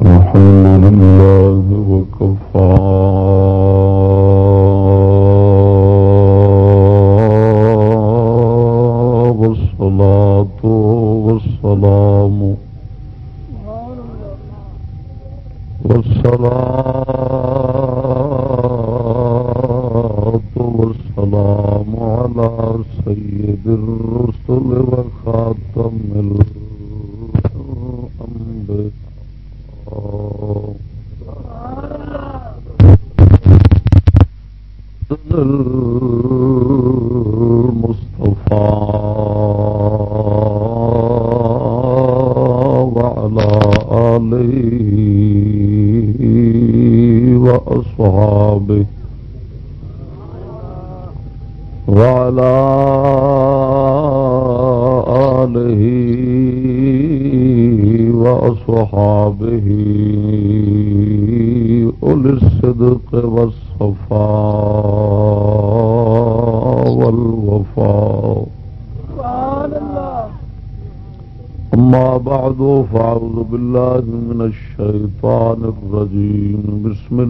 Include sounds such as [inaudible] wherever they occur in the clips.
محمد الله وكفار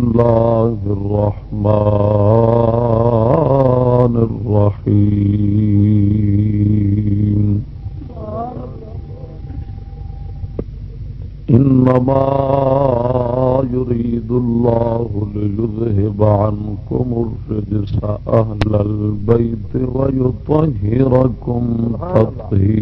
الله الرحمن الرحيم إنما يريد الله ليذهب عنكم الرجس أهل البيت ويطهركم تطهيرا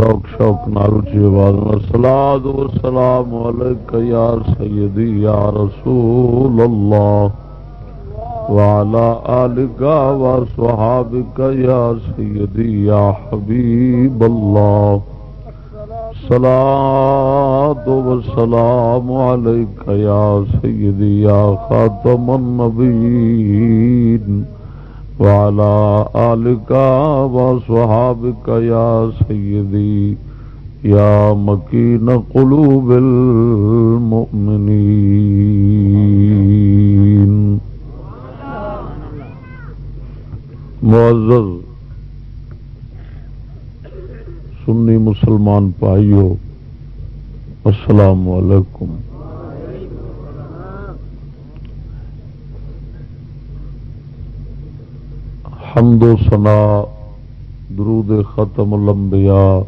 ذوق شوق ناروچی آواز میں سلاد و سلام علیکہ یا سیدی، یا رسول اللہ وعلى آلك وصحابك يا سيدي يا حبيب الله صلاة والسلام عليك يا سيدي يا خاتم النبيين وعلى آلك وصحابك يا سيدي، يا مكين قلوب المؤمنين. معزز، سنی مسلمان بھائیو، السلام علیکم۔ حمد و سنا درود ختم الانبیاء،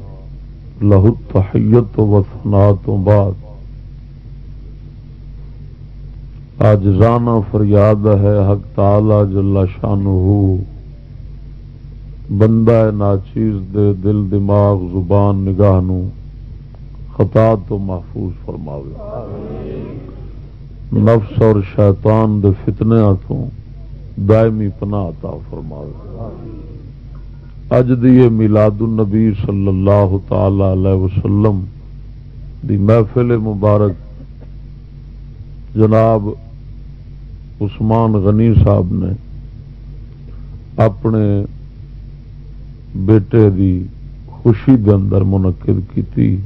لہو تحیت و ثنا تو بعد۔ آج رانا فریاد ہے حق تعالی جل شانہ بندہ ناچیز دے دل، دماغ، زبان، نگاہ نو۔ خطا تو محفوظ فرماوے۔ نفس اور شیطان دے فتنے تو۔ دائمی پناہ عطا فرماوے۔ اج دی میلاد النبی صلی اللہ تعالی علیہ وسلم دی محفل مبارک جناب عثمان غنی صاحب نے اپنے بیٹے دی خوشی دے اندر منعقد کی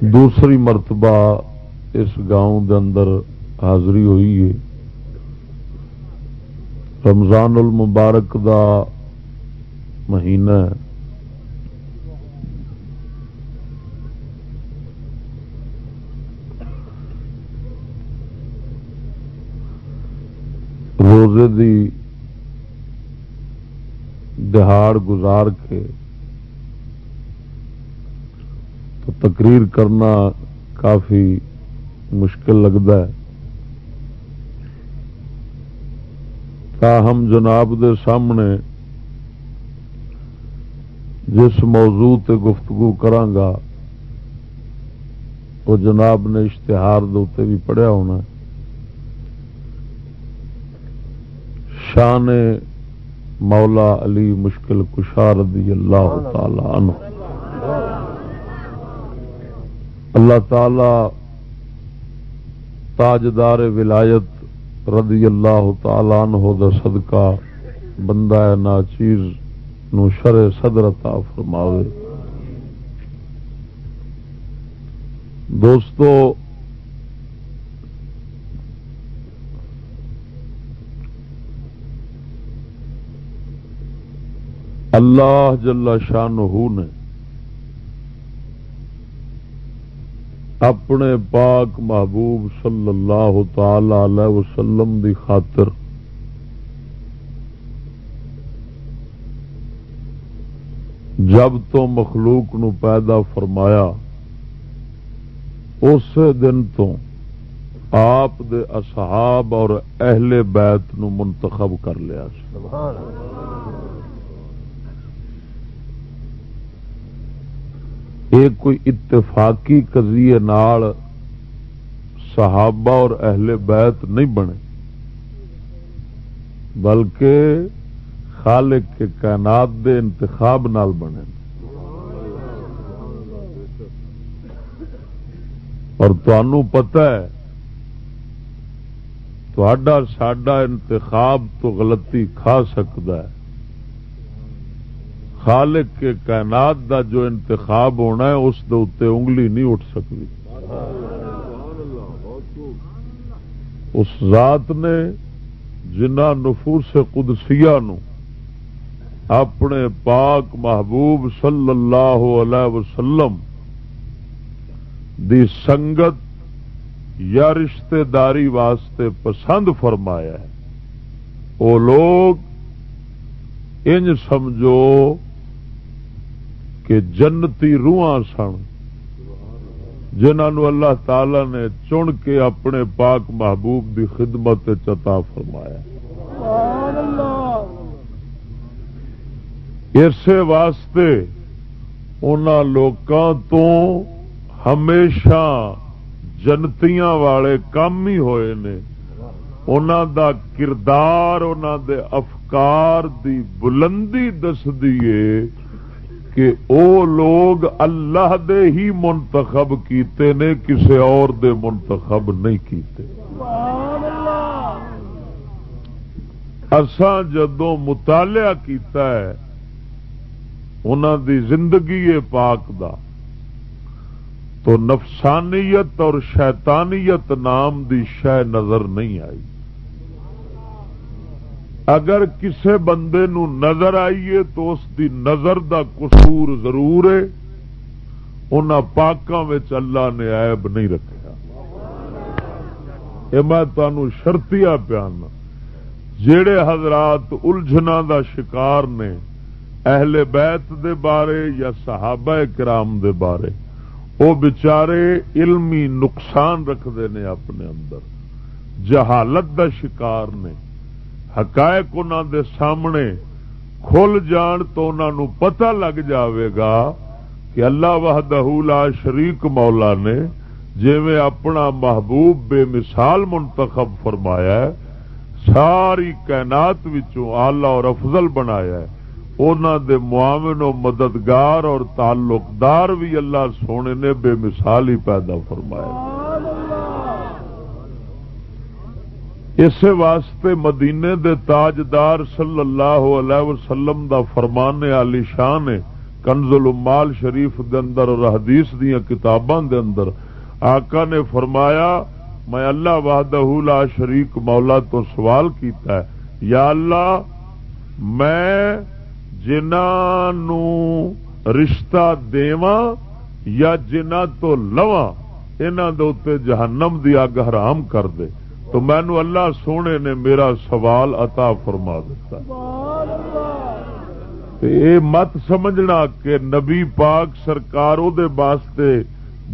دوسری مرتبہ اس گاؤں دے اندر حاضری ہوئی ہے۔ رمضان المبارک دا مہینہ ہے۔ روزے دی دہاڑ گزار کے تو تقریر کرنا کافی مشکل لگتا ہے۔ تاہم جناب دے سامنے جس موضوع تے گفتگو کرانگا، وہ جناب نے اشتہار دے بھی پڑھیا ہونا۔ شان مولا علی مشکل کشار رضی اللہ تعالی عنہ۔ اللہ تعالی تاجدار ولایت رضی اللہ تعالی عنہ دا صدقہ، بندہ ناچیز نو شر صدر عطا فرماوے۔ دوستو، اللہ جل شاہ نے اپنے پاک محبوب صلی اللہ تعالی علیہ وسلم دی خاطر۔ جب تو مخلوق نو پیدا فرمایا اس دن تو آپ دے اصحاب اور اہل بیت نو منتخب کر لیا۔ سبحان اللہ۔ یہ کوئی اتفاقی قضیے نال صحابہ اور اہل بیت نہیں بنے، بلکہ خالق کے کائنات دے انتخاب نال بنے۔ اور تنوع پتا ہے ساڈا انتخاب تو غلطی کھا سکتا ہے۔ خالق کے کائنات دا جو انتخاب ہونا ہے، اس دے انگلی نہیں اٹھ سکتی۔ اس ذات نے جنہ نفوس قدسیہ نو اپنے پاک محبوب صلی اللہ علیہ وسلم دی سنگت یا رشتے داری واسطے پسند فرمایا ہے۔ وہ لوگ انج سمجھو کہ جنتی روح سن جنہوں اللہ تعالی نے چن کے اپنے پاک محبوب دی خدمت چتا فرمایا۔ اسی واسطے ان لوگوں تو ہمیشہ جنتیاں والے کام ہی ہوئے نے۔ انہوں دا کردار انہوں دے افکار دی بلندی دس دیے کہ او لوگ اللہ دے ہی منتخب کیتے نے کسی اور دے منتخب نہیں کیتے۔ اسان جدو مطالعہ کیتا ہے انہوں دی زندگی پاک دا، تو نفسانیت اور شیطانیت نام دی شہ نظر نہیں آئی۔ اگر کسے بندے نو نظر آئیے تو اس دی نظر دا قصور ضرور ہے ان پاکوں اللہ نے عیب نہیں رکھا یہ میں تمہوں شرطیا پیانا۔ جڑے حضرات الجھنا دا شکار نے اہل بیت دے بارے یا صحابہ کرام دے بارے وہ بچارے علمی نقصان رکھتے ہیں اپنے اندر۔ جہالت دا شکار نے حقائق انہوں دے سامنے کھل جان تو انہوں پتہ لگ جاوے گا کہ اللہ وحدہ لا شریک مولا نے جی اپنا محبوب بے مثال منتخب فرمایا ہے، ساری کائنات آلہ اور افضل بنایا ہے۔ انہوں دے معاون و مددگار اور تعلقدار بھی اللہ سونے نے بے مثال ہی پیدا فرمایا اس واسطے مدینے دے تاجدار صلی اللہ علیہ وسلم دا فرمان علی شان کنز المال شریف دے اندر اور حدیث دیا کتاباں دے اندر۔ آقا نے فرمایا، میں اللہ وحدہ لا شریک مولا تو سوال کیتا ہے۔ یا اللہ، میں جنہوں رشتہ دیواں یا جنہ تو لواں انہوں دے جہنم دی اگ حرام کر دے۔ تو مینو اللہ سونے نے میرا سوال عطا فرما دیتا۔ اے مت سمجھنا کہ نبی پاک سرکار دے واسطے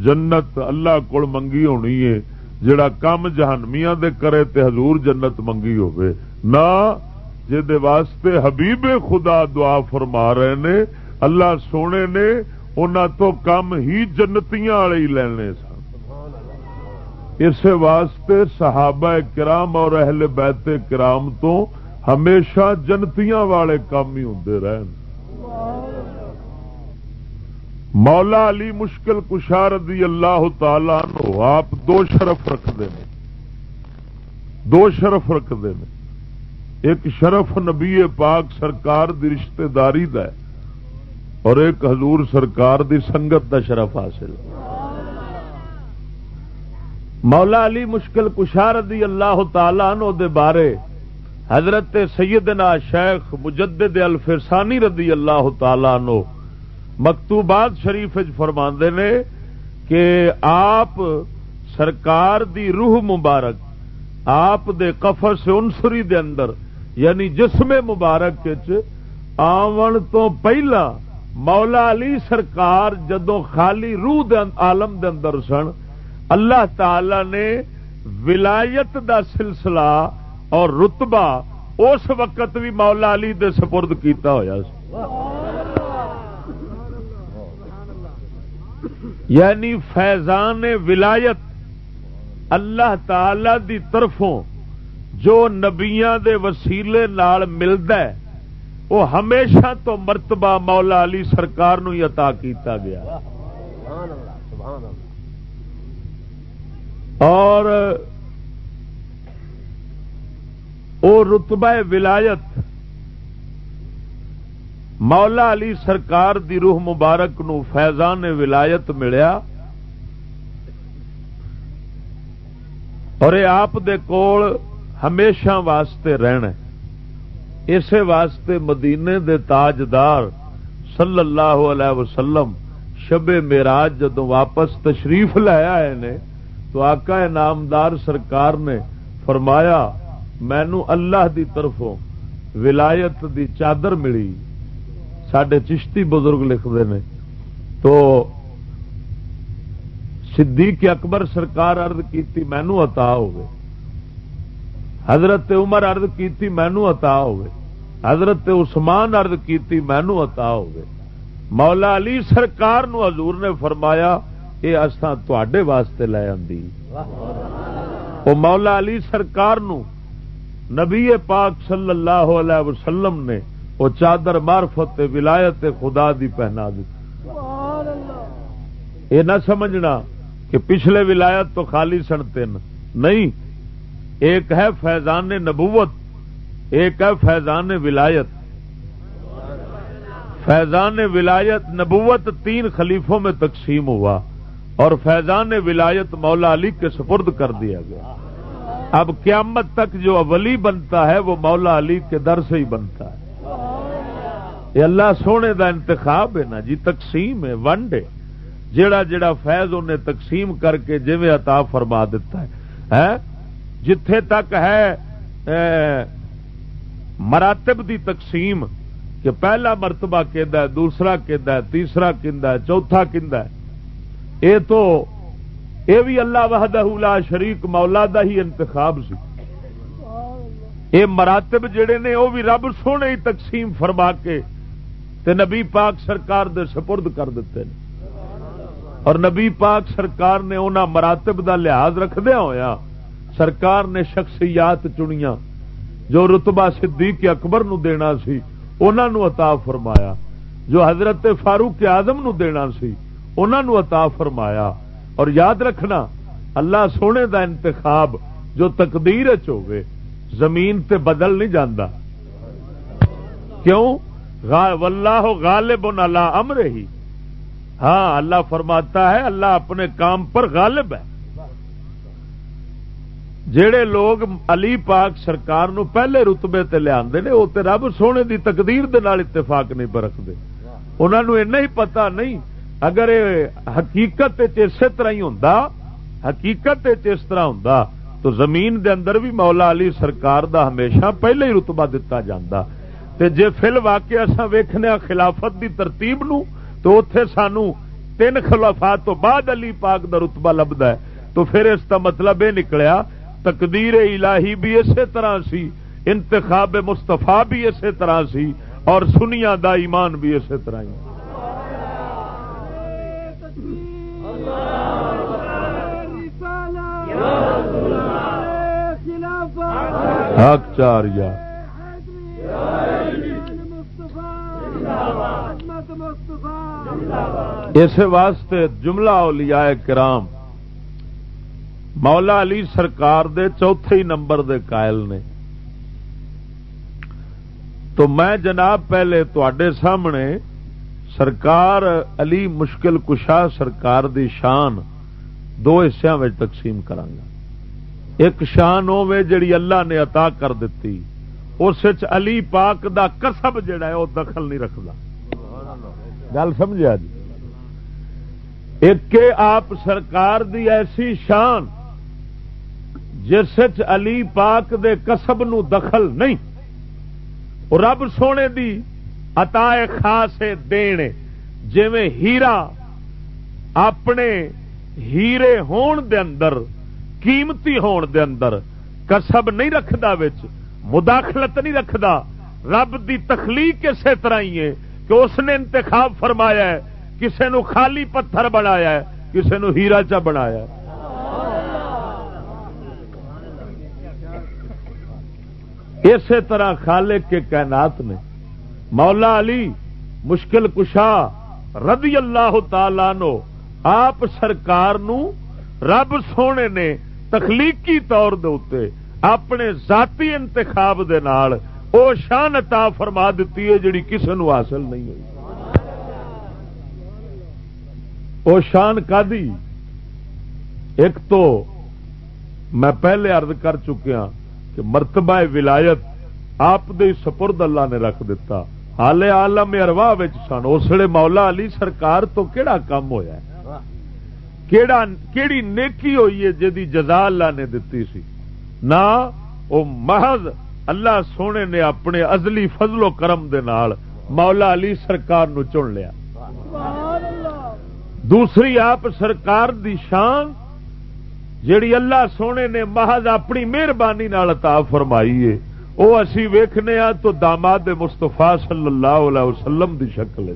جنت اللہ کو منگی ہونی ہے، جڑا کم جہنمیاں دے کرے تے حضور جنت منگی ہوئے نہ جے واسطے حبیب خدا دعا فرما رہے نے، اللہ سونے نے انہوں تو کم ہی جنتیاں والے ہی لینے سن۔ اس واسطے صحابہ کرام اور اہل بیت کرام تو ہمیشہ جنتیاں والے کام ہی ہوں رہن۔ مولا علی مشکل کشار رضی اللہ تعالی نو آپ دو شرف رکھتے ہیں۔ دو شرف رکھتے ہیں۔ ایک شرف نبی پاک سرکار دی رشتہ داری دا ہے اور ایک حضور سرکار دی سنگت دا شرف حاصل۔ مولا علی مشکل کشار رضی اللہ تعالی نو دے بارے حضرت سیدنا شیخ مجدد الفرسانی رضی اللہ تعالی نو مکتوبات شریف فرما نے کہ آپ سرکار دی روح مبارک، آپ دے قفر سے انسری دے اندر یعنی جسم مبارک آون تو پہلا مولا علی سرکار جدو خالی روح دے عالم دے اندر سن اللہ تعالی نے ولایت دا سلسلہ اور رتبہ اس وقت بھی مولا علی دے سپرد کیتا ہوا یعنی فیضان ولایت اللہ تعالی دی طرفوں جو نبیاں دے وسیلے نال ملدا ہے، وہ ہمیشہ تو مرتبہ مولا علی سرکار نو عطا کیتا گیا۔ اور او رتبہ ولایت مولا علی سرکار دی روح مبارک نو فیضان ولایت ملیا اور یہ آپ دے کول ہمیشہ واسطے رہنا اسی واسطے مدینے دے تاجدار صلی اللہ علیہ وسلم شب میراج جدو واپس تشریف لایا ہے تو آقا نامدار سرکار نے فرمایا، مینو اللہ دی طرفوں ولایت دی چادر ملی۔ سڈے چشتی بزرگ لکھتے ہیں تو صدیق اکبر سرکار ارد کی مینو اتا ہو حضرت عمر ارد کی مینو اتا ہو حضرت عثمان ارد کی مینو اتا ہو مولا علی سرکار نو حضور نے فرمایا یہ اصا تے واسطے لے آدھی وہ مولا علی سرکار نو نبی پاک صلی اللہ علیہ وسلم نے وہ چادر مارفت ولایت خدا دی پہنا دی یہ نہ سمجھنا کہ پچھلے ولایت تو خالی سن تین نہیں ایک ہے فیضان نبوت ایک ہے فیضان ولایت فیضان ولایت نبوت تین خلیفوں میں تقسیم ہوا اور فیضان ولایت مولا علی کے سپرد کر دیا گیا۔ اب قیامت تک جو ولی بنتا ہے، وہ مولا علی کے در سے ہی بنتا ہے۔ یہ اللہ سونے دا انتخاب ہے نا جی تقسیم ہے، ونڈ ہے۔ جڑا جڑا فیض انہیں تقسیم کر کے جی عطا فرما دیتا ہے۔ جتھے تک ہے مراتب دی تقسیم کہ پہلا مرتبہ کہ دوسرا کہ تیسرا ہے، چوتھا ہے۔ یہ تو یہ بھی اللہ وحدہ لا شریک مولا دا ہی انتخاب سی۔ یہ مراتب جڑے نے وہ بھی رب سونے ہی تقسیم فرما کے تے نبی پاک سرکار دے سپرد کر دیتے ہیں اور نبی پاک سرکار نے انہوں مراتب دا لحاظ رکھدہ ہویا۔ سرکار نے شخصیات چنیاں جو رتبہ صدیق اکبر نو دینا سی انہوں نو عطا فرمایا۔ جو حضرت فاروق آزم نو دینا سی انہوں عطا فرمایا۔ اور یاد رکھنا، اللہ سونے دا انتخاب جو تقدیر ہوئے زمین تے بدل نہیں جاندہ کیوں؟ واللہ غالب اللہ امر ہی ہاں اللہ فرماتا ہے، اللہ اپنے کام پر غالب ہے۔ جڑے لوگ علی پاک سرکار نو پہلے رتبے تے لیا وہ تے رب سونے دی تقدیر دے نال اتفاق نہیں برکھتے انہوں نے ہی پتا نہیں اگر حقیقت اسی طرح ہی ہوں حقیقت اس طرح ہوں تو زمین دے اندر بھی مولا علی سرکار دا ہمیشہ پہلے ہی رتبہ دتا جاندہ تے جے فل واقع اصا ویخنے خلافت دی ترتیب نو، تو اتے سانو تین خلافات تو بعد علی پاک دا رتبہ لبدا ہے۔ تو پھر اس کا مطلب یہ نکلیا، تقدیر الہی بھی اسی طرح سی، انتخاب مستفا بھی اسی طرح سی، اور سنیا دا ایمان بھی اسی طرح ہی۔ حق چار یا اس واسطے جملہ اولیاء کرام، مولا علی سرکار دے چوتھے ہی نمبر دے قائل نے۔ تو میں جناب پہلے تے سامنے سرکار علی مشکل کشا سرکار دی شان دو حصوں میں تقسیم کرانگا۔ ایک شان ہوے جڑی اللہ نے عطا کر دیتی اس علی پاک دا کسب جڑا ہے وہ دخل نہیں رکھتا گل سمجھا جی ایک آپ سرکار دی ایسی شان جس علی پاک دے کسب نو دخل نہیں رب سونے دی عطا خاص دین۔ جویں ہیرا اپنے ہیرے ہون دے اندر، قیمتی ہون دے اندر کسب نہیں رکھدا وچ، مداخلت نہیں رکھدا، رب دی تخلیق اسی طرح ہی ہے کہ اس نے انتخاب فرمایا ہے، کسے نو خالی پتھر بنایا ہے، کسے نو ہیرا چا بنایا ہے۔ اسی طرح خالق کے کائنات نے مولا علی مشکل کشا رضی اللہ تعالی نو آپ سرکار نو رب سونے نے تخلیقی طور دے اپنے ذاتی انتخاب دے نال او شان عطا فرما دیتی ہے جڑی کسی نو حاصل نہیں ہوئی۔ او شان کا دی ایک تو میں پہلے عرض کر چکیا ہاں کہ مرتبہ ولایت آپ دے سپرد اللہ نے رکھ دیتا حال عالم ارواہ سن اسلے مولا علی سرکار تو کیڑا کام ہویا ہے کیڑا کیڑی نیکی ہوئی ہے جدی جزا اللہ نے دتی سی نہ او محض اللہ سونے نے اپنے ازلی فضل و کرم دے نال مولا علی سرکار نو چن لیا دوسری آپ سرکار دی شان جیڑی اللہ سونے نے محض اپنی مہربانی عطا فرمائی ہے وہ اسی ویخنے ہاں تو داماد مستفا صلی اللہ علیہ وسلم دی شکل ہے۔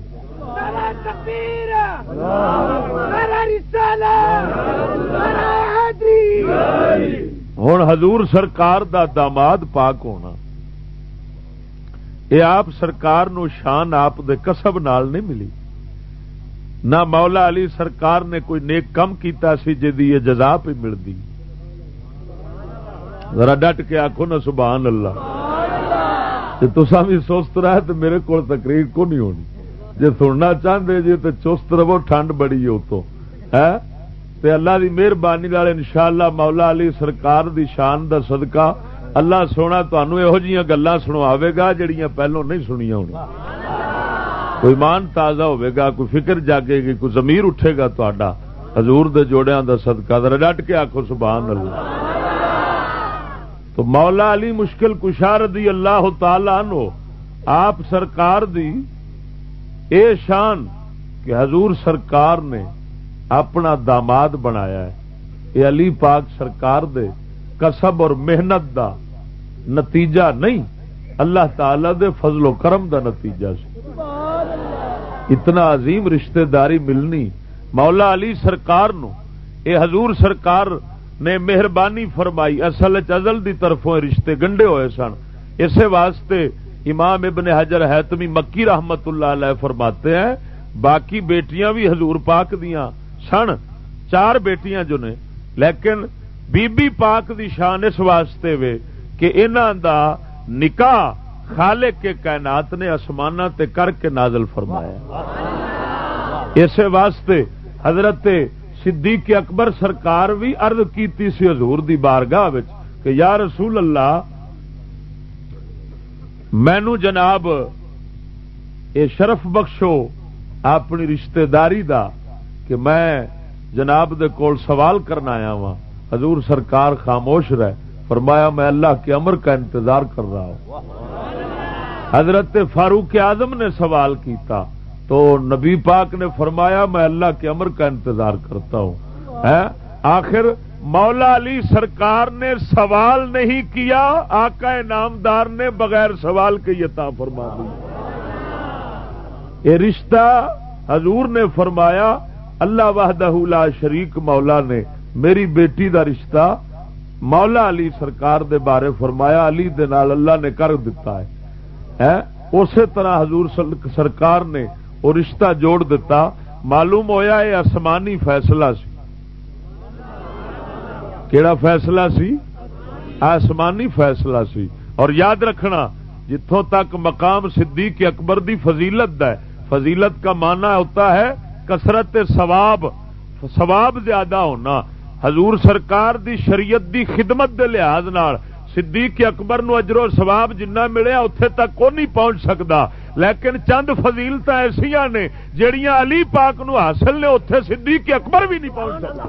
ہوں حضور سرکار دا داماد پاک ہونا۔ یہ آپ سرکار نو شان آپ دے کسب نال نہیں ملی۔ نہ مولا علی سرکار نے کوئی نیک کم کیتا سی جی یہ جزا پہ ملتی ذرا ڈٹ کے آخو نا سبحان اللہ۔ تسا بھی سست رہے تو میرے کو تقریر کو نہیں ہونی۔ جی سننا چاہتے جی تو چست رہو، ٹھنڈ بڑی ہے اتو ہے ہاں؟ اللہ دی مہربانی ان شاء اللہ مولا علی سرکار دی شان دا صدقہ۔ اللہ سونا تمہوں یہو جہاں گلا سنواوے گا جہیا پہلو نہیں سنیا ہونی۔ کوئی مان تازہ ہوئے گا، کوئی فکر جاگے گی، کوئی زمیر اٹھے گا تا حضور دے جوڑیاں دا صدقہ۔ در ڈٹ کے آخو سبحان اللہ۔ تو مولا علی مشکل کشار دی اللہ تعالی نو آپ سرکار دی اے شان کہ حضور سرکار نے اپنا داماد بنایا ہے۔ یہ علی پاک سرکار دے کسب اور محنت دا نتیجہ نہیں، اللہ تعالی دے فضل و کرم دا نتیجہ سے اتنا عظیم رشتہ داری ملنی، مولا علی سرکار نو، اے حضور سرکار نے مہربانی فرمائی اصل ازل دی طرفوں رشتے گنڈے ہوئے سن۔ اسی واسطے امام ابن حجر حتمی مکی رحمت اللہ علیہ فرماتے ہیں باقی بیٹیاں بھی حضور پاک دیاں سن۔ چار بیٹیاں جو نے لیکن بی بی پاک دی شان اس واسطے وے کہ انہاں دا نکاح خالق کے کائنات نے آسمان تے کر کے نازل فرمایا۔ اسی واسطے حضرت صدیق اکبر سرکار بھی ارد کیتی سی حضور دی بارگاہ کہ یا رسول اللہ، مینو جناب اے شرف بخشو اپنی رشتہ داری دا کہ میں جناب دے کول سوال کرنا آیا وا حضور سرکار خاموش رہ فرمایا میں اللہ کے امر کا انتظار کر رہا ہوں۔ حضرت فاروق اعظم نے سوال کیتا۔ تو نبی پاک نے فرمایا، میں اللہ کے امر کا انتظار کرتا ہوں۔ آخر مولا علی سرکار نے سوال نہیں کیا، آقا نامدار نے بغیر سوال کے یتا فرما دی۔ یہ رشتہ حضور نے فرمایا، اللہ وحدہ لا شریک مولا نے، میری بیٹی دا رشتہ مولا علی سرکار دے بارے فرمایا، علی دے نال اللہ نے کر دیتا ہے۔ اسی طرح حضور سرکار نے وہ رشتہ جوڑ دیتا، معلوم ہویا یہ آسمانی فیصلہ سی۔ کیڑا فیصلہ سی؟ آسمانی فیصلہ سی۔ اور یاد رکھنا جتوں تک مقام صدیق اکبر دی فضیلت ہے، فضیلت کا معنی ہوتا ہے کسرت ثواب ثواب زیادہ ہونا۔ حضور سرکار دی شریعت دی خدمت دے لحاظ نال، صدیق اکبر نو اجر و ثواب جنہ ملیا اتے تک کو نہیں پہنچ سکتا لیکن چند فضیلت ایسا نے جہیا علی پاک نو حاصل نے اتے صدیق اکبر بھی نہیں پہنچ سکتا۔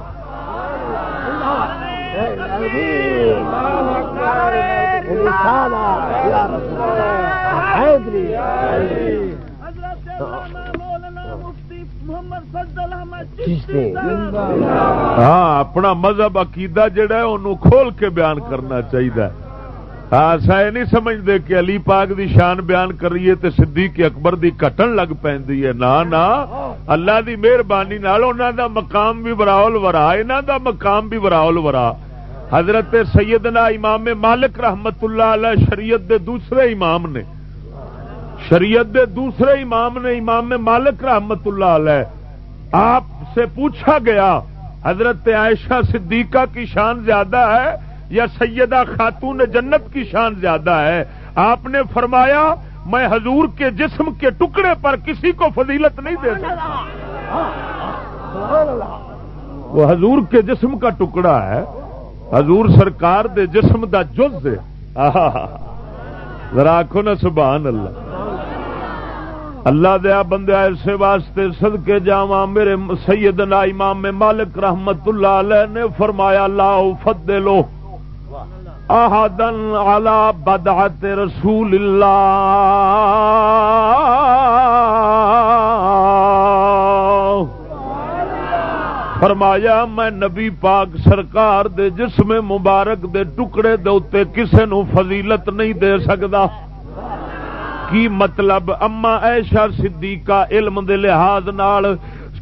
ہاں اپنا مذہب، عقیدہ جڑا ہے انہوں کھول کے بیان کرنا چاہیے ہاں یہ نہیں سمجھتے کہ علی پاک دی شان بیان کریے تے صدیق اکبر دی کٹن لگ پی نا نا، اللہ دی مہربانی دا مقام بھی براول ورا انہوں دا مقام بھی براول ورا۔ حضرت سیدنا امام مالک رحمت اللہ علیہ شریعت دے دوسرے امام نے، شریعت دے دوسرے امام نے، امام مالک رحمت اللہ علیہ، آپ سے پوچھا گیا، حضرت عائشہ صدیقہ کی شان زیادہ ہے یا سیدہ خاتون جنت کی شان زیادہ ہے؟ آپ نے فرمایا، میں حضور کے جسم کے ٹکڑے پر کسی کو فضیلت نہیں دے سکتا۔ وہ حضور کے جسم کا ٹکڑا ہے۔ حضور سرکار دے جسم دا جز ہے۔ ذرا آخو نا سبحان اللہ۔ اللہ دیا بندے ایسے واسطے سد کے جاوا میرے سیدنا امام مالک رحمت اللہ علیہ نے فرمایا لا فد لو احدن علی بدعت رسول اللہ فرمایا، میں نبی پاک سرکار دے جسم مبارک دے ٹکڑے دے کسے نو فضیلت نہیں دے سکتا کی مطلب؟ اما ایشا صدیقہ علم دے لحاظ نال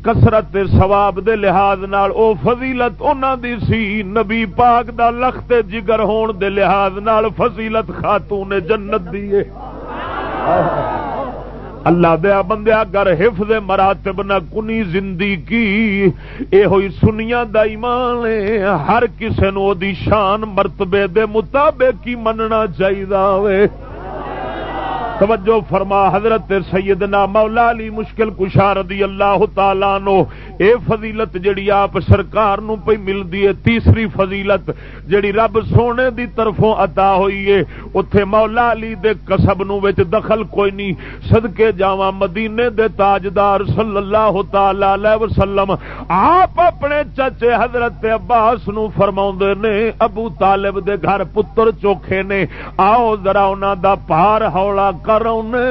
کسرت سواب دے لحاظ نال، او فضیلت انہاں دی سی۔ نبی پاک دا لخت جگر ہون دے لحاظ نال فضیلت خاتون جنت دی ہے اللہ دیا بندیا گر حفظ مراتب نہ کنی زندگی اے ہوئی سنیا دا ایمان ہے ہر کسے نو دی شان، مرتبے دے مطابق ہی مننا چاہیے توجہ فرما، حضرت سیدنا مولا علی مشکل کشا رضی اللہ تعالی نو اے فضیلت جڑی آپ سرکار نو پہ ملدی ہے، تیسری فضیلت جڑی رب سونے دی طرفوں عطا ہوئی ہے اوتھے مولا علی دے کسب نو وچ دخل کوئی نہیں، صدقے جاواں مدینے دے تاجدار صلی اللہ تعالی علیہ وسلم، آپ اپنے چچے حضرت عباس نو فرماوندے نے، ابو طالب دے گھر پتر چوکھے نے، آؤ ذرا انہاں دا پار ہولا کرونے۔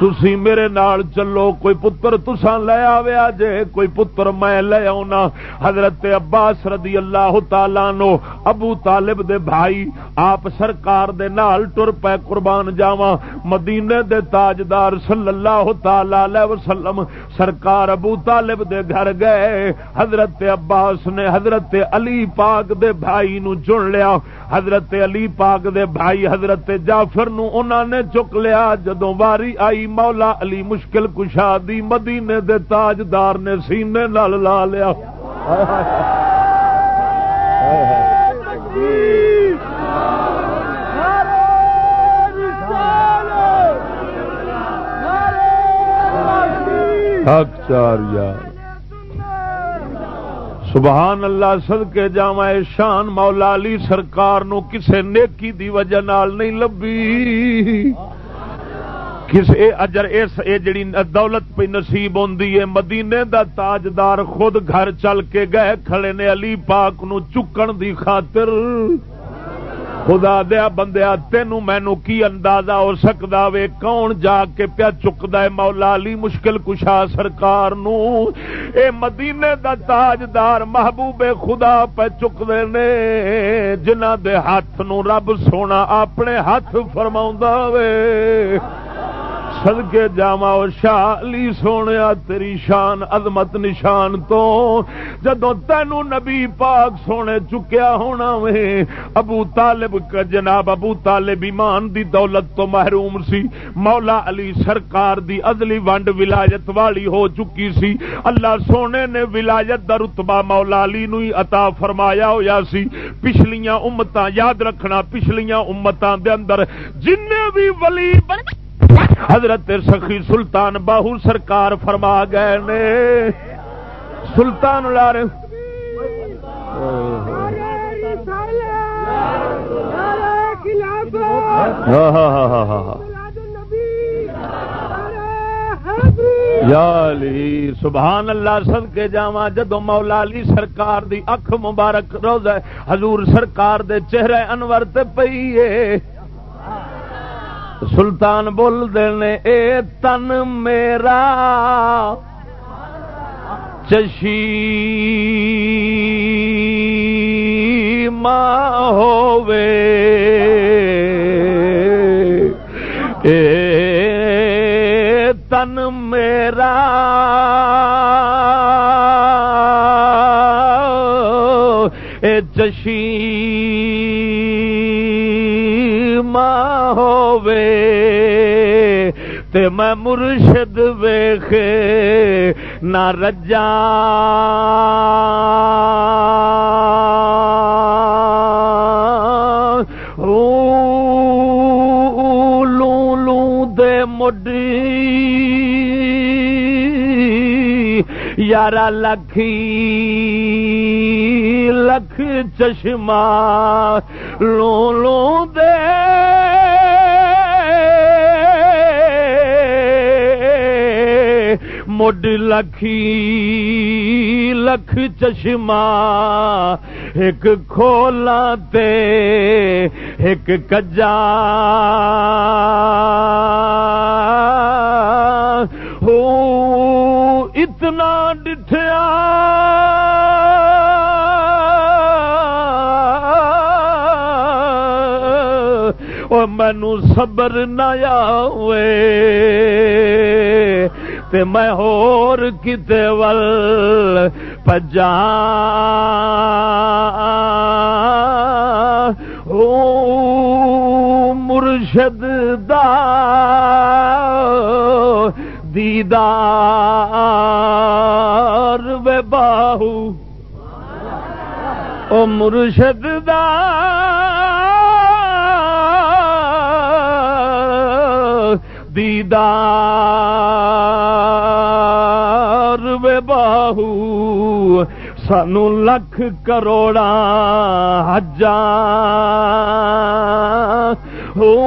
تسی میرے نال چلو، کوئی پتر تسا لے آیا جے کوئی پتر میں لے آنا حضرت عباس رضی اللہ تعالی نو، ابو طالب دے بھائی، آپ سرکار دے نال ٹر پے قربان جاواں۔ مدینے دے تاجدار صلی اللہ تعالی علیہ وسلم، سرکار ابو طالب دے گھر گئے۔ حضرت عباس نے حضرت علی پاک دے بھائی نو چن لیا۔ حضرت علی پاک دے بھائی حضرت جعفر نو انہاں نے چک لیا۔ جدوں واری آئی مولا علی مشکل کشا دی مدینے دے تاجدار نے سینے نال لا لیا۔ حق چار یار سبحان اللہ سد کے جا شان مولا علی سرکار نو کسے نیکی دی وجہ نال نہیں لبی کس اے اجر اس اے جڑی دولت پہ نصیب ہوندی ہے مدینے دا تاجدار خود گھر چل کے گئے، کھڑے نے علی پاک نو چکن دی خاطر۔ خدا دیا بندیا، تینوں مینو کی اندازہ ہو سکتا وے؟ کون جا کے پیا چکتا ہے؟ مولا علی مشکل کشا سرکار نو۔ اے مدینے دا تاجدار محبوب خدا پہ چکتے نے، جنہ دے ہاتھ نو رب سونا اپنے ہاتھ فرما وے۔ سدکے جاوا شالی سونے تیری شان عظمت نشان تو۔ جدو تینو نبی پاک سونے چکیا ہونا وے، ابو طالب جناب ابو طالب ایمان دی دولت تو محروم سی۔ مولا علی سرکار دی ازلی ونڈ ولایت والی ہو چکی سی۔ اللہ سونے نے ولایت دا رتبہ مولا علی نو ہی عطا فرمایا ہویا سی۔ پچھلیاں امتاں، یاد رکھنا پچھلیاں امتاں دے اندر جن بھی ولی بن حضرت سخی سلطان باہو سرکار فرما گئے نے۔ سلطان لارے۔ ہاں، ہاں، ہاں، یا علی، سبحان اللہ سد کے جاوا جدو مولا علی سرکار دی اکھ مبارک روز حضور سرکار دے چہرے انور تے پئی سلطان بول دینے اے تن میرا چشی ماں ہووے۔ اے تن میرا اے چشی تے میں مرشد ویخ نہ رجا۔ لو لو دے مڈی۔ یارہ لکھی، لکھ چشمہ لو لو دے۔ مڈ لکھی لکھ چشمہ ایک کھولا تے ایک کجا ہو اتنا ڈٹھیا مینو صبر نہ آئے تے میں ہور کتے ول پجا۔ او مرشد دا دیدار وے باہو۔ او مرشد دا دیدار سانو لکھ کروڑا حجا۔ ہو۔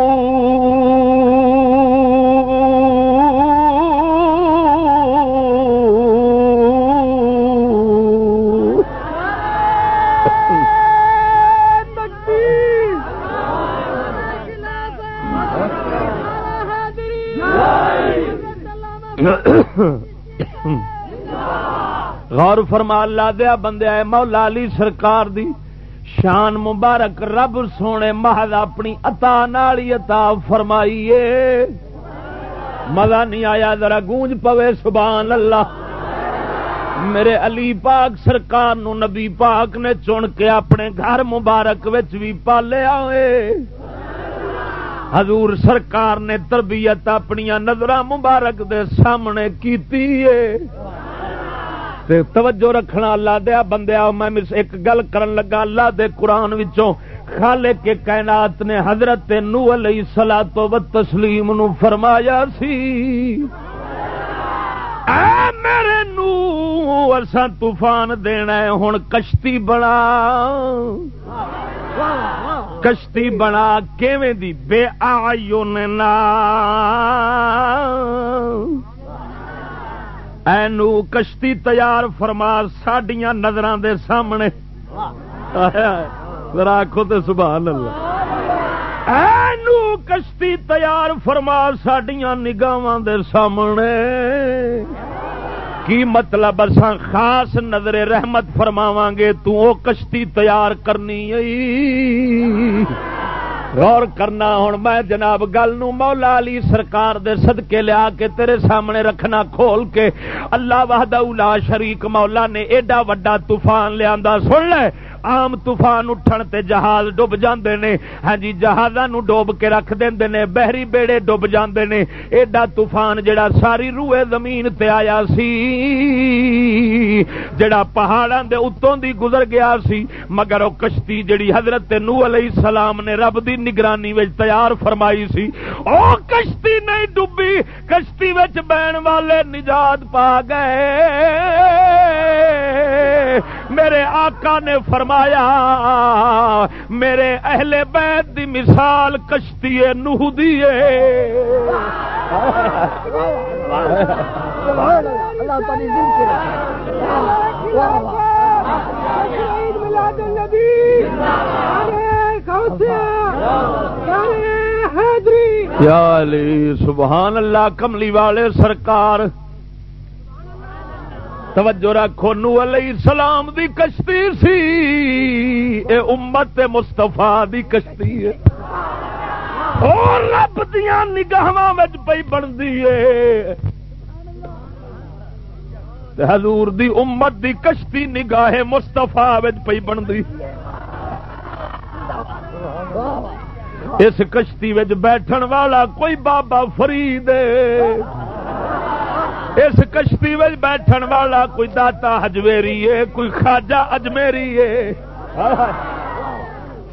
[coughs] غور فرما، اللہ دیا بندے آئے مولا علی سرکار دی شان مبارک، رب سونے محض اپنی اتا نالی اتا فرمائیے۔ مزہ نہیں آیا، ذرا گونج پوے، سبحان اللہ۔ میرے علی پاک سرکار نو نبی پاک نے چن کے اپنے گھر مبارک بھی پالیا ہوئے حضور سرکار نے تربیت اپنی نظر مبارک دے سامنے کیتی ہے تے توجہ رکھنا اللہ دیا بندیا میں ایک گل کرن لگا اللہ دے قرآن وچوں۔ خالے کے کائنات نے حضرت نو علیہ سلا تو و تسلیم نو فرمایا سی۔ اے میرے نو ارسا طوفان دینا ہے ہوں کشتی بنا۔ کشتی بنا کیویں دی؟ بے آئیو اینو کشتی تیار فرما ساڈیاں نظر دے سامنے۔ راکھو تے سبحان اللہ۔ اینو کشتی تیار فرما ساڈیاں نگاہ دے سامنے۔ کی مطلب اصا خاص نظر رحمت فرماو گے، تو او کشتی تیار کرنی ائی غور کرنا ہوں میں جناب، گل مولا علی سرکار دے صدقے لیا کے تیرے سامنے رکھنا کھول کے اللہ وحدہ اولا شریک مولا نے ایڈا وڈا طوفان لیا سن لے۔ عام طوفان اٹھن تے جہاز ڈب جاندے نے۔ ہاں جی جہازاں نو ڈوب کے رکھ دیندے نے، بحری بیڑے ڈب جاندے نے۔ ایڈا طوفان جڑا ساری روئے زمین تے آیا سی، جڑا پہاڑاں دے اتوں دی گزر گیا سی۔ مگر او کشتی جڑی حضرت نو علیہ السلام نے رب دی نگرانی وچ تیار فرمائی سی، او کشتی نہیں ڈبی، کشتی وچ بہن والے نجات پا گئے۔ میرے آقا نے فرمایا میرے اہل بیت دی مثال کشتی نوح دیے سبحان اللہ کملی والے سرکار۔ توجہ رکھو، نو علیہ السلام دی کشتی سی۔ اے امت مستفا دی کشتی ہے۔ اور رب دیا نگاہ پی بنتی ہے۔ حضور دی امت دی کشتی نگاہ مستفا پی بنتی۔ اس کشتی وچ بیٹھن والا کوئی بابا فرید اس کشتی میں بیٹھن والا کوئی داتا ہجویری ہے، کوئی خاجا اجمیری ہے۔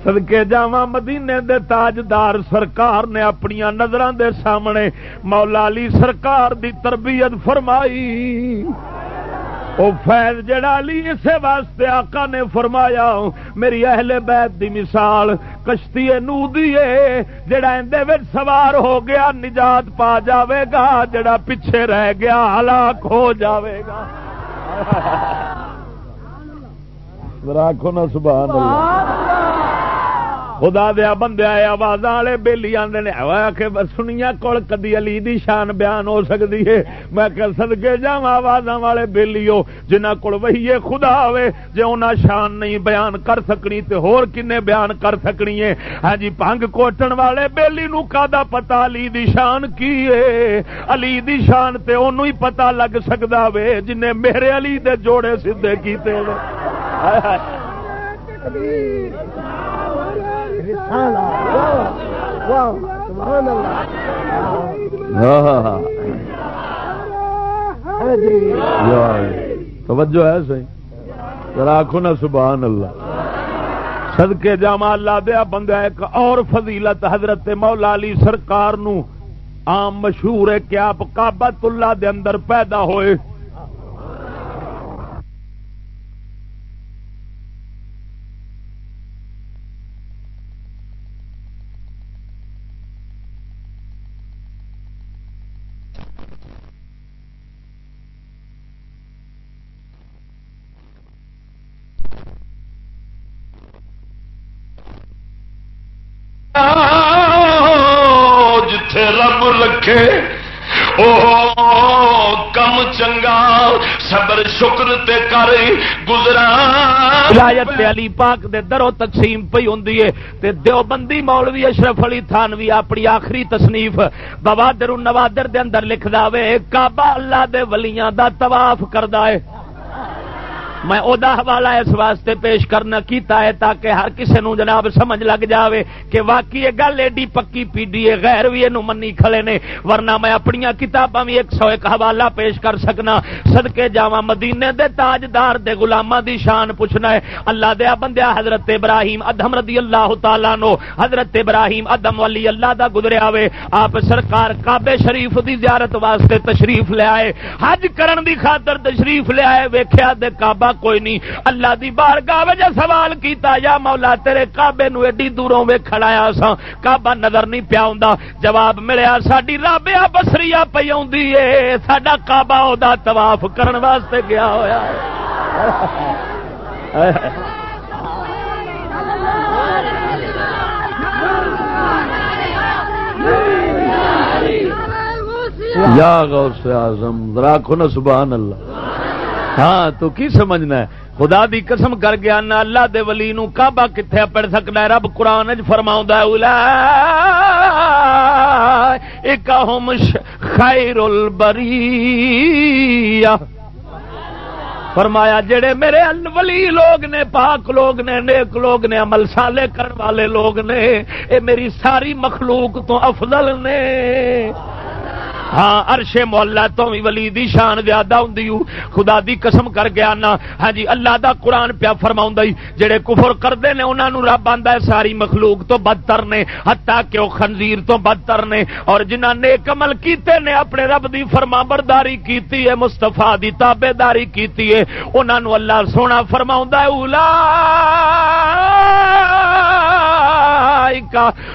سدکے جاوا مدینے دے تاجدار سرکار نے اپنی نظر دے سامنے مولا علی سرکار دی تربیت فرمائی۔ وہ فیض جڑا لی اسے واسطے آقا نے فرمایا میری اہل بیت دی مثال کشتی نو دیے جڑا اندے سوار ہو گیا نجات پا جاوے گا جڑا پیچھے رہ گیا ہلاک ہو جاوے گا۔ راکھو نا سبحان اللہ۔ خدا دیا بندے آئے آواز والے بےلی آدھے نے سنیا کول کدی علی دی شان بیان ہو سکتی ہے۔ میں کہ سدکے جا آواز والے بےلی ہو جنہ کول وہی خدا ہوے جی انہیں شان نہیں بیان کر سکنی تے ہور کنے بیان کر سکنی ہے۔ ہاں جی پنگ کوٹن والے بےلی نو کا پتا علی دی شان کی ہے؟ علی دی شان تے انہوں ہی پتا لگ سکتا وے جن میرے علی دے جوڑے سیدے کیتے توجہ ہے صحیح آخو نا سبحان اللہ سدکے جاما اللہ دیا بندہ ایک اور فضیلت حضرت مولا علی سرکار نو عام مشہور ہے کہ آپ کابت اللہ دے اندر پیدا ہوئے جتھے رب رکھے کم چنگا، صبر، شکر تے کر گزرا۔ ولایت تے علی پاک دے درو تقسیم پئی ہوندی ہے۔ تے دیوبندی مولوی اشرف علی تھانوی، اپنی آخری تصنیف بوادر النوادر دے اندر لکھدا وے، کعبہ اللہ دے ولیاں دا طواف کردا ہے۔ میں او دا حوالہ اس واسطے پیش کرنا کیتا ہے تاکہ ہر کسے نو جناب سمجھ لگ جاوے کہ واقعی یہ گل ایڈی پکی پیڈی ہے، غیر بھی یہ منی کھلے نے۔ ورنہ میں اپنی کتاباں بھی ایک سو ایک حوالہ پیش کر سکنا۔ صدقے جاواں مدینے دے تاجدار دے غلاماں دی شان پوچھنا ہے۔ اللہ دیا بندیا حضرت ابراہیم ادم رضی اللہ تعالی نو، حضرت ابراہیم ادم ولی اللہ دا گزریا وے آپ سرکار کعبے شریف دی زیارت واسطے تشریف لے آئے۔ حج کرن دی خاطر تشریف لے آئے۔ ویکھیا دے کعبہ کوئی نہیں۔ اللہ دی بار گاہ سوال کیتا، یا مولا تیرے کعبے نو ایڈی دوروں وے کھڑایا سا کعبہ نظر نہیں پیا ہوندا۔ جواب ملیا، ساڈی رابیا بسری پی ہوندی اے، ساڈا کعبہ او دا طواف کرن واسطے گیا ہویا۔ ہے یا غوث اعظم راکھو نا، سبحان اللہ۔ ہاں تو کی سمجھنا ہے؟ خدا دی قسم کر گیا نہ اللہ دے ولی نو کعبہ کتنے پڑھ سکتا ہے؟ رب قرآن فرماؤں فرما ایک خیر البری فرمایا، جڑے میرے ولی لوگ نے، پاک لوگ نے، نیک لوگ نے، عمل سالے کرنے والے لوگ نے، اے میری ساری مخلوق تو افضل نے۔ ہاں ارشے محلہ تو بھی ولی دی شان زیادہ ہوں خدا دی قسم کر گیا نا۔ ہاں جی اللہ دا قرآن پیا فرما جڑے کفر کرتے ہیں انہوں نے رب آتا ہے، ساری مخلوق تو بدتر نے۔ ہتا کہ وہ خنزیر تو بدتر نے۔ اور جنہ نے کمل کیتے نے، اپنے رب دی فرما برداری کیتی ہے مستفا دی تابے داری کیتی ہے۔ انہوں نے اللہ سونا فرما اولا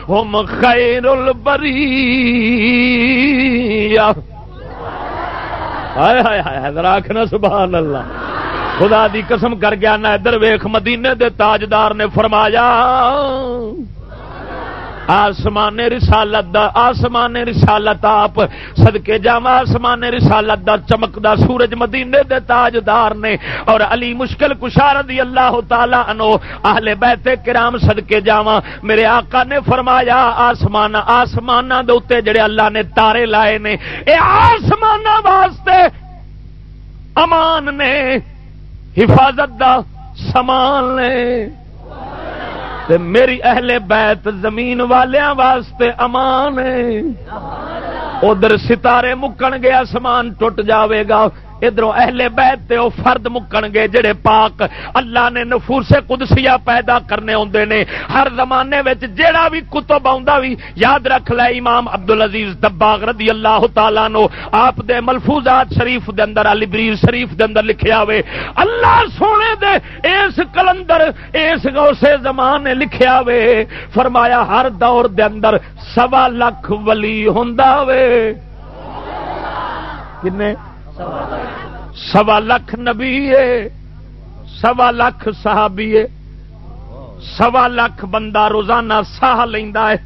ہم خیر البری آخنا سبحان اللہ خدا دی قسم کر گیا نہ ادھر ویخ مدینے دے تاجدار نے فرمایا۔ آسمان رسالت دا آسمان رسالت آپ سدکے جا آسمان رسالت دا چمکدا سورج مدینے دے تاجدار نے اور علی مشکل کشار دی اللہ تعالی انو اہل بیت کرام سدکے جا میرے آقا نے فرمایا آسمان آسمان دے اتنے جڑے اللہ نے تارے لائے نے، اے آسمان واسطے امان نے، حفاظت دا سامان نے۔ تے میری اہل بیت زمین والیاں واسطے امان ادھر ستارے مکن گیا سامان ٹوٹ جاوے گا۔ ادھر اہل بیت تے او فرد مکن گے جڑے پاک اللہ نے نفوس قدسیہ پیدا کرنے ہوندے نے۔ ہر زمانے وچ جیڑا بھی کتب آوندا وی، یاد رکھ لے امام عبد العزیز دباغ رضی اللہ تعالی نو۔ آپ دے ملفوظات شریف دے اندر، علی بریز شریف دے اندر لکھیا ہوئے اللہ سونے دے اس کلندر، اس غوث زمان نے لکھیا ہوئے فرمایا، ہر دور دے اندر سوا لاکھ ولی ہوندا وے۔ کنے؟ سوا لکھ۔ نبی سوا لکھ صحابی سوا لکھ بندہ روزانہ ساہ لینا ہے۔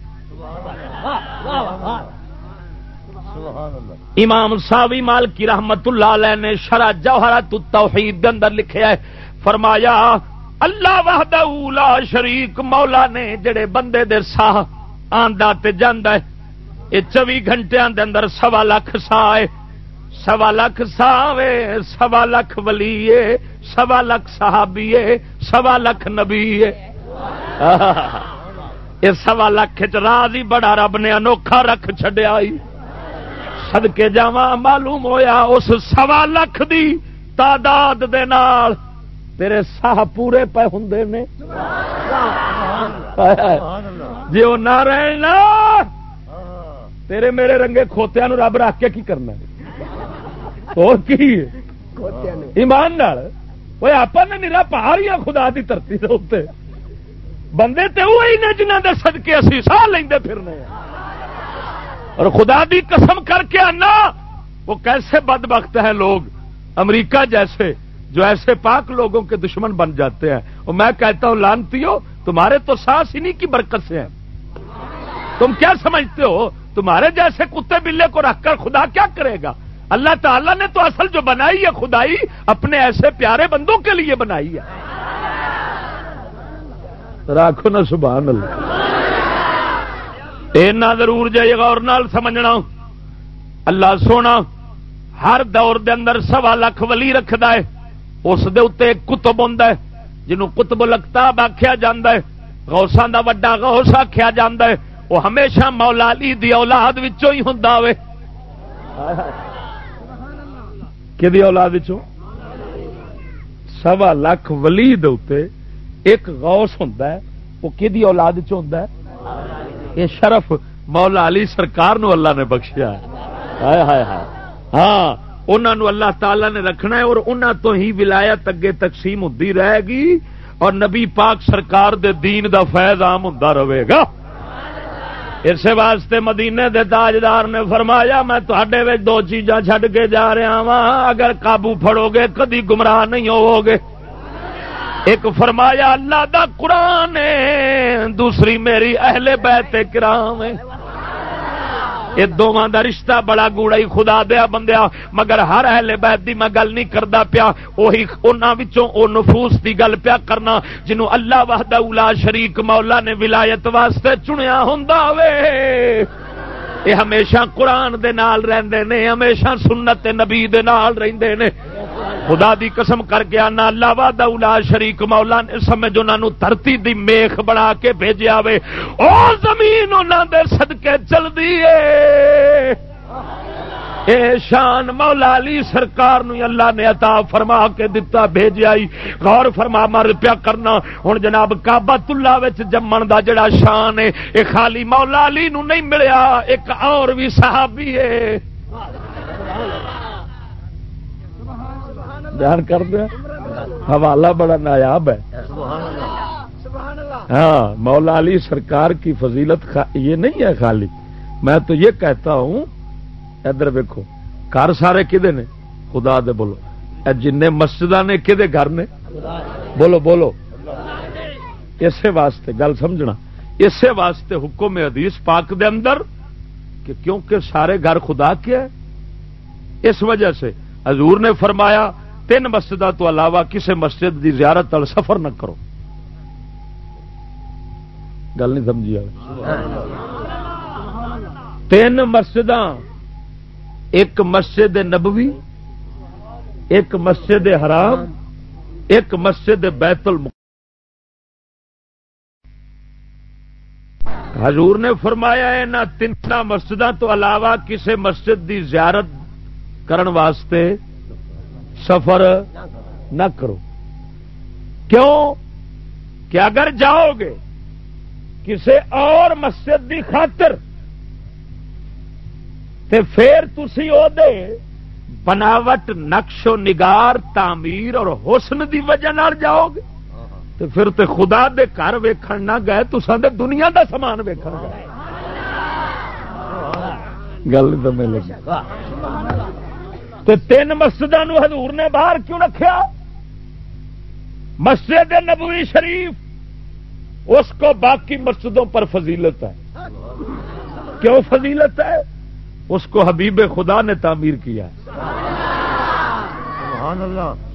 امام ساوی مال کی رحمت اللہ علیہ نے شرا جوہرا توحید اندر لکھیا ہے، فرمایا، اللہ وحدہ لا شریک مولا نے جڑے بندے دے ساہ آندا تے جاندا ہے، یہ چوی گھنٹے دے اندر سوا لکھ ساہ ہے۔ سوا لکھ ساوے، سوا لکھ ولی سوا لکھ صحابی سوا لکھ نبی یہ سوا لکھ راز ہی بڑا رب نے انوکھا رکھ چڈیا سدکے جا معلوم ہویا، اس سوا لکھ دی تعداد دے نال تیرے ساہ پورے پے ہوں نے۔ جی وہ نہ رہنا تیرے میرے رنگے کھوتیا نو رب رکھ کے کی کرنا ہے؟ اور کی ایمان وہ آپ نے نیلا پہاڑ ہی خدا دی دھرتی کے بندے تے وہی نے جنہ دے سدکے اسی سہ لیندے پھرنے اور خدا دی قسم کر کے آنا وہ کیسے بد بخت ہیں لوگ امریکہ جیسے جو ایسے پاک لوگوں کے دشمن بن جاتے ہیں اور میں کہتا ہوں لانتی ہو تمہارے تو سانس انہیں کی برکت سے ہیں تم کیا سمجھتے ہو تمہارے جیسے کتے بلے کو رکھ کر خدا کیا کرے گا اللہ تعالی نے تو اصل جو بنائی ہے خدائی اپنے ایسے پیارے بندوں کے لیے بنائی ہے۔ راکھو نا سبحان اللہ۔ اینا ضرور جائے گا اور نال سمجھنا۔ اللہ سونا، ہر دور دے اندر سوا لکھ ولی رکھد ہے۔ اس دے اتنے کتب ہوں جنہوں کتب لگتا آخیا جا ہے۔ گوسان کا وڈا گوس آخیا جا ہے۔ وہ ہمیشہ مولا علی دی اولاد ہی ہوں کہ اولاد سوا لاکھ ولی دے ایک غوث ہوں وہ کہ اولاد چ یہ شرف مولا علی سرکار نو اللہ نے بخشیا ہاں انہوں اللہ تعالی نے رکھنا ہے اور انہوں تو ہی ولایت اگے تقسیم ہوتی رہے گی اور نبی پاک سرکار دے دین دا فیض عام ہوں رہے گا۔ اس واسطے مدینے دے تاجدار نے فرمایا، میں تے دو چیزاں چھڈ کے جا رہا وا اگر قابو پھڑو گے کدی گمراہ نہیں ہو گے ایک فرمایا، اللہ دا قرآن دوسری میری اہل بیت کرام یہ دونوں کا رشتہ بڑا گوڑا ہی خدا دیا بندیا، مگر ہر اہل بیت دی میں گل نہیں کرتا پیا وہی او نفوس دی گل پیا کرنا، جنوں اللہ وحدہ اولا شریک مولا نے ولایت واسطے چنیا ہوں اے ہمیشہ قرآن دے نال رہندے نے، ہمیشہ سنت نبی دے نال رہندے نے۔ خدا دی قسم کر کے آنا اللہ وا شریک مولا نے سمجھ انہاں نو دھرتی دی میخ بنا کے بھیجیا وے، او زمین انہاں دے صدقے چل دیے اے۔ شان مولا علی سرکار نو اللہ نے عطا فرما کے دتا بھیجیا غور فرما مر پیا کرنا۔ ہوں جناب کابت اللہ جمن دا جڑا شان ہے اے خالی مولا علی نو نہیں ملیا ایک اور بھی صحابی ہے۔ بیان کر دیا۔ حوالہ بڑا نایاب ہے۔ ہاں مولا علی سرکار کی فضیلت یہ نہیں ہے خالی۔ میں تو یہ کہتا ہوں ادھر ویکو گھر سارے کدے نے؟ خدا دے بولو۔ جن مسجد نے کدے گھر نے؟ بولو بولو۔ اسی واسطے، گل سمجھنا۔ اسی واسطے حکم حدیث پاک دے اندر کہ کیونکہ سارے گھر خدا کے اس وجہ سے حضور نے فرمایا، تین مسجد تو علاوہ کسی مسجد دی زیارت وال سفر نہ کرو۔ گل نہیں سمجھی تین مسجد ایک مسجد نبوی، ایک مسجد حرام، ایک مسجد بیت الم حضور نے فرمایا ہے نہ تین مسجد تو علاوہ کسی مسجد دی زیارت کرن واسطے سفر نہ کرو۔ کیوں؟ کہ اگر جاؤ گے کسی اور مسجد دی خاطر تے پھر تھی وہ بناوٹ نقش و نگار تعمیر اور حسن دی وجہ جاؤ گے۔ تو پھر تے خدا دے گھر ویکھن نہ گئے تو سب دنیا دا سامان ویکھن گئے۔ گل تو میں لگی۔ تو تین مسجد حضور نے باہر کیوں رکھا مسجد نبوی شریف اس کو باقی مسجدوں پر فضیلت ہے۔ کیوں فضیلت ہے؟ اس کو حبیب خدا نے تعمیر کیا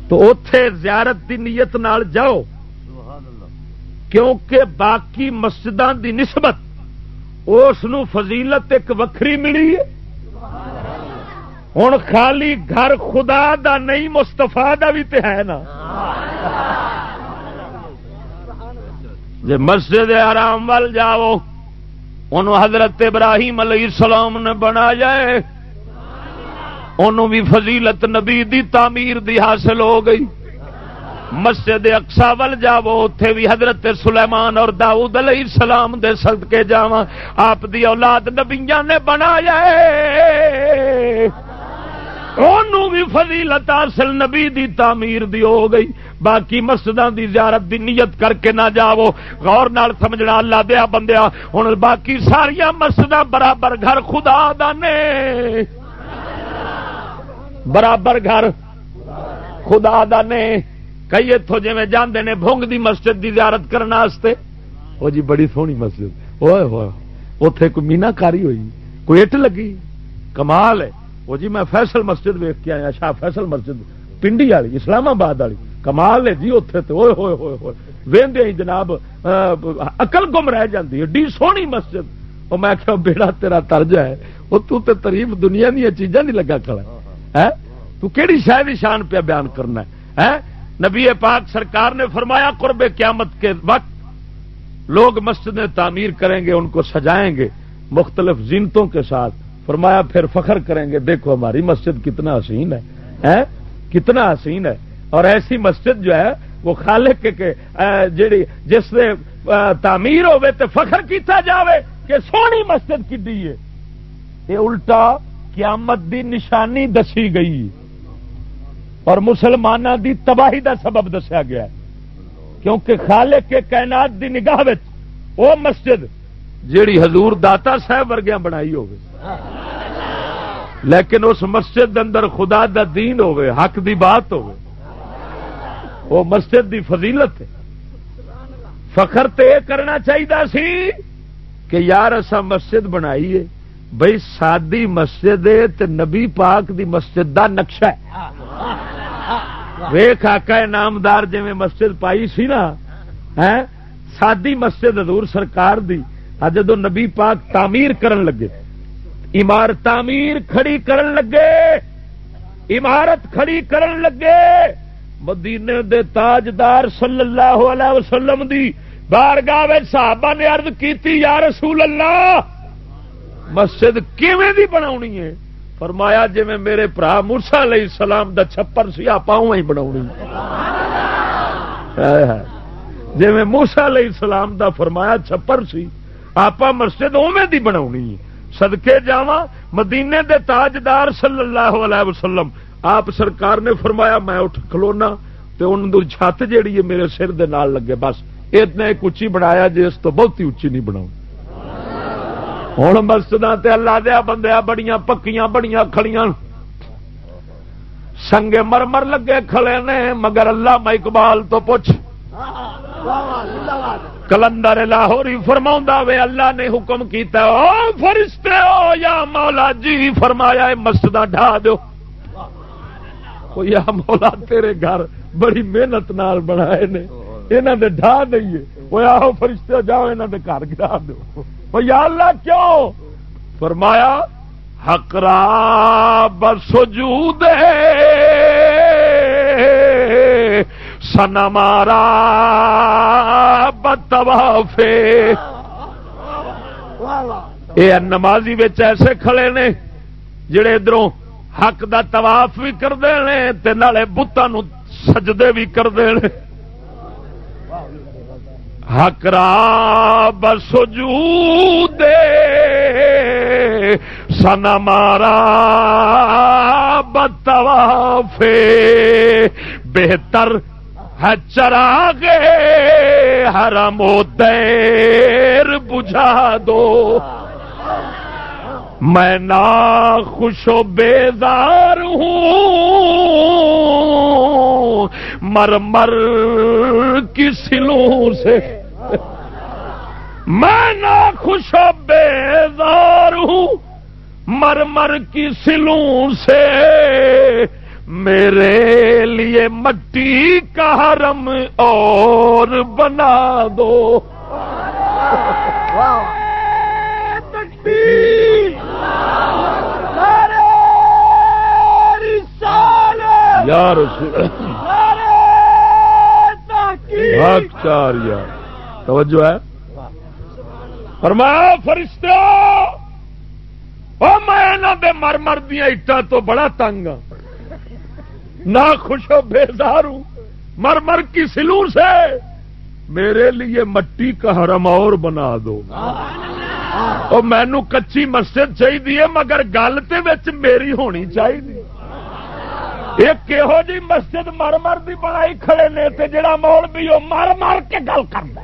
تو اتے زیارت کی نیت نال جاؤ۔ کیونکہ باقی مسجد دی نسبت اس فضیلت ایک وکری ملی ہے۔ ہوں خالی گھر خدا دا نہیں مستفا دا بھی تو ہے نا۔ جی مسجد آرام وال جاؤ ان حضرت ابراہیم علیہ السلام نے بنایا ہے۔ انہوں بھی فضیلت نبی دی تعمیر دی حاصل ہو گئی۔ مسجد اقسا ول جاو اتے بھی حضرت سلیمان اور داؤد علیہ السلام دے صدقے جاواں۔ آپ دی اولاد نبیاں نے بنایا ہے۔ بھی فضیلت حاصل نبی دی تعمیر دی ہو گئی۔ باقی مسجد دی زیارت دی نیت کر کے نہ جاو غور نال سمجھنا اللہ دیا بندیا ہوں باقی ساریا مسجد برابر گھر خدا دانے برابر گھر خدا دانے کئی اتو جی جانے نے بونگ دی مسجد دی زیارت کرنے وہ جی بڑی سونی مسجد۔ ہوئے ہوئے اتے کوئی مینا کاری ہوئی، کوئی اٹ لگی۔ کمال ہے۔ وہ جی میں فیصل مسجد ویک کے آیا، شاہ فیصل مسجد، پنڈی والی اسلام آباد والی، کمال ہے جی اتے تو ہوئے ہوئے ہوئے ہوئے وہدے جناب اقل گم رہ جاتی ہے ڈی سونی مسجد۔ وہ میں کہ بیڑا تیرا ترج ہے، وہ تو تے تریف دنیا دیا چیزاں نہیں لگا کھڑا۔ ہے تو کیڑی شاید شان پہ بیان کرنا ہے؟ ہاں؟ نبی پاک سرکار نے فرمایا، قرب قیامت کے وقت لوگ مسجدیں تعمیر کریں گے، ان کو سجائیں گے مختلف زینتوں کے ساتھ۔ فرمایا، پھر فخر کریں گے، دیکھو ہماری مسجد کتنا حسین ہے کتنا حسین ہے۔ اور ایسی مسجد جو ہے، وہ خالق کے جیڑی، جس سے تعمیر ہوے تو فخر کیتا جاوے کہ سونی مسجد کی ہے۔ یہ الٹا قیامت دی نشانی دسی گئی۔ اور مسلمانوں دی تباہی دا سبب دسیا گیا ہے۔ کیونکہ خالق کے کائنات دی نگاہ وہ مسجد جیڑی حضور داتا صاحب ورگیا بنائی ہوگی لیکن اس مسجد اندر خدا دا دین ہوے حق دی بات ہوے وہ مسجد دی فضیلت ہے۔ فخر تے کرنا چاہیے سی کہ یار اصا مسجد بنائی ہے بھائی سادی مسجد نبی پاک دی مسجد دا نقشہ ہے۔ ویخ آقا نامدار جی مسجد پائی سی نا سادی مسجد حضور سرکار دی۔ جدو نبی پاک تعمیر کرن لگے عمارت تعمیر کھڑی کرن لگے۔ عمارت کھڑی کرن لگے۔ مدینے دے تاجدار صلی اللہ علیہ وسلم دی بارگاہ صحابہ نے عرض کیتی، یا رسول اللہ، مسجد کیویں دی بناونی ہے؟ فرمایا جی میں میرے برا مرسا علیہ السلام دا چھپر سی آپ ہی بنا جی میں موسا علیہ السلام دا فرمایا چھپر سی آپ مسجد اوے دی بنا سدکے جا مدینے دے تاجدار صلی اللہ علیہ وسلم۔ آپ سرکار نے فرمایا، میں اٹھ کھلونا تو ان چھت جیڑی ہے میرے سر دے نال لگے، بس۔ اتنا ایک اچھی بنایا جی اس تو بہت ہی اچھی نہیں بنا ہوں مسجد اللہ دیا بندیا بڑیاں پکیاں، بڑیاں کھڑیاں۔ سنگے مر مر لگے کھڑے نے، مگر اللہ میں اقبال تو پوچھ۔ کلندر لاہوری فرما وے، اللہ نے حکم کیتا او فرشتے ہو یا مولا جی فرمایا مسجد ڈھا دو یا مولا، تیرے گھر بڑی محنت نال بنائے نے۔ یہاں دے ڈھا دئیے۔ وہ آو فرشتے، جاؤ یہاں دے گھر گرا دو یا اللہ، کیوں؟ فرمایا حقرا بسجود سن مارا بتوافے یہ نمازی ایسے کھڑے نے جڑے ادھروں حق دا طواف بھی کرتے ہیں نالے بتان سجدے بھی کرتے ہیں حق را بسجو دے سن مارا بتوافے بہتر چرا گے ہرم دیر بجھا دو۔ میں نا خوش و بیدار ہوں مر مر کی سلوں سے۔ میں نا خوش و بیدار ہوں مر مر کی سلوں سے۔ میرے لیے مٹی کا حرم اور بنا دو۔ یار چار یار توجہ ہے۔ فرمایا فرشتہ میں دے مر مر دیا اٹا تو بڑا تنگ ہاں۔ نہ خوش ہو بیزار ہوں۔ مر مر کی سلور سے۔ میرے لیے مٹی کا حرم اور بنا دو۔ اور مینو کچی مسجد چاہیے مگر گل تو میری ہونی چاہیے ایک یہو جی مسجد مر مر دی بنائی کھڑے نے تے جڑا مول بھی وہ مر مر کے گل کرتا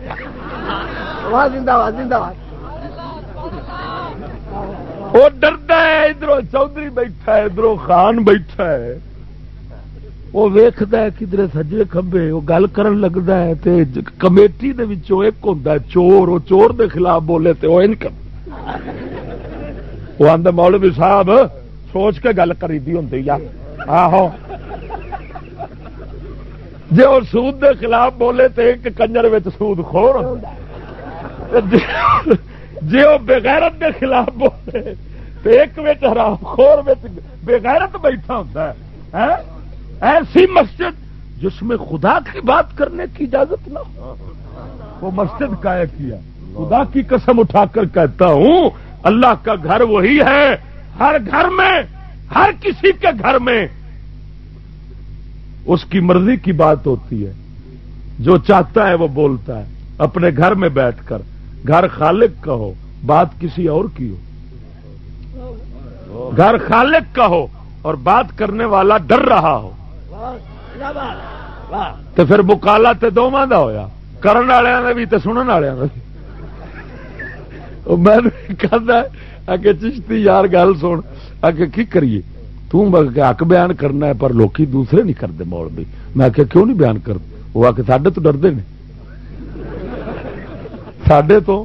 وہ ڈردا ہے ادھر چودھری بیٹھا ہے ادھر خان بیٹھا ہے۔ وہ ویخد کدھر سجے کھبے وہ گل کرن لگتا ہے تے کمیٹی دے وچوں ایک ہوں چور، وہ چور دے خلاف بولے تے وہ انکم۔ وہ آدھا مولوی صاحب، سوچ کے گل کری دی ہوں یار آہو۔ جی وہ سود دے خلاف بولے تو ایک کنجر سود خور جی وہ بغیرت دے خلاف بولے تو ایک حرام خور بغیرت بیٹھا ہوتا ہے ہاں؟ ایسی مسجد جس میں خدا کی بات کرنے کی اجازت نہ ہو۔ وہ مسجد کا کیا۔ خدا کی قسم اٹھا کر کہتا ہوں، اللہ کا گھر وہی ہے۔ ہر گھر میں، ہر کسی کے گھر میں۔ اس کی مرضی کی بات ہوتی ہے۔ جو چاہتا ہے وہ بولتا ہے۔ اپنے گھر میں بیٹھ کر۔ گھر خالق کا ہو، بات کسی اور کی ہو۔ گھر خالق کا ہو اور بات کرنے والا ڈر رہا ہو۔ تو پھر بکالا تو دو ماں ہوا کرن والوں نے بھی تو سنن والوں نے میں کہ چشتی یار گل سن اگے کی کریے؟ حق بیان کرنا ہے، پر لوکی دوسرے نہیں کرتے مول بھی۔ میں آخیا کیوں نہیں بیان کرتے وہ آ کے سڈے تو ڈردے نے۔ سڈے تو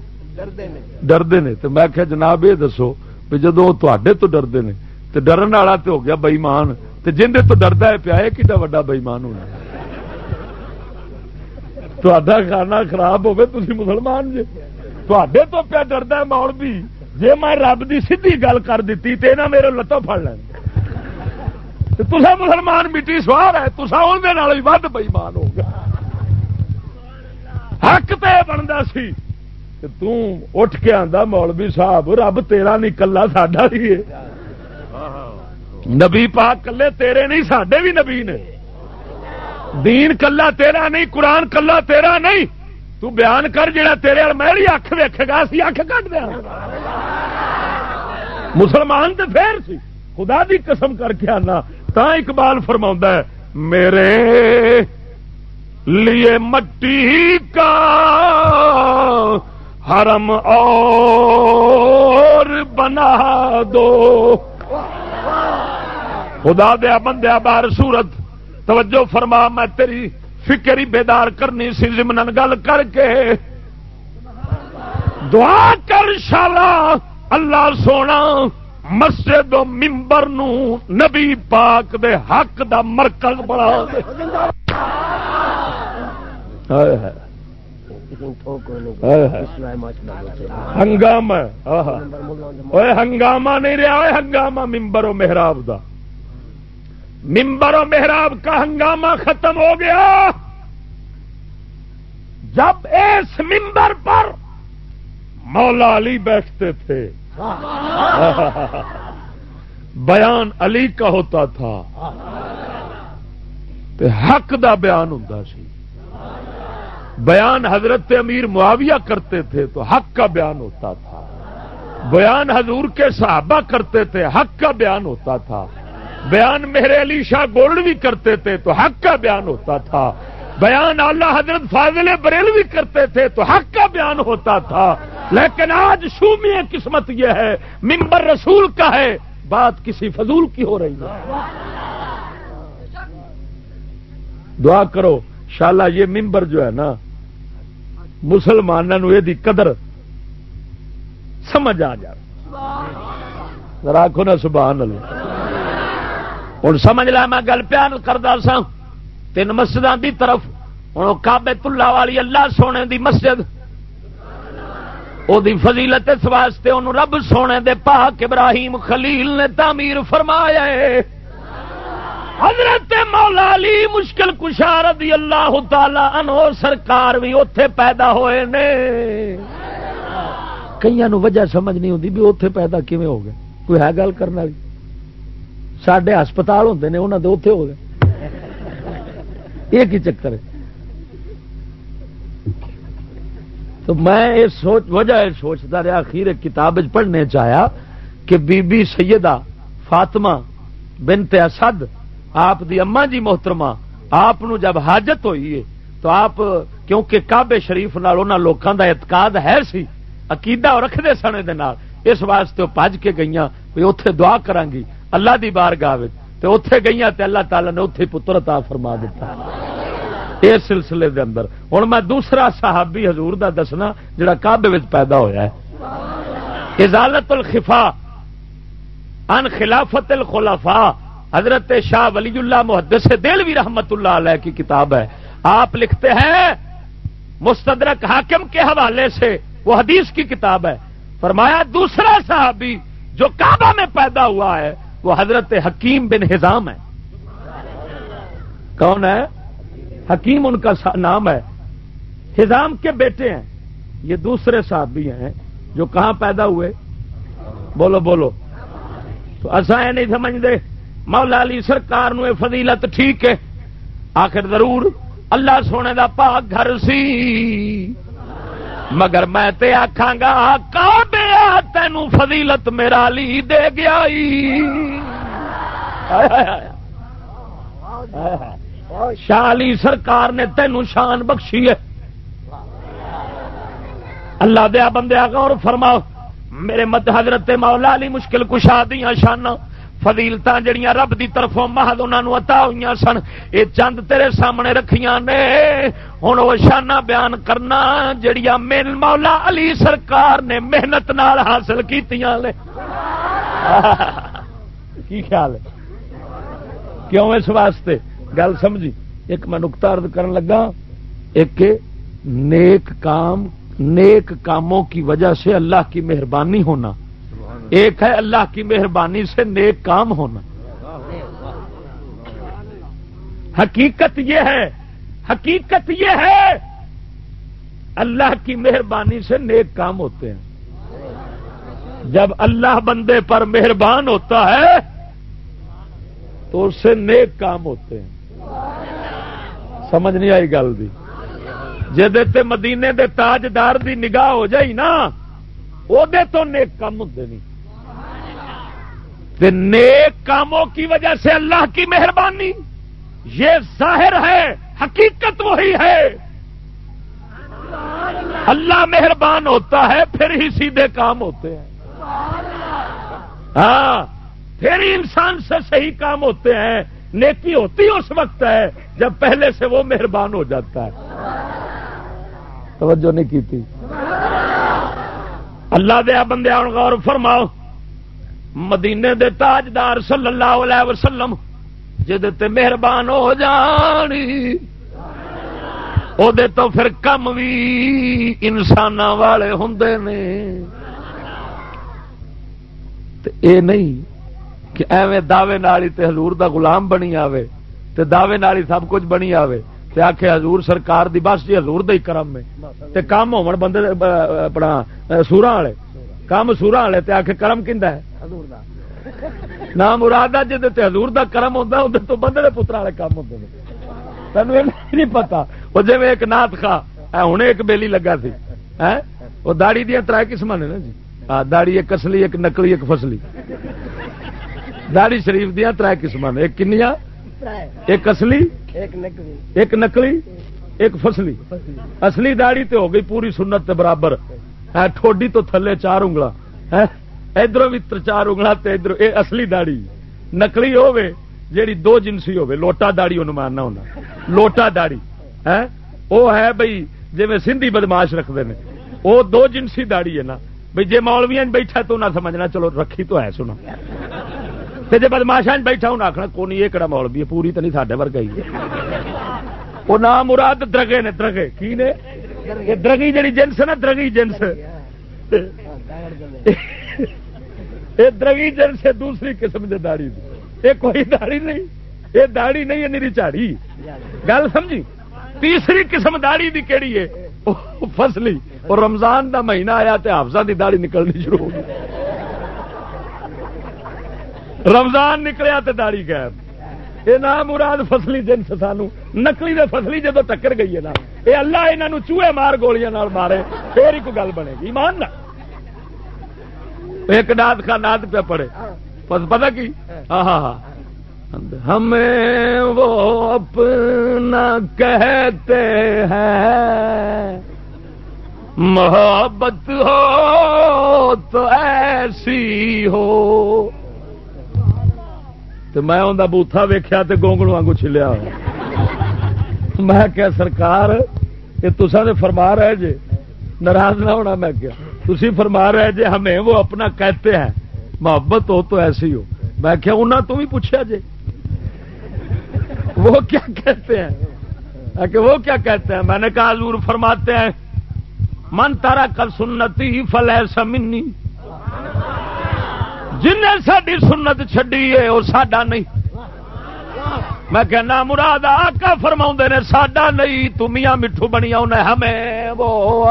ڈردے نے۔ تو میں کہ جناب یہ دسو، بھی جدو تے تو ڈردے نے تو ڈرن والا تو ہو گیا بئیمان۔ تو جن تو ڈردا ہے پیا کہ وا بئیمان ہونا۔ تا کھانا خراب ہوگی تھی مسلمان جی تے تو پیا ڈردا ماحول بھی۔ جی میں رب کی سیدھی گل کر دیتی تو یہاں میرے لتوں پڑ لین۔ تسا مسلمان مٹی سوار ہے تسا اندر ود بئیمان ہو گیا۔ حق تو بنتا سی۔ اٹھ کے آدھا مولوی صاحب، رب تیرا نہیں کلا ساڈا ہی ہے۔ نبی پاک کلے تیرے نہیں سڈے بھی نبی نے۔ دین کلا تیرا نہیں، قرآن کلا تیرا نہیں۔ تو بیان کر جڑا تیرے میری اکھ ویکے گا سی اکھ کٹ دیا۔ مسلمان تو پھر سی۔ خدا دی قسم کر کے آنا۔ تا اقبال فرما ہے، میرے لیے مٹی کا حرم اور بنا دو۔ خدا دیا بندیا بار سورت توجہ فرما، میں تیری فکر ہی بیدار کرنی سی زمن گل کر کے۔ دعا کر شالا، اللہ سونا، مسجد ممبر نو نبی پاک دے حق دا مرکز بنا۔ دے ہنگامہ ہنگامہ نہیں رہا ہنگامہ ممبر و محراب دا۔ ممبر و محراب کا ہنگامہ ختم ہو گیا۔ جب اس ممبر پر مولا علی بیٹھتے تھے۔ بیان علی کا ہوتا تھا۔ حق دا بیان ہوں سی۔ بیان حضرت امیر معاویہ کرتے تھے تو حق کا بیان ہوتا تھا۔ بیان حضور کے صحابہ کرتے تھے، حق کا بیان ہوتا تھا۔ بیان میرے علی شاہ گولڈ بھی کرتے تھے تو حق کا بیان ہوتا تھا۔ بیان اللہ حضرت فاضل بریل بھی کرتے تھے تو حق کا بیان ہوتا تھا۔ لیکن آج شومی قسمت یہ ہے ممبر رسول کا ہے، بات کسی فضول کی ہو رہی ہے۔ دعا کرو شالا یہ ممبر جو ہے نا، مسلمانوں یہ قدر سمجھ آ جائے۔ راکھو نا سبحان اللہ۔ ہوں سمجھ لا میں گل پیان کرتا سا تین مسجد کی طرف ہوں کابے تلا والی اللہ سونے دی مسجد، او دی فضیلت اس واسطے انہوں رب سونے دے پاک ابراہیم خلیل نے تعمیر فرمایا ہے۔ حضرت مولا علی مشکل کشار رضی اللہ تعالی عنہ سرکار بھی اتے پیدا ہوئے نے۔ کئی وجہ سمجھ نہیں ہوتی بھی اتے پیدا کیویں ہو گئے؟ کوئی ہے گل کرنے والی؟ سڈے ہسپتال ہوں نے انہوں نے اتے ہو گئے۔ یہ کی چکر ہے۔ تو میں یہ سوچ، وجہ سوچتا رہا، اخیر کتاب پڑھنے چاہیا کہ بی بی سیدہ فاطمہ بنت اسد، آپ دی اما جی محترمہ، آپ جب حاجت ہوئی ہے، تو آپ کیونکہ کابے شریف نال لوگوں کا اعتقاد ہے سی، عقیدہ رکھتے سنے دے نال، اس واسطے پج کے گئی بھی اتے دعا کرانگی۔ اللہ دی بار گاہ اتے گئی اللہ تعالی نے اتے پتر عطا فرما دیتا اس سلسلے دے اندر۔ ہوں میں دوسرا صحابی حضور دا دسنا جڑا کابے پیدا ہویا ہے۔ ازالت الخفا ان خلافت الخلافا حضرت شاہ ولی اللہ محدث دلوی رحمت اللہ علیہ کی کتاب ہے۔ آپ لکھتے ہیں، مستدرک حاکم کے حوالے سے وہ حدیث کی کتاب ہے۔ فرمایا، دوسرا صحابی جو کعبہ میں پیدا ہوا ہے وہ حضرت حکیم بن ہزام ہے۔ کون ہے؟ حکیم ان کا نام ہے۔ ہزام کے بیٹے ہیں۔ یہ دوسرے صحابی ہیں جو کہاں پیدا ہوئے؟ بولو بولو۔ تو ایسا یہ نہیں سمجھتے مولا علی سرکار نو فضیلت ٹھیک ہے۔ آخر ضرور اللہ سونے دا پاک گھر سی۔ مگر میں تے آخا گا تین فضیلت میرا لی دے گیا شالی سرکار نے تینوں شان بخشی ہے۔ اللہ دیا بندیا غور فرماؤ، میرے مت حضرت مولا علی مشکل کشا دیا شانہ فضیلت جڑیاں رب دی طرفوں مہد انہوں عطا ہوئی سن یہ چند تیرے سامنے رکھیاں نے ہوں وہ شانہ بیان کرنا جڑیاں میل مولا علی سرکار نے محنت نال حاصل کی کی خیال ہے کیوں اس واسطے گل سمجھی ایک میں نقطہ ارد کرن لگا ایک نیک کام نیک کاموں کی وجہ سے اللہ کی مہربانی ہونا ایک ہے اللہ کی مہربانی سے نیک کام ہونا۔ حقیقت یہ ہے، حقیقت یہ ہے، اللہ کی مہربانی سے نیک کام ہوتے ہیں۔ جب اللہ بندے پر مہربان ہوتا ہے، تو اس سے نیک کام ہوتے ہیں۔ سمجھ نہیں آئی گل دی۔ جی مدینے دے تاجدار دی نگاہ ہو جائی نا وہ تو نیک کام ہوتے نہیں۔ نیک کاموں کی وجہ سے اللہ کی مہربانی۔ یہ ظاہر ہے، حقیقت وہی ہے۔ اللہ مہربان ہوتا ہے، پھر ہی سیدھے کام ہوتے ہیں۔ ہاں پھر ہی انسان سے صحیح کام ہوتے ہیں۔ نیکی ہوتی اس وقت ہے، جب پہلے سے وہ مہربان ہو جاتا ہے۔ توجہ نہیں کی تھی۔ اللہ دیا بندے غور فرماؤ۔ مدینے دے تاجدار صلی اللہ علیہ وسلم جد مہربان ہو جانی۔ او دے تو پھر کم بھی انسان والے ہوں نے۔ اے نہیں کہ ایویں دعوے نالی تے حضور دا غلام بنی آوے، تے دعوے نالی سب کچھ بنی آوے۔ تے آخے حضور سرکار دی بس جی حضور دا ہی کرم میں۔ تے کام ہو بندے اپنا سورا والے۔ کام سورا والے، تے آخے کرم کھندا ہے۔ نہ مراد جی حضور دا کرم ہوتا ادھر تو بندے پتر والے کام ہوتے ہیں تینوں نہیں پتا وہ جی ایک نات خا ہوں ایک بیلی لگا سی۔ وہ داڑی دیا تر قسم نے نا جی۔ داڑی ایک اصلی ایک نکلی ایک فصلی۔ داڑی شریف دیا تر قسم نے۔ ایک کنیا ایک اصلی ایک نکلی۔ ایک فصلی۔ اصلی داڑی تے ہو گئی پوری سنت تے برابر۔ ٹھوڈی تو تھلے چار انگلا ادھر بھی چار انگلا ادھر یہ اصلی داڑی نکلی ہوے جیڑی دو جنسی ہوے لوٹا داڑی ان مارنا ہونا لوٹا داڑی ہے وہ ہے بھائی جی سندھی بدماش رکھتے ہیں وہ دو جنسی داڑی ہے نا۔ بھائی جی مولویا بیٹھا تو نہ سمجھنا چلو رکھی تو ہے سنا جی بدماشا بیٹھا انہیں آخنا کون یہ کہڑا مولوی ہے؟ پوری تو نہیں سڈے ورگا ہی وہ نام مراد درگے نے درگے۔ کی نے؟ درگی جڑی جنس نا درگی جنس۔ [laughs] یہ درگی جن سے دوسری قسم کی داڑی یہ کوئی داڑی نہیں۔ یہ داڑی نہیں ہے میری چاڑی گل سمجھی؟ تیسری قسم داڑی دی کیڑی ہے فصلی اور رمضان دا مہینہ آیا تو حافظ دی داڑی نکلنی شروع ہو گئی۔ رمضان نکلیا تو داڑی غائب۔ یہ نام مراد فصلی جنس سانو۔ نکلی دے فصلی جدو ٹکر گئی ہے نا۔ یہ اللہ یہاں چوہے مار گولیاں مارے پھر ہی کوئی گل بنے گی۔ ایمان نہ ایک ناد کا ناد پہ پڑے پتا کی؟ ہاں۔ ہاں ہاں ہمیں وہ اپنا کہتے ہیں۔ محبت ہو تو ایسی ہو۔ تو میں انہیں بوتھا ویخیا تو گونگڑوں واگو چلیا میں کیا سرکار یہ تصا نے فرما رہے جی۔ ناراض نہ ہونا میں کیا تھی فرما رہے جی ہمیں وہ اپنا کہتے ہیں، محبت ہو تو ایسی ہو۔ میں کیا انہیں تو بھی پوچھا جی وہ کیا کہتے ہیں؟ کہ وہ کیا کہتے ہیں؟ میں نے کہا حضور فرماتے ہیں، من تارا کل سنتی فل ہے سمنی جن ساری سنت چڈی ہے، وہ ساڈا نہیں۔ میں کہنا مراد آقا فرما نے، ساڈا نہیں۔ تمیا مٹھو بنیا انہیں ہمیں وہ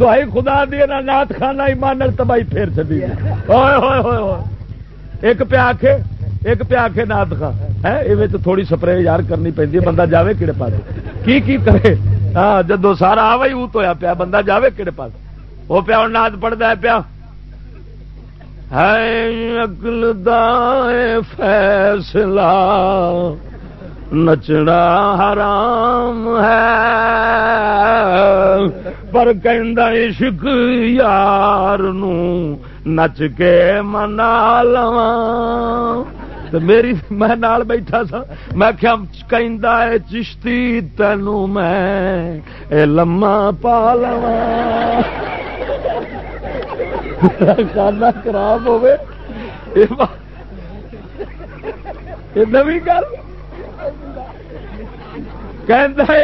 دہائی خدا دی نا نات خانہ ایمان تباہی پھیر چلی ہوئے ہوئے ہوئے ہوئے ایک پیا کے ایک پیا کے نات خان۔ ہے یہ تھوڑی سپرے یار کرنی پہ بندہ جاوے کہڑے پاس؟ کی کی کرے؟ ہاں جدو سارا آوا ہی اوت ہوا پیا، بندہ جاوے کہڑے پاس؟ وہ پیا ہوں نات پڑھتا ہے پیا۔ ہے اکل دائے فیصلہ۔ نچنا حرام ہے۔ پر عشق یار نو نچ کے منا لوا میری میں نال بیٹھا سا۔ میں کیا ہے چشتی تینوں میں اے لما پا لوا کھانا خراب ہوے نوی گل۔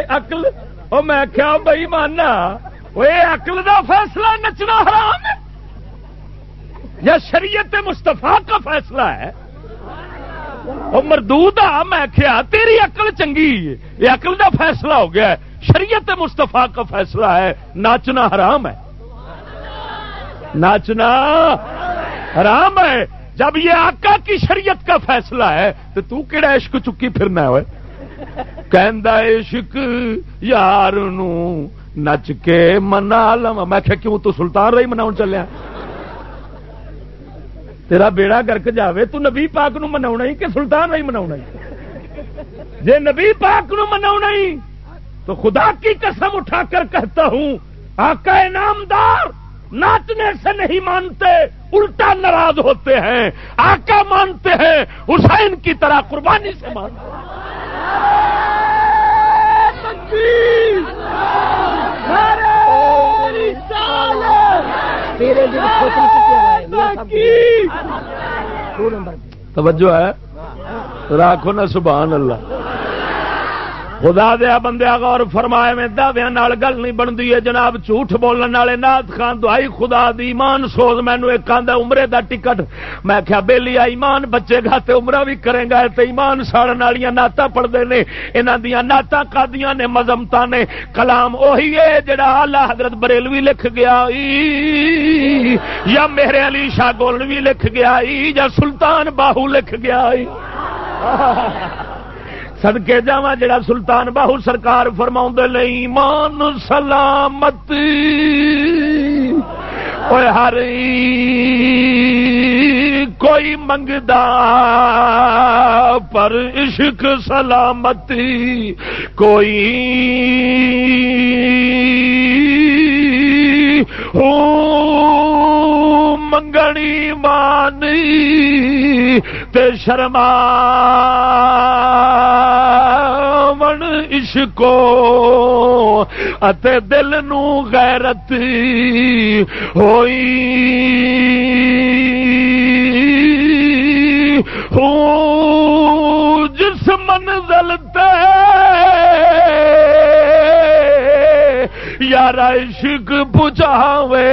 اقل وہ میں کیا بئی مانا وہ اقل کا فیصلہ نچنا حرام ہے۔ یا شریعت مستفا کا فیصلہ ہے۔ وہ مردود آ، میں کیا تیری اقل چنگی یہ اقل کا فیصلہ ہو گیا ہے۔ شریعت مستفا کا فیصلہ ہے۔ ناچنا حرام ہے۔ ناچنا حرام ہے۔ جب یہ آقا کی شریعت کا فیصلہ ہے، تو تو کہڑا عشق چکی پھرنا ہوئے عشق یار نو نچ کے منا لوا میں کیوں تو سلطان رہی منا چلیا تیرا بیڑا گرک جاوے، تو نبی پاک نو منا ہی کہ سلطان رہی منا جے نبی پاک نو منا ہی، تو خدا کی قسم اٹھا کر کہتا ہوں، آقا انعامدار ناچنے سے نہیں مانتے۔ الٹا ناراض ہوتے ہیں، آقا مانتے ہیں، حسین کی طرح قربانی سے مانتے توجہ ہے؟ راکھو نا سبحان اللہ۔ خدا دیا بندیا غور فرمائے میں دعوے گل نہیں بنتی ہے۔ جناب جھوٹ بولنے والے نات خان دعائی خدا دی ایمان سوز مینو ایک آدھا عمرے دا ٹکٹ۔ میں کیا بےلی ایمان بچے گا تے عمرہ بھی کرے گا تے ایمان ساڑن والی نعت پڑھتے ہیں یہاں دیا نعت کا نے مزمتا نے۔ کلام اہی ہے جڑا آلہ حضرت بریلوی لکھ گیا یا میرے علی شاہ گولوی لکھ گیا یا سلطان باہو لکھ گیا سدکے جا جڑا سلطان باہو سرکار فرما مان سلامت ہر کوئی منگدا پر عشق سلامتی کوئی منگنی مانی تے شرما من عشقو اتے دل نو غیرت ہوئی۔ جس منزل تے یار عشق پچاوے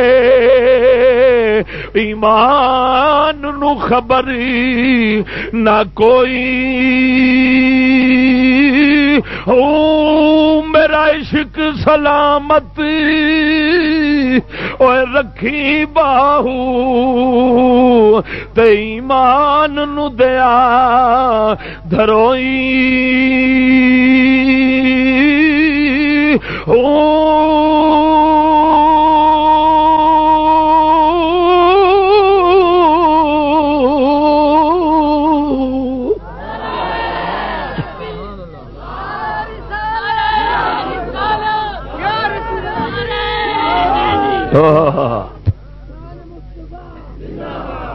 ایمان نو خبری نہ کوئی۔ او میرا عشق سلامت رکھی باہو، تے ایمان نو دیا دروئی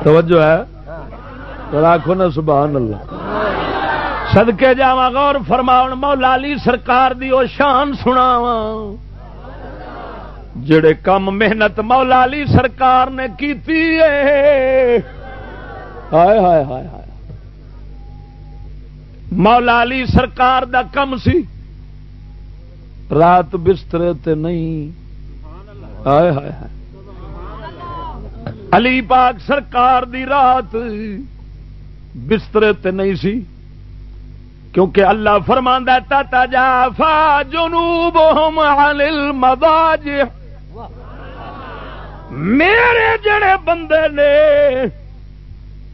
توجہ ہے؟ راکھو نا سبحان اللہ۔ سدکے جا غور فرماؤ مولا علی سرکار دی او شان سنا جڑے کم محنت مولا علی سرکار نے کیتی ہے۔ ہائے ہائے ہائے ہائے۔ مولا علی سرکار دا کم سی۔ رات بسترے تے نہیں۔ ہائے ہائے ہائے۔ علی پاک سرکار دی رات بسترے تے نہیں سی۔ کیونکہ اللہ فرماندہ تا جا فا جنوب میرے جڑے بندے نے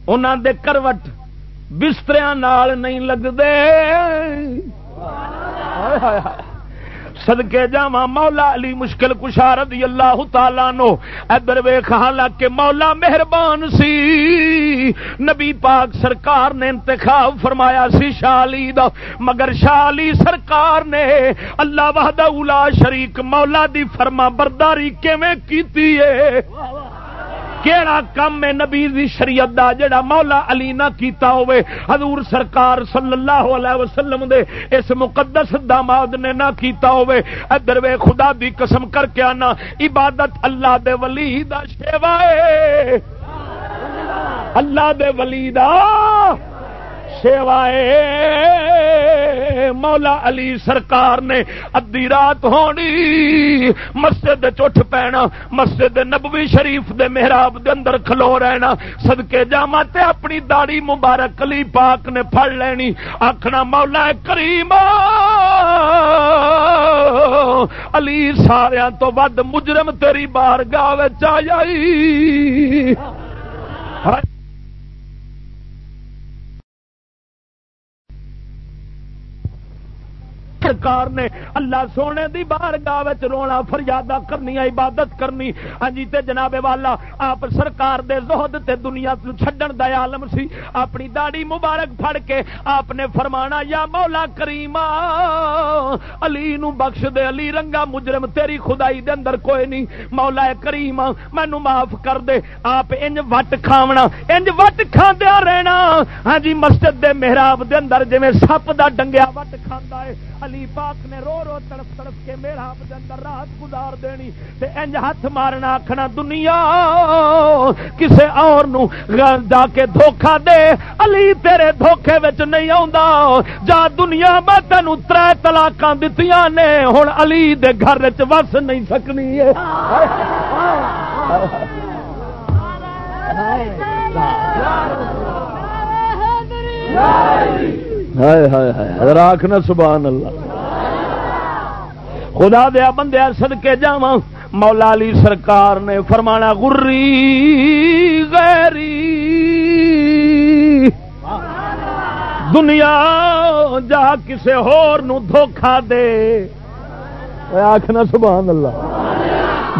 انہوں دے کروٹ بستر نہیں لگتے صدقے جاواں مولا علی مشکل کشا رضی اللہ تعالی نو ادھر ویکھ، حالانکہ مولا مہربان سی۔ نبی پاک سرکار نے انتخاب فرمایا سی شالی دا، مگر شالی سرکار نے اللہ وحدہ اولا شریک مولا دی فرما برداری کیویں کیتی ہے؟ کیڑا کم ہے نبی دی شریعت دا جڑا مولا علی نہ کیتا ہوئے؟ حضور سرکار صلی اللہ علیہ وسلم دے اس مقدس داماد نے نہ کیتا ہوئے؟ ادھر وے خدا دی قسم کر کے آنا، عبادت اللہ دے ولی دا شیوا ہے۔ اللہ دے ولی دا سیوائے مولا علی سرکار نے ادی رات ہونی، مسجد چھ پینا، مسجد نبوی شریف دے محراب دے اندر کھلو رہنا سدکے جاما تے اپنی داڑی مبارک علی پاک نے پھڑ لینی آخنا مولا کریم، علی سارا تو ود مجرم تیری بار گاہ سرکار نے اللہ سونے دی بار گاہ رونا فریادہ کرنی عبادت کرنی۔ ہاں جی، تے جناب والا، آپ سرکار دے زہد تے دنیا چھڈن دا عالم سی۔ اپنی داڑی مبارک پھڑ کے آپ نے فرمانا، یا مولا کریما علی نو بخش دے، علی رنگا مجرم، تیری خدائی دے اندر کوئی نہیں۔ مولا کریم، مینو معاف کر دے۔ آپ انج وٹ کھاونا، انج وٹ کھاندیا رہنا۔ ہاں جی مسجد دے محراب دے اندر جویں سپ دا ڈنگیا وٹ کھاندا ہے علی پاک نے رو رو تڑف تڑف کے میرا اندر رات گزار دینی تے انج ہاتھ مارنا آخنا دنیا کسے اور نو جا کے دھوکھا دے علی تیرے دھوکھے وچ نہیں آوندا جا دنیا میں تینوں تر طلاقاں دتیاں نے ہن علی دے گھر وچ وس نہیں سکنی ہے سبحان اللہ۔ خدا دیا بندیا سد کے جا مولا علی سرکار نے فرمانا گری غیری۔ دنیا جا کسے ہور نو دھوکھا دے۔ آخنا سبحان اللہ۔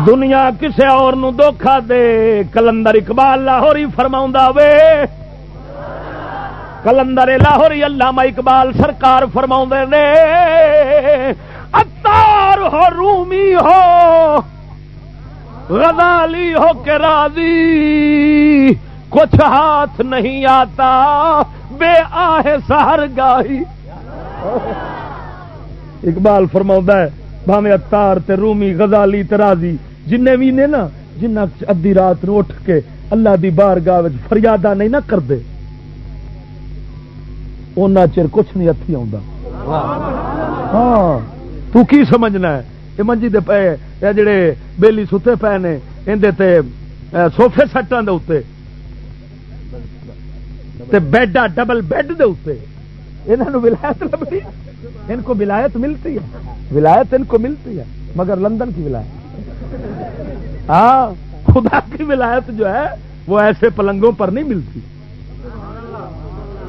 دنیا کسے اور نو دھوکھا دے۔ کلندر اقبال لاہوری فرما وے کلندر لاہوری علامہ اقبال سرکار فرما نے اتار ہو رومی ہو، غزالی ہو کے راضی، کچھ ہاتھ نہیں آتا، بے آہ سہر گاہی۔ اقبال فرما ہے بھاوے اتار تے رومی، غزالی ترازی جن بھی نے نا، جنہ ادی رات نو اٹھ کے اللہ دی بار گاہ فریادہ نہیں نہ کرتے چر کچھ نہیں ہاتھی ہاں۔ تو کی سمجھنا ہے؟ یہ منجی دے پے جڑے بیلی ستے پے نے اندر سوفے سٹان دے بیڈ ڈبل بیڈ دے انہوں ولایت لبنی ان کو ولایت ملتی ہے۔ ولایت ان کو ملتی ہے مگر لندن کی ولایت۔ ہاں خدا کی ولایت جو ہے وہ ایسے پلنگوں پر نہیں ملتی۔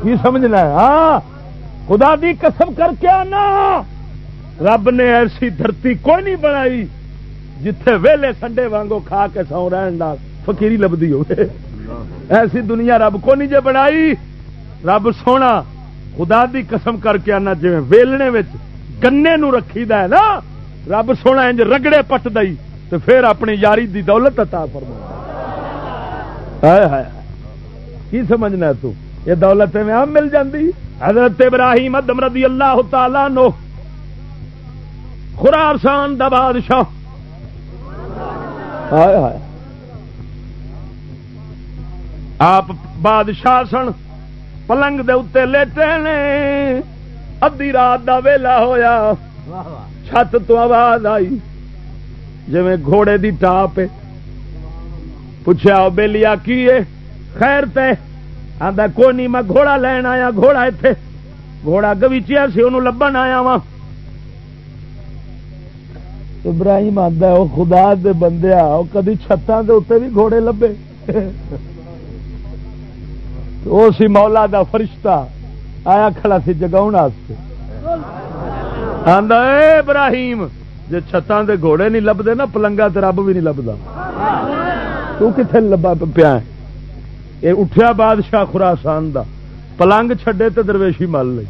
کی سمجھنا ہے ہاں خدا دی قسم کر کے آنا۔ رب نے ایسی دھرتی کوئی نہیں بنائی جتھے ویلے سنڈے وانگو کھا کے سو رہن فکیری لبھی ہو ایسی دنیا رب کو نہیں جے بنائی۔ رب سونا، خدا دی قسم کر کے آنا جی ویلنے گنے نو رکھی دا ہے نا۔ رب سونا انج رگڑے پٹ دئی تو پھر اپنی یاری دی دولت عطا فرما کی سمجھنا ہے تو؟ یہ دولت میں ہم مل جاندی۔ حضرت ابراہیم ادم رضی اللہ تعالی نو۔ خراسان دا بادشاہ۔ آپ بادشاہ سن، پلنگ دے اتنے لیٹے نے۔ ادی رات دا ویلا ہویا۔ چھت تو آواز آئی۔ جی گھوڑے دی ٹاپ پوچھا بےلیا کی خیر تے۔ آتا کوئی نہیں میں گھوڑا لین آیا گھوڑا اتے گھوڑا گویچیا سی انہوں لبن آیا وا ابراہیم آتا وہ خدا دے بندے کدی چھتان دے اتنے بھی گھوڑے لبے وہ سی مولا دا فرشتہ آیا کھڑا سی جگاؤ آدھا ابراہیم جی چھتان دے گھوڑے نہیں لبتے نا پلنگا تو رب بھی نہیں لبتا تو کتنے لبا پیا یہ اٹھیا بادشاہ خراسان دا۔ پلنگ چھڈے تو درویشی مل لی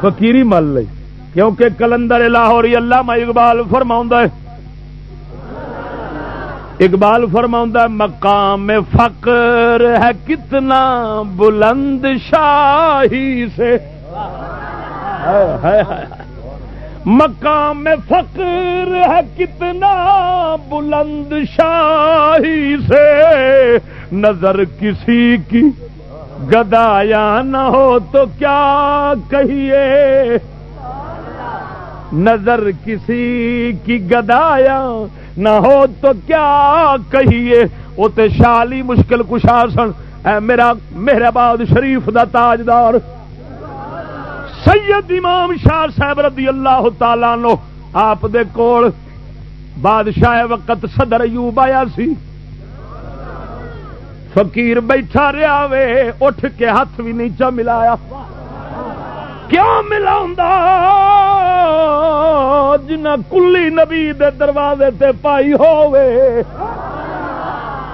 فکیری مل لی کیونکہ کلندر لاہور اللہ اقبال فرما اقبال فرما مقام فقر ہے کتنا بلند شاہی سے۔ مقام فقر ہے کتنا بلند شاہی سے۔ نظر کسی کی گدایا نہ ہو تو کیا کہیے؟ نظر کسی کی گدایا نہ ہو تو کیا کہیے؟ وہ تو شالی مشکل کشا سن۔ اے میرا، میرے باد شریف دا تاجدار۔ سید امام شاہ صاحب رضی اللہ تعالی نو آپ دے کول بادشاہ وقت صدر ایوب آیا سی۔ فقیر بیٹھا رہا وے، اٹھ کے ہاتھ بھی نیچا ملایا۔ کیوں ملا جنا کلی نبی دے دروازے تے پائی ہووے۔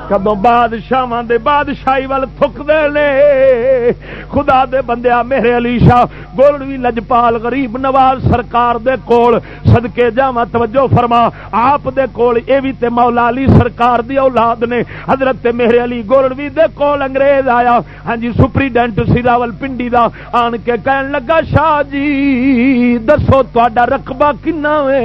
کدو بادشاہ دے بادشاہی وال تھک دے لے خدا دے بندیا میرے علی شاہ گولڑوی لجپال غریب نواز سرکار دے کول صدقے جاوا توجہ فرما آپ دے کول اے بھی تے مولا علی سرکار دی اولاد نے حضرت تے میرے علی گولڑوی دے کول انگریز آیا ہاں جی سپریڈنٹ سیراول پنڈی دا آن کے کہن لگا شاہ جی دسو تا رقبہ کنا وے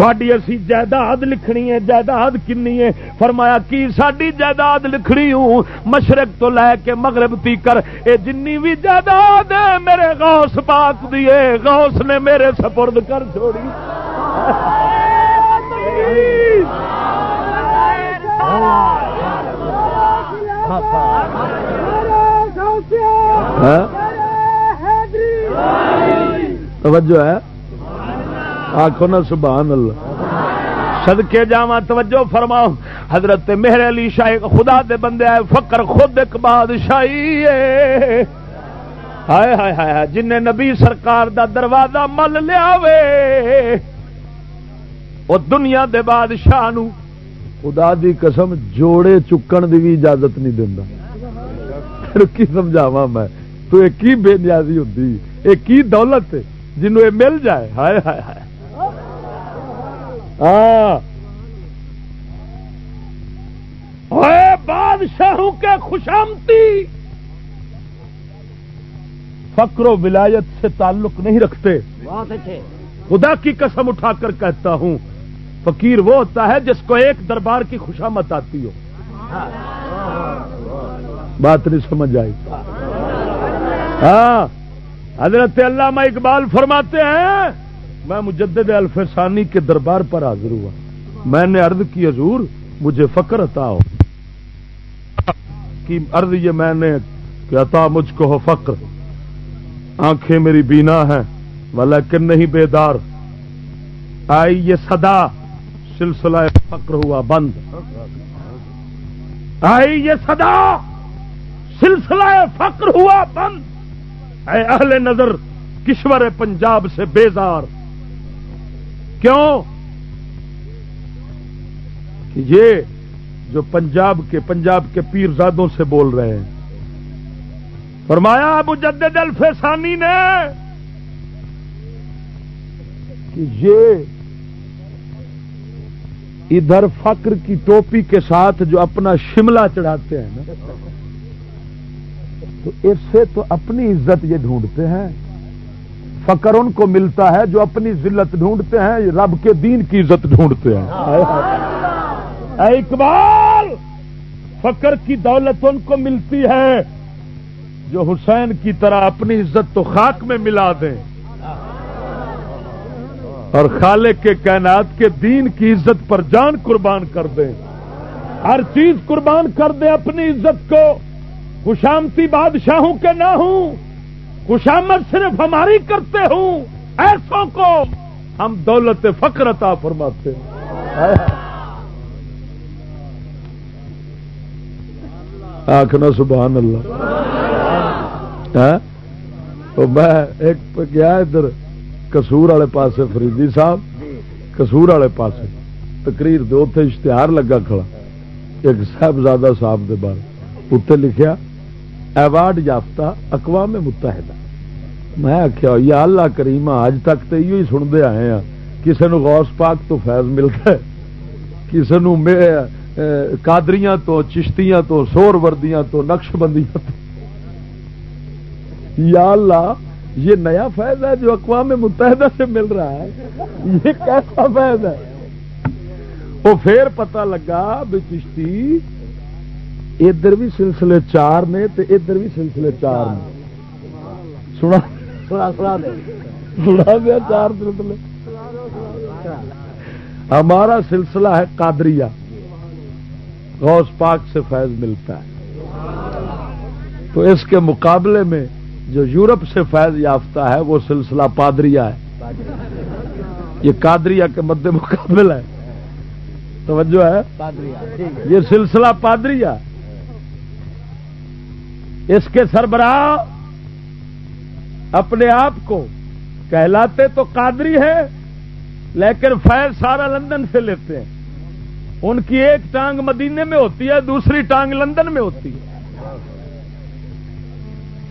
تھوڑی اسی جائیداد لکھنی ہے جائیداد کنی ہے فرمایا کی ساری جائیداد لکھنی ہوں مشرق تو لے کے مغرب تیکر اے جنی بھی جائیداد ہے میرے غوث پاک دیے غوث نے میرے سپرد کر چھوڑی؟ توجہ ہے۔ آخو نا سبحان اللہ۔ سدکے جا توجہ فرماؤ۔ حضرت میرے علی شاہ خدا دے بندے آئے فکر خود ایک بادشاہی ہائے ہائے ہائے جن نبی سرکار دا دروازہ مل لیا وہ دنیا دے بادشاہ نو۔ خدا دی قسم، جوڑے چکن دی بھی اجازت نہیں دینا کی سمجھاوا میں؟ تو ایک ہی بے نیازی ہوتی ایک ہی دولت جنوں یہ مل جائے۔ ہائے ہائے ہائے۔ ہاں۔ بادشاہوں کے خوشامتی۔ فکر و ولایت سے تعلق نہیں رکھتے۔ خدا کی قسم اٹھا کر کہتا ہوں فقیر وہ ہوتا ہے جس کو ایک دربار کی خوشامت آتی ہو۔ بات نہیں سمجھ آئی۔ ہاں حضرت علامہ اقبال فرماتے ہیں میں مجدد الفسانی کے دربار پر حاضر ہوا۔ میں نے عرض کی، حضور، مجھے فکر عطا ہو۔ کی عرض یہ میں نے کہ عطا مجھ کو ہو فقر۔ آنکھیں میری بینا ہیں، ولیکن نہیں بیدار۔ آئی یہ صدا، سلسلہ فقر ہوا بند۔ آئی یہ صدا، سلسلہ فقر ہوا بند۔ اے اہل نظر، کشور پنجاب سے بیزار۔ کیوں؟ کہ یہ جو پنجاب کے پنجاب کے پیر زادوں سے بول رہے ہیں۔ فرمایا ابو جدید الفسانی نے کہ یہ ادھر فقر کی ٹوپی کے ساتھ جو اپنا شملہ چڑھاتے ہیں نا، تو اس سے تو اپنی عزت یہ ڈھونڈتے ہیں۔ فقر ان کو ملتا ہے جو اپنی ذلت ڈھونڈتے ہیں رب کے دین کی عزت ڈھونڈتے ہیں۔ اے اقبال فقر کی دولت ان کو ملتی ہے جو حسین کی طرح اپنی عزت تو خاک میں ملا دیں۔ اور خالق کے کائنات کے دین کی عزت پر جان قربان کر دیں۔ ہر چیز قربان کر دیں اپنی عزت کو۔ خوشامتی بادشاہوں کے نہ ہوں۔ خوشامد صرف ہماری کرتے ہوں، ایسوں کو ہم دولت فخر عطا فرماتے ہیں۔ آخنا سبحان اللہ۔ ہاں؟ میں ایک گیا ادھر کسور والے پاسے فریدی صاحب۔ کسور والے پاسے۔ تقریر دو اتنے اشتہار لگا کھڑا۔ ایک صاحبزادہ صاحب دے بارے۔ اتنے لکھیا ایوارڈ یافتہ اقوام متحدہ۔ میں آخیا یا اللہ کریم اج تک تو یہ سنتے آئے ہیں کسی نے غوث پاک تو فیض ملتا ہے۔ کسی نو کادریاں تو، چشتیاں تو، سور وردیاں تو، نقش بندیاں تو۔ یا اللہ، یہ نیا فیض ہے جو اقوام متحدہ سے مل رہا ہے۔ یہ کیسا فیض ہے؟ وہ پھر پتا لگا بھی چشتی ادھر بھی سلسلے چار نے ادھر بھی سلسلے چار نے۔ سنا سنا دیا چار سلسلے۔ ہمارا سلسلہ ہے قادریہ۔ غوث پاک سے فیض ملتا ہے۔ تو اس کے مقابلے میں جو یورپ سے فیض یافتہ ہے وہ سلسلہ پادریا ہے۔ یہ قادریہ کے مد مقابل ہے۔ توجہ ہے۔ یہ سلسلہ پادریا اس کے سربراہ اپنے آپ کو کہلاتے تو قادری ہے، لیکن فیض سارا لندن سے لیتے ہیں۔ ان کی ایک ٹانگ مدینے میں ہوتی ہے، دوسری ٹانگ لندن میں ہوتی ہے۔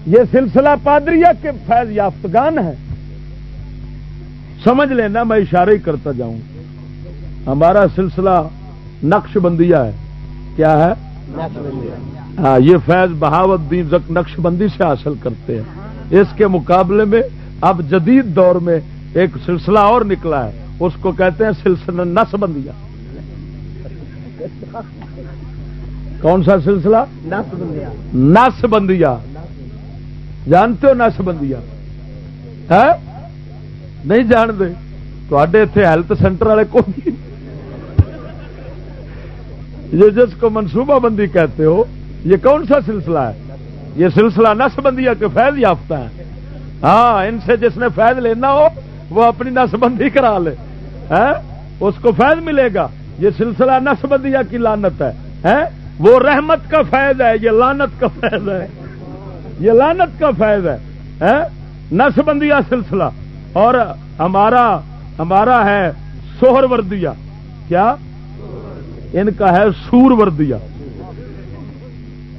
یہ سلسلہ پادریا کے فیض یافتگان ہے سمجھ لینا، میں اشارہ ہی کرتا جاؤں۔ ہمارا سلسلہ نقش بندیا ہے۔ کیا ہے؟ یہ فیض بہاوت دین نقش بندی سے حاصل کرتے ہیں۔ اس کے مقابلے میں اب جدید دور میں ایک سلسلہ اور نکلا ہے۔ اس کو کہتے ہیں سلسلہ نس بندیا کون سا سلسلہ؟ نس بندیا جانتے ہو نس بندیا نہیں جانتے۔ تے اتے ہیلتھ سینٹر والے کون یہ جس کو منصوبہ بندی کہتے ہو یہ کون سا سلسلہ ہے؟ یہ سلسلہ نس بندیا کے فیض یافتہ ہے ہاں ان سے جس نے فیض لینا ہو، وہ اپنی نس بندی کرا لے۔ ہاں؟ اس کو فیض ملے گا۔ یہ سلسلہ نس بندیا کی لانت ہے۔ ہاں؟ وہ رحمت کا فیض ہے، یہ لانت کا فیض ہے۔ یہ لانت کا فیض ہے۔ ہاں؟ نس بندیا سلسلہ۔ اور ہمارا ہمارا ہے سوہر وردیا کیا؟ ان کا ہے سور وردیا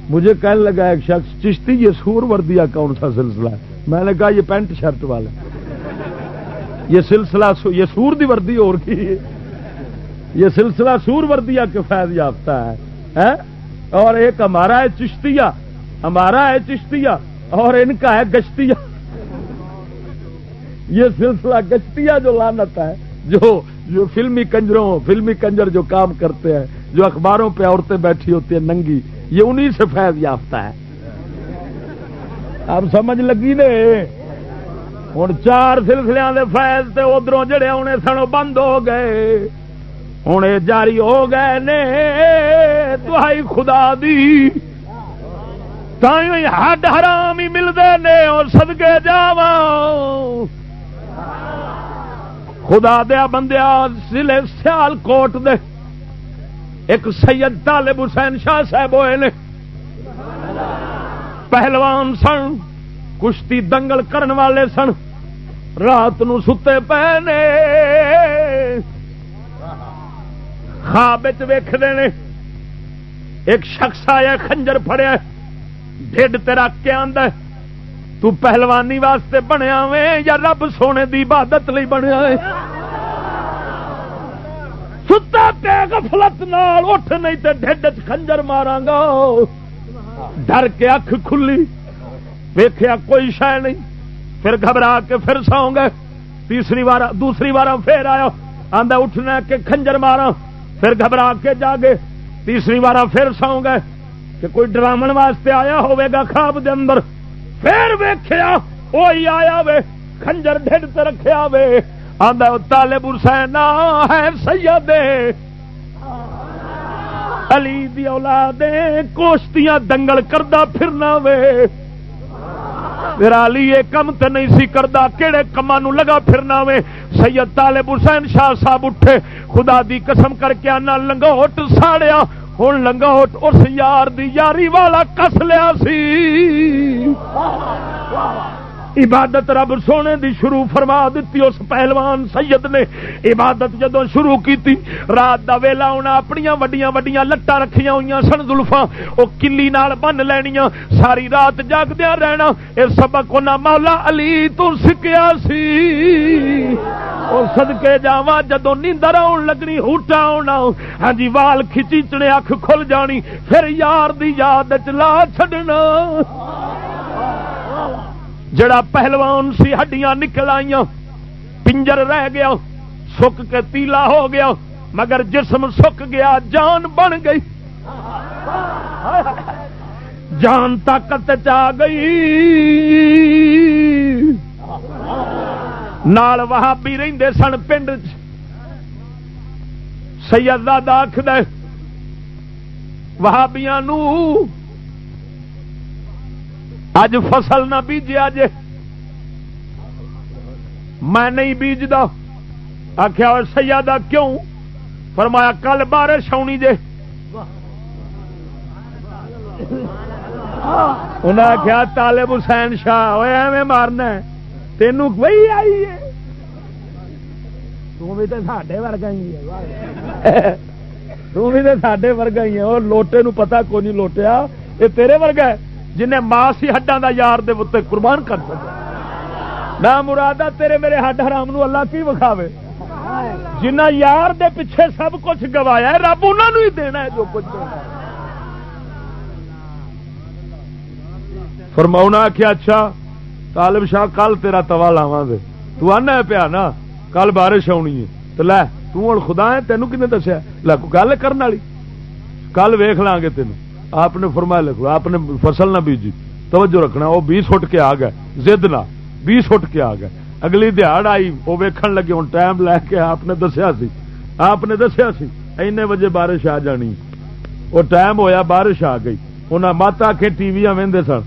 مجھے کہنے لگا ایک شخص، چشتی، یہ سور وردیا کون سا سلسلہ ہے؟ میں نے کہا یہ پینٹ شرٹ والا یہ سلسلہ یہ سور دی وردی اور کی؟ یہ سلسلہ سور وردیا کے فیض یافتہ ہے۔ اور ایک ہمارا ہے چشتیا ہمارا ہے چشتیا اور ان کا ہے گشتیا یہ سلسلہ گشتیا جو لانت ہے، جو جو فلمی کنجروں، فلمی کنجر جو کام کرتے ہیں، جو اخباروں پہ عورتیں بیٹھی ہوتی ہیں، ننگی۔ یہ انہی سے فیض یافتہ ہے۔ اب سمجھ لگی نے؟ ہوں چار سلسلے فیض سے ادھر جڑے آنے سن بند ہو گئے۔ ہوں یہ جاری ہو گئے نے دہائی خدا دی۔ ہڈ حرام ہی ملتے نے اور سدگے جا خدا دیا بندیا ضلع سیال کوٹ دے ایک سید طالب حسین شاہ صاحب ہوئے نے۔ پہلوان سن، کشتی دنگل کرن والے سن۔ رات نو ستے پے خواب ویختے نے۔ ایک شخص آیا، خنجر فڑیا ڈیڈ تیرا کیا تو پہلوانی واسطے بنیا وے یا رب سونے دی عبادت لی بنیا ستا پہ گفلت نال اٹھ نہیں تے ڈیڈ خنجر مارا گا۔ ڈر کے اکھ کھلی۔ ویخیا کوئی شہ نہیں۔ پھر گھبرا کے پھر سو گئے تیسری بار دوسری بار پھر آیا۔ آدھا اٹھنا کہ کھنجر مارا پھر گھبرا کے جاگے۔ تیسری بار پھر سو گئے کہ کوئی ڈرامن واسطے آیا گا خواب دے اندر۔ پھر ویخیا وہی آیا وے۔ خنجر ڈھڈ رکھا وے۔ آدھا تالے برسین ہے سید۔ علی دی اولاد، کوشتیاں دنگل کردہ پھرنا وے۔ میرا علی، یہ کم تو نہیں سی کرتا کہڑے کما لگا پھرنا وے۔ سید طالب حسین شاہ صاحب اٹھے، خدا دی قسم کر کے آنا لنگوٹ ساڑیا۔ ہوں لنگوٹ اس یار دی یاری والا کس لیا سی؟ عبادت رب سونے دی شروع فرما دیتی، اس پہلوان سید نے عبادت جدو شروع کی رات دا ویلا انہیں اپنی وڈیاں وڈیاں لٹا رکھیا ہوئی سن زلفا وہ کلی نال بن لینیا ساری رات جاگدیا رہنا یہ سبق انہیں مولا علی تو سکیا سی۔ اور سدکے جا جدو نیندر آن لگنی ہوٹا آنا ہاں جی وال کھچیچنے اکھ کھل جانی، پھر یار دی یاد چلا چڈنا جڑا پہلوان سی ہڈیاں نکل آئی پنجر رہ گیا، سک کے تیلا ہو گیا، مگر جسم سک گیا، جان بن گئی۔ جان طاقت چ گئی۔ نال وہابی رہندے سن پنڈ سید آخد وہابیاں نو اج فصل نہ بیجیا جے۔ میں نہیں بیجدا۔ آخیا سیادہ کیوں؟ فرمایا، کل بارش آنی جے۔ انہیں آخیا طالب حسین شاہ ہوئے ایویں مارنا تینوں وہی آئی ہے۔ تھی تو ساڈے ورگا ہی ہے۔ تھی تو ساڈے ورگا ہی ہے۔ وہ لوٹے نو پتا کو نہیں لوٹیا۔ یہ تیرے ورگا ہے۔ جنہیں ماس ہی ہڈا دا یار دے اتنے قربان کر سکتا نہ مرادہ تیرے میرے ہڈ حرام نو اللہ کی وکھاوے؟ جنہ یار دے پیچھے سب کچھ گوایا ہے، رب انہوں ہی دینا ہے جو کچھ دینا فرماؤنا کیا اچھا طالب شاہ، کل تیرا توا لاوا گے۔ تو آنا ہے پیا نا، کل بارش آنی ہے۔ تو لے توں خدا ہے، تینوں کنے دسیا لے گل کرنے والی؟ کل ویخ لاں گے تینوں۔ آپ نے فرمایا لکھو، آپ نے فصل نہ بیجی۔ توجہ رکھنا، وہ بیس فٹ کے آ گئے۔ زد نہ، بیس فٹ کے آ گئے۔ اگلی دیہڑ آئی، وہ ویکھن لگے ہوں ٹائم لے کے آپ نے دسیا سی۔ آپ نے دسیا سی، اینے بجے بارش آ جانی۔ وہ ٹائم ہویا، بارش آ گئی۔ انہیں مت آ کے ٹی وی وہدے سن۔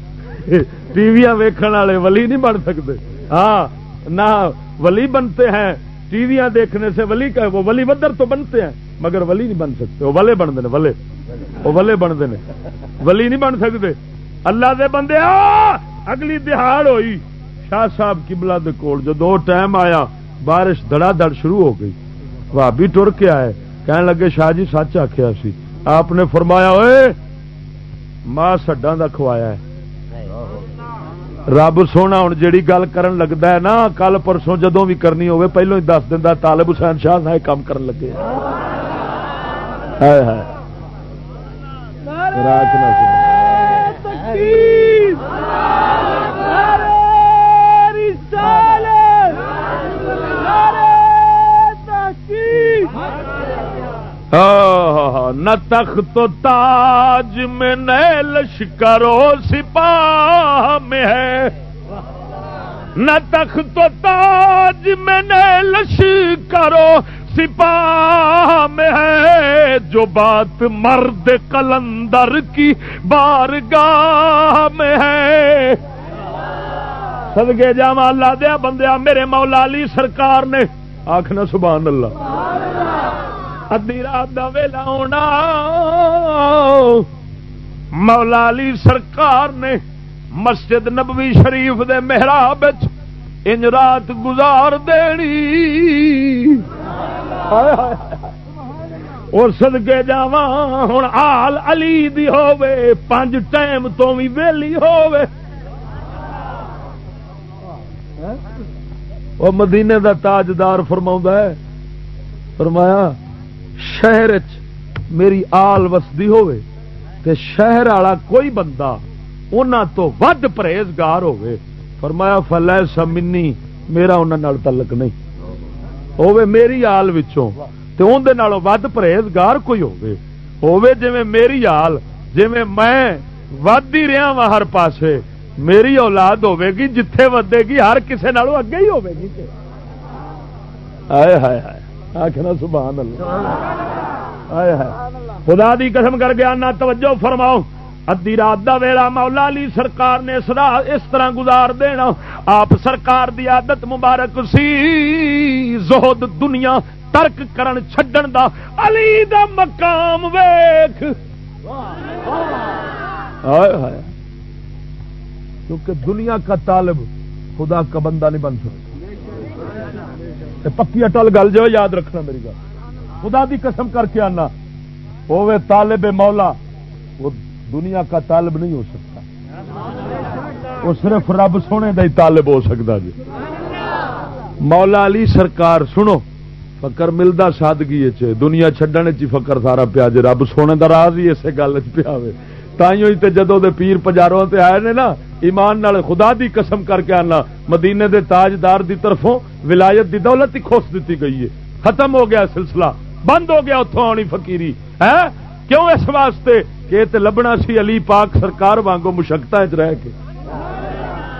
ٹی وی ویکن والے ولی نہیں بن سکتے۔ ہاں نہ ولی بنتے ہیں، ٹی وی دیکھنے سے ولی وہ ولی بدر تو بنتے ہیں۔ مگر ولی نہیں بن سکتے۔ وہ ولے بنتے ہیں ولے وہ ولے بنتے ہیں۔ ولی نہیں بن سکتے۔ اللہ دے بندے اگلی دہاڑ ہوئی۔ شاہ صاحب کبلا کول جدو ٹائم آیا، بارش دڑا دڑ شروع ہو گئی۔ بھابی ٹر کے آئے۔ کہنے لگے، شاہ جی سچ آخیا سی۔ آپ نے فرمایا ہوئے ماں سڈا کا کھوایا ہے۔ رب سونا ہوں جیڑی گل کرن لگتا ہے نا کل پرسوں جدو بھی کرنی ہوگی پہلو ہی دس دینا طالب حسین شاہ صاحب کام کرن لگے۔ نہ تخت تو تاج میں نئے لشکرو سپاہ میں ہے۔ نہ تخت تاج میں نئے لشکرو سپاہ میں ہے۔ جو بات مرد کلندر کی بارگاہ میں ہے۔ سدگے جا اللہ دیا بندیا، میرے مولا علی سرکار نے آخنا سبحان اللہ۔ ادی رات کا ویلا ہونا۔ مولا علی سرکار نے مسجد نبوی شریف دے محراب انج رات گزار دینی۔ اور سدکے جا ہوں آل علی دی ہووے پانچ ٹائم تو بھی ویلی ہووے۔ وہ مدینے دا تاجدار فرما ہے، فرمایا شہر میری آل وسدی ہووے تے شہر والا کوئی بندہ انہوں تو ود پرہیزگار ہوئے فرمایا فلے سمنی میرا انہوں تعلق نہیں۔ ہوے میری آل وچوں، تے اون دے نالوں ود پرہیزگار کوئی ہوے ہوے جویں میری آل، جویں میں ود ہی رہا وا ہر پاسے، میری اولاد ہوے گی، جتھے ودے گی، ہر کسے نالوں اگے ہی ہوے گی۔ ہائے ہائے ہائے آخنا سبحان اللہ۔ خدا دی قسم کر گیا نہ توجہ فرماؤ۔ ادی رات دا ویلا مولا علی سرکار نے سدا اس طرح گزار دینا۔ آپ سرکار دی عادت مبارک سی۔ زہد دنیا ترک کرن چھڈن دا۔ علی دا مقام ویخ کیونکہ دنیا کا طالب خدا کا بندہ نہیں بن سکتا۔ پکی اٹل گل جو یاد رکھنا میری گل۔ خدا دی قسم کر کے آنا۔ ہوے طالب مولا، وہ دنیا کا طالب نہیں ہو سکتا۔ وہ صرف رب سونے کا ہی طالب ہو سکتا جی۔ مولا علی سرکار، سنو فکر ملتا سادگی دنیا چڈن چ فکر سارا پیا جی۔ رب سونے کا راز ہی اسے گل چ پیا تائیوں تے جدو دے پیر پجاروں تے آئے نے نا ایمان نال خدا دی قسم کر کے آنا۔ مدینے دے تاجدار دی طرفوں ولایت دی دولت ہی خوش دیتی گئی ہے۔ ختم ہو گیا سلسلہ۔ بند ہو گیا اتوں آنی فقیری۔ ہے کیوں اس واسطے کہ یہ لبنا سی علی پاک سرکار وانگو مشکتا رہ کے۔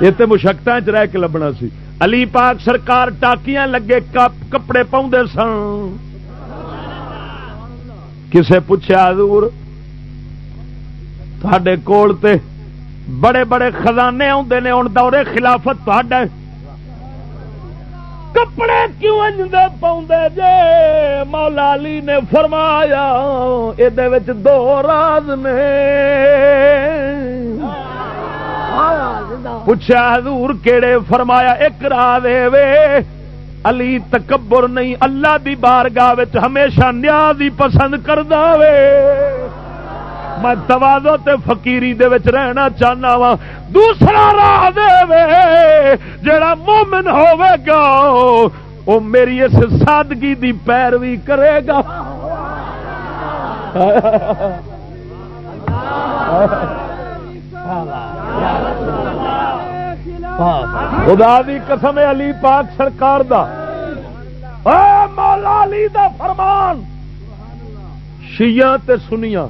یہ تے مشکتا رہ کے لبنا سی۔ علی پاک سرکار ٹاکیاں لگے کپڑے پاؤں سن۔ کسے پوچھا دور کول تے بڑے بڑے خزانے آتے نے ہوں دورے خلافت کپڑے کیوں پاؤں جے؟ مولا علی نے فرمایا یہ دو راز نے۔ پوچھا حضور کیڑے؟ فرمایا، ایک راز وے، علی تکبر نہیں، اللہ دی بارگاہ ہمیشہ نیاز ہی پسند کر دے میں توازو تے فقیری دے وچ رہنا چاہنا وا دوسرا راہ دے وے جڑا مومن ہوے گا وہ میری اس سادگی دی پیروی کرے گا۔ خدا دی قسم علی پاک سرکار دا۔ مولا علی دا فرمان۔ شیعہ تے سنیاں۔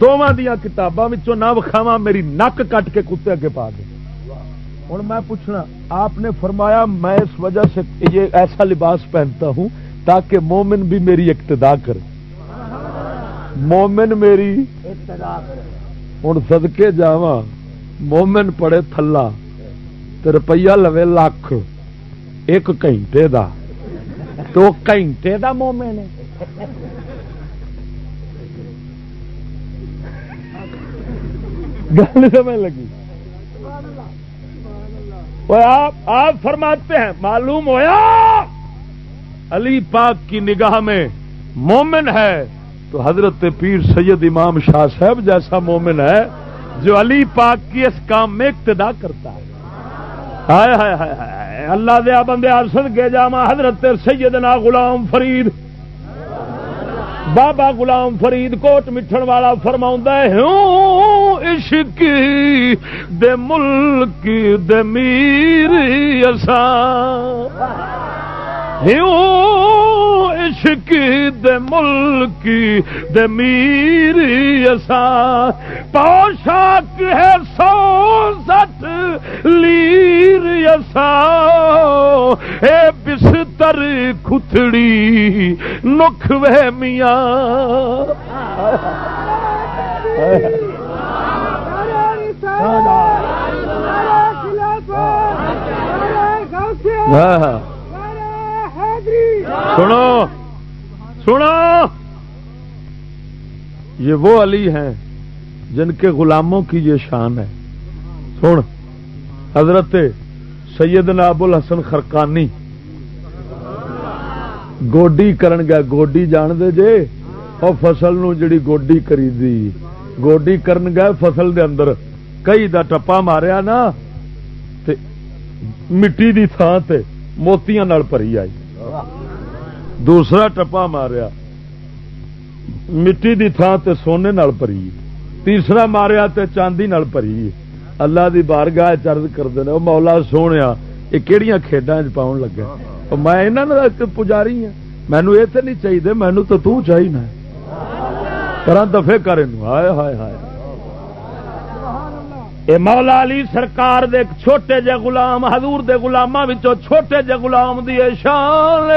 دونوں دیا کتاباں نہ وکھاوا میری نک کٹ کے کتے اگے پا دے۔ ہوں میں پوچھنا، آپ نے فرمایا میں اس وجہ سے یہ ایسا لباس پہنتا ہوں تاکہ مومن بھی میری اقتدا کرے۔ مومن میری ہوں سدکے جا مومن پڑے تھلا تو روپیہ لوے لاکھ، ایک گھنٹے دا۔ تو گھنٹے دا مومن ہے۔ گل سمجھ لگی۔ آپ آپ فرماتے ہیں، معلوم ہویا؟ علی پاک کی نگاہ میں مومن ہے۔ تو حضرت پیر سید امام شاہ صاحب جیسا مومن ہے، جو علی پاک کی اس کام میں اقتدا کرتا ہے۔ ہائے ہائے ہائے اللہ دیا بندے آسد کے جامع حضرت سیدنا غلام فرید۔ بابا غلام فرید کوٹ مٹھن والا فرما ہوں عشق دے ملک دے میر عشق دے ملک دے میری میر پوشاک ہے سو سٹ لیر یسا اے بستر کھتڑی نکھوے میاں۔ ہاں۔, ہاں۔ سنو سنو۔ یہ وہ علی ہیں جن کے غلاموں کی یہ شان ہے۔ سن، حضرت سیدنا ابو الحسن خرکانی گوڈی کرن گیا، گوڈی جان دے جے۔ اور فصل نو جڑی گوڈی کری دی گوڈی کرن گیا فصل دے اندر۔ کئی دا ٹپا ماریا نا، تے مٹی دی تھان تے موتیاں نال پری آئی۔ دوسرا ٹپا ماریا۔ مٹی دی تھان تے سونے نال پری تیسرا ماریا تے چاندی نال پری اللہ دی بارگاہ چرد کرتے ہیں مولا سونے یہ کہڑی کھیڈا پاؤن لگا میں پجاری ہوں مینو یہ تو نہیں چاہیے مینو تو تاہیے کرا دفے کرے ہائے ہائے ہائے۔ اے مولا علی سرکار دے چھوٹے جے غلام، حضور دے غلاماں وچوں چھوٹے جے غلام دی شان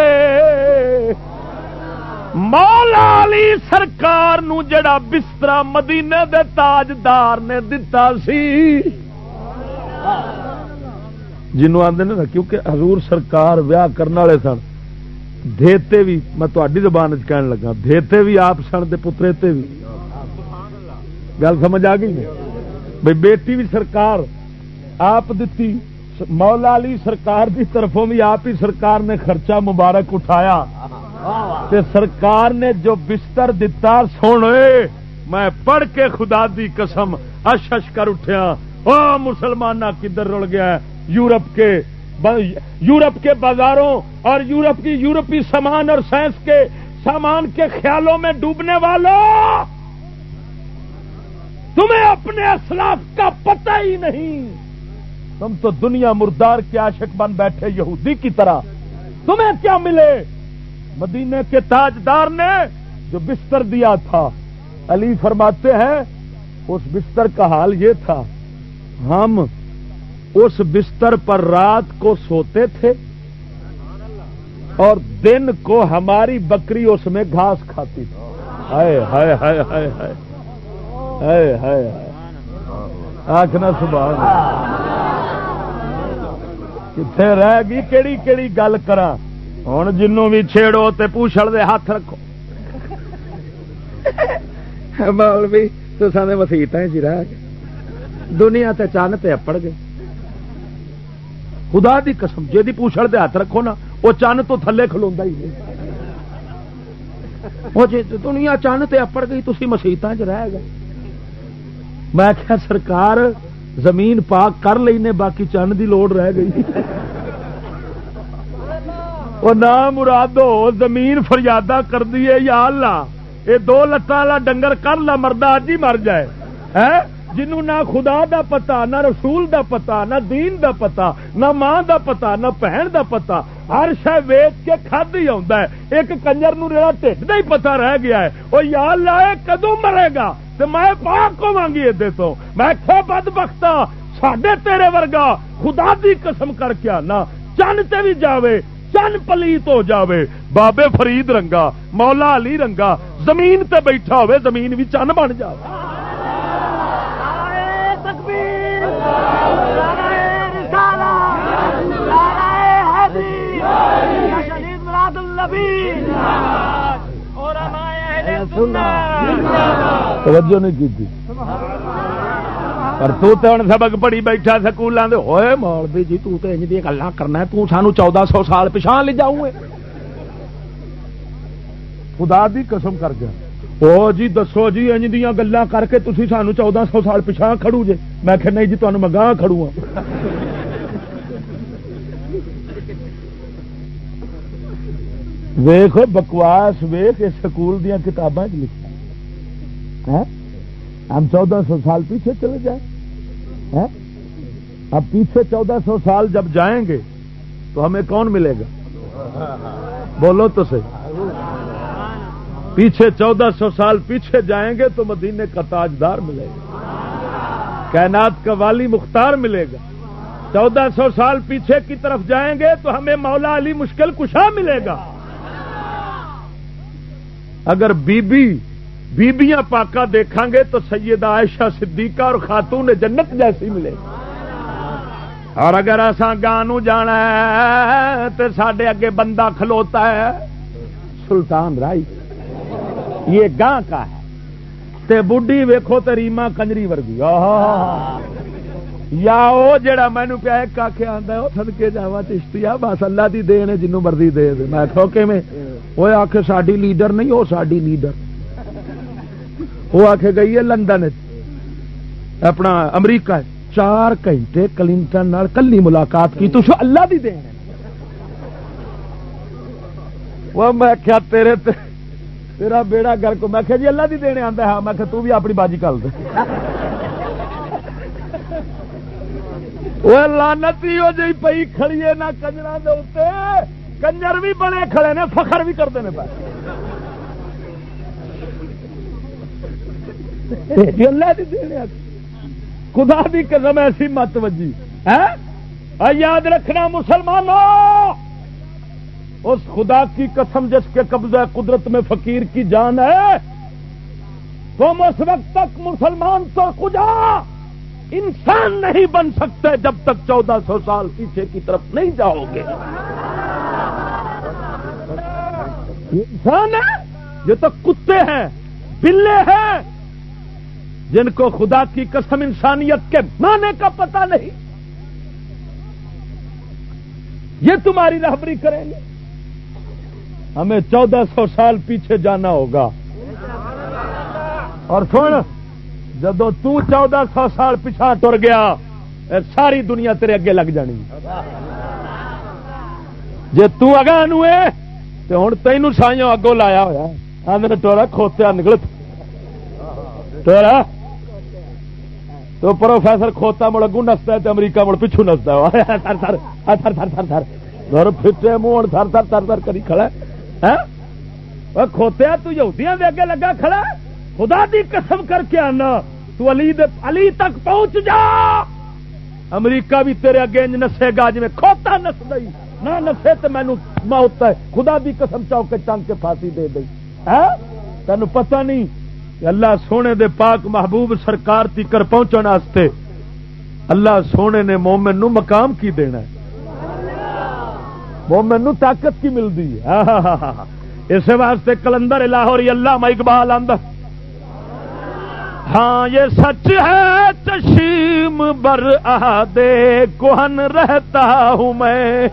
مولا علی سرکار نو جڑا بستر مدینے دے تاجدار نے دتا سی۔ جنوں آندے نے کیونکہ حضور سرکار ویاہ کرنے والے سن۔ دیتے بھی میں تاری زبان کہن لگا دیتے بھی آپ سن دے پترے تے بھی گل سمجھ آ گئی؟ بھائی بیٹی بھی سرکار، آپ دتی مولا علی سرکار کی طرفوں بھی آپ ہی سرکار نے خرچہ مبارک اٹھایا۔ تے سرکار نے جو بستر دتا سونے، میں پڑھ کے خدا دی قسم اش اش کر اٹھیا۔ او مسلمان کدھر رل گیا یورپ کے یورپ کے بازاروں اور یورپ کی، یورپی سامان اور سائنس کے، سامان کے خیالوں میں ڈوبنے والوں۔ تمہیں اپنے اسلاف کا پتہ ہی نہیں۔ تم تو دنیا مردار کے عاشق بن بیٹھے یہودی کی طرح۔ تمہیں کیا ملے؟ مدینے کے تاجدار نے جو بستر دیا تھا۔ علی فرماتے ہیں، اس بستر کا حال یہ تھا۔ ہم اس بستر پر رات کو سوتے تھے اور دن کو ہماری بکری اس میں گھاس کھاتی۔ تھی ہائے ہائے ہائے ہائے ہائے۔ آخنا سبحان کتنے رہ گئی؟ کیڑی کیڑی گل کرا ہوں جنوں بھی چھیڑو تے پوچھڑ دے ہاتھ رکھو۔ مولوی تو سارے مسیحت جی رہ گئے۔ دنیا تے چند تے اپڑ گئے۔ خدا دی قسم جی پوچھڑ دے ہاتھ رکھو نا وہ چند تو تھلے کھلوا ہی نہیں۔ وہ جی دنیا چند تے اپڑ گئی تھی مسیحت چ رہ گئے۔ میں کیا سرکار، زمین پاک کر لینے باقی چند دی لوڑ رہ گئی. وہ نہ مرادو زمین فریادہ کر دیے یا اللہ یہ دو لتان والا ڈنگر کر لا مردا اج ہی مر جائے۔ جنوں نہ خدا دا پتا نہ رسول دا پتا نہ دین دا پتا نہ ماں دا پتا نہ بہن دا پتا ہر شہ ویچ کے کھد ہی آتا ہے۔ ایک کنجر نو ریڑا ٹھڈ ہی پتا رہ گیا ہے۔ وہ یار لائے کدو مرے گا؟ تو میں پاک کو مانگی ادے تو۔ میں کھو بد بختا سڈے تیرے ورگا خدا دی قسم کر کے آنا۔ چن تے بھی جاوے، چن پلیت ہو جاوے۔ بابے فرید رنگا، مولا علی رنگا، زمین تے بیٹھا ہوئے، زمین بھی چن بن جاوے۔ اور ہمارے جائے توجہ نہیں کی تھی۔ پر تو ہوں سبق پڑھی بیٹھا سکولوں کے ہوئے مولوی جی تو تے انج دیا گلا کرنا تو سانو چودہ سو سال پچھا لے جاؤں خدا دی قسم کر گیا او جی دسو جی انج دیا گلا کر کے تھی سانو چودہ سو سال پچھا کھڑو جے۔ میں کہ نہیں جی تمہیں میں گاہ کھڑو ہوں ویخ بکواس ویخ سکول دیا کتاباں لکھا ہم چودہ سو سال پیچھے چلے جائیں۔ اب پیچھے چودہ سو سال جب جائیں گے تو ہمیں کون ملے گا؟ بولو تو صحیح۔ پیچھے چودہ سو سال پیچھے جائیں گے تو مدینے کا تاجدار ملے گا۔ کائنات کا والی مختار ملے گا۔ چودہ سو سال پیچھے کی طرف جائیں گے تو ہمیں مولا علی مشکل کشا ملے گا۔ اگر بی بی بیبیاں پاکا دیکھیں گے تو سیدہ عائشہ صدیقہ اور خاتون جنت جیسی ملے۔ اور اگر ایسا گانو جانا ہے تو سڈے اگے بندہ کھلوتا ہے، سلطان رائی۔ یہ گاں کا ہے۔ تے بڈی ویکھو تو ریما کنجری ورگی۔ یا وہ جڑا مینو پیا ایک آخیا آتا وہ سدکے جاوا چشتی آ بس اللہ کی دین جنوں مرضی دے میں آخو کہ وہ آخ ساری لیڈر نہیں وہ ساری لیڈر۔ وہ آ کے گئی ہے لندن اپنا امریکہ چار گھنٹے کلنٹن کلی ملاقات کی۔ تو اللہ دی دین وہ میں کیا تیرے تیرا بیڑا گھر کو میں جی اللہ دی دینے آتا ہے ہاں، میں تو بھی اپنی باجی کر دے۔ وہ لانتی ہو جی پی کھڑیے نہ کنجر دے کنجر بھی بڑے کھڑے نے، فخر بھی کرتے ہیں خدا بھی قدم ایسی مت وجی یاد رکھنا مسلمانوں۔ اس خدا کی قسم جس کے قبضہ قدرت میں فقیر کی جان ہے۔ تم اس وقت تک مسلمان تو خدا انسان نہیں بن سکتے جب تک چودہ سو سال پیچھے کی طرف نہیں جاؤ گے۔ انسان ہے، یہ تو کتے ہیں، بلے ہیں۔ جن کو خدا کی قسم انسانیت کے معنی کا پتہ نہیں۔ یہ تمہاری رہبری کریں گے۔ ہمیں چودہ سو سال پیچھے جانا ہوگا۔ اور سن، جدو چودہ سو سال پیچھا ٹر گیا ساری دنیا تیرے اگے لگ جانی۔ جی تگاہ تو ہوں تین سائیوں اگوں لایا ہوا آدھے ٹورا کھوتیا نکل ٹورا تو پروفیسر کھوتا مڑ اگوں نستا ہے تو امریکہ مڑ پچھو نستا ہے۔ تھر تھر تھر تھر تھر تھر۔ گھر پھٹے منہ تھر تھر تھر تھر کری کھڑا ہاں؟ کھوتیا تو یہودیاں دے اگے لگا کھڑا خدا دی قسم کر کے آنا، تو علی دے علی تک پہنچ جا۔ امریکہ بھی تیرے اگے نسے گا جی کھوتا نس گئی نہ نسے تو مینو موت ہے۔ خدا دی قسم چاؤ کے ٹنگ کے پھانسی دے گئی ہاں؟ تین پتہ نہیں اللہ سونے دے پاک محبوب سرکار تیکر پہنچنے اللہ سونے نے مومن نو مقام کی دینا ہے؟ مومن نو طاقت کی ملتی ہے۔ اس واسطے کلندر لاہور اللہ میں اقبال آدھا ہاں یہ سچ ہے چشیم بر آدے کوہن رہتا ہوں میں۔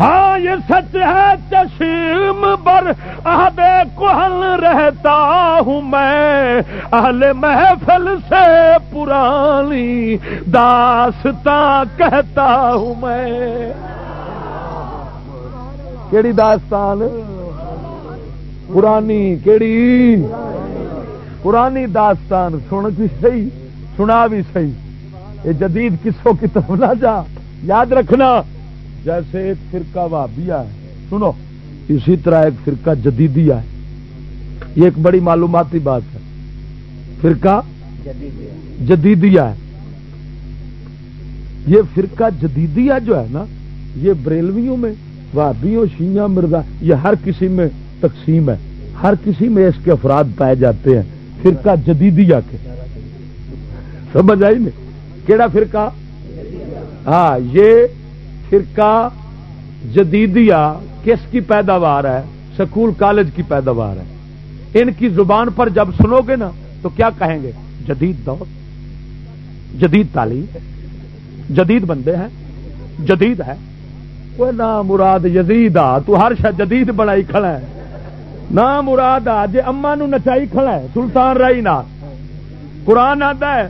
ہاں یہ سچ ہے چشیم بر آدے کوہن رہتا ہوں میں۔ اہل محفل سے پرانی داستان کہتا ہوں میں۔ کیڑی داستان؟ پرانی، کیڑی؟ پرانی داستان سن بھی صحیح، سنا بھی صحیح۔ یہ جدید کسوں کی طرف نہ جا۔ یاد رکھنا جیسے ایک فرقہ وابیا ہے۔ سنو، اسی طرح ایک فرقہ جدیدیا ہے۔ یہ ایک بڑی معلوماتی بات ہے۔ فرقہ جدیدیا ہے۔ یہ فرقہ جدیدیا جو ہے نا، یہ بریلویوں میں، وابیوں، شیعہ، مرزا، یہ ہر کسی میں تقسیم ہے۔ ہر کسی میں اس کے افراد پائے جاتے ہیں۔ فرقہ جدیدیا کے۔ سمجھ آئی نہیں؟ کیڑا فرقہ؟ ہاں یہ فرقہ جدیدیا کس کی پیداوار ہے؟ سکول کالج کی پیداوار ہے۔ ان کی زبان پر جب سنو گے نا، تو کیا کہیں گے؟ جدید دور، جدید تعلیم، جدید بندے ہیں، جدید ہے وہ نہ مراد یزید آ تو ہر شا جدید بنائی کھڑا ہے۔ نہ مراد آ جی اما نو نچائی کھڑا ہے، سلطان رائی نہ قرآن آتا ہے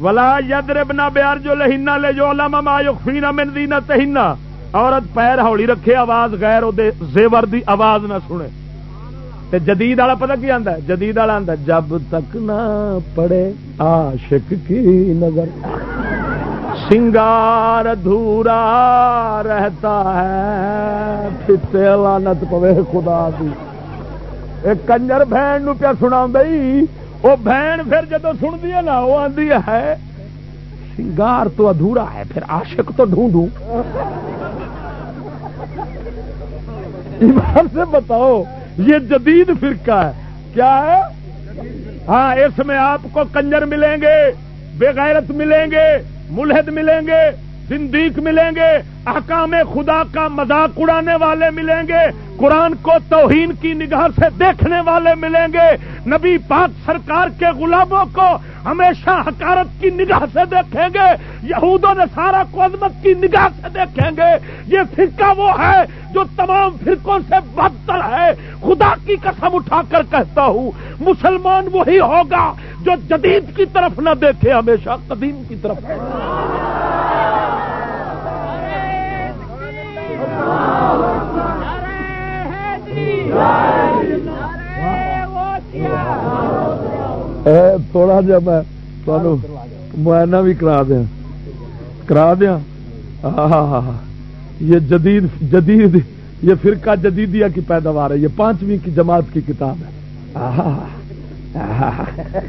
ولا ید ربنا بیار جو لہینا لے جو لما یخفینا من دینا تہینا عورت پیر ہولی رکھے، آواز غیر دے زیور دی آواز نہ سنے۔ تے جدید والا پتہ کی آندا ہے؟ جدید والا آندا جب تک نہ پڑے عاشق کی نظر۔ سنگار ادھورا رہتا ہے پھتے لعنت پوے خدا دی۔ ایک کنجر بہن نو پیا سنا وہ بہن پھر جدو سنتی ہے نا، وہ آدھی ہے سنگار تو ادھورا ہے، پھر عاشق تو ڈھونڈوں۔ ایمان سے بتاؤ، یہ جدید فرقہ ہے۔ کیا ہے؟ ہاں اس میں آپ کو کنجر ملیں گے بےغیرت ملیں گے، ملحد ملیں گے۔ زندیق ملیں گے، احکام خدا کا مذاق اڑانے والے ملیں گے، قرآن کو توہین کی نگاہ سے دیکھنے والے ملیں گے۔ نبی پاک سرکار کے غلاموں کو ہمیشہ حکارت کی نگاہ سے دیکھیں گے، یہود و نصارہ کو عظمت کی نگاہ سے دیکھیں گے۔ یہ فرقہ وہ ہے جو تمام فرقوں سے بدتر ہے۔ خدا کی قسم اٹھا کر کہتا ہوں، مسلمان وہی ہوگا جو جدید کی طرف نہ دیکھے، ہمیشہ قدیم کی طرف۔ تھوڑا جا میں معائنہ بھی کرا دیا کرا دیا ہاں ہاں یہ جدید جدید، یہ فرقہ جدیدیا کی پیداوار ہے۔ یہ پانچویں کی جماعت کی کتاب ہے۔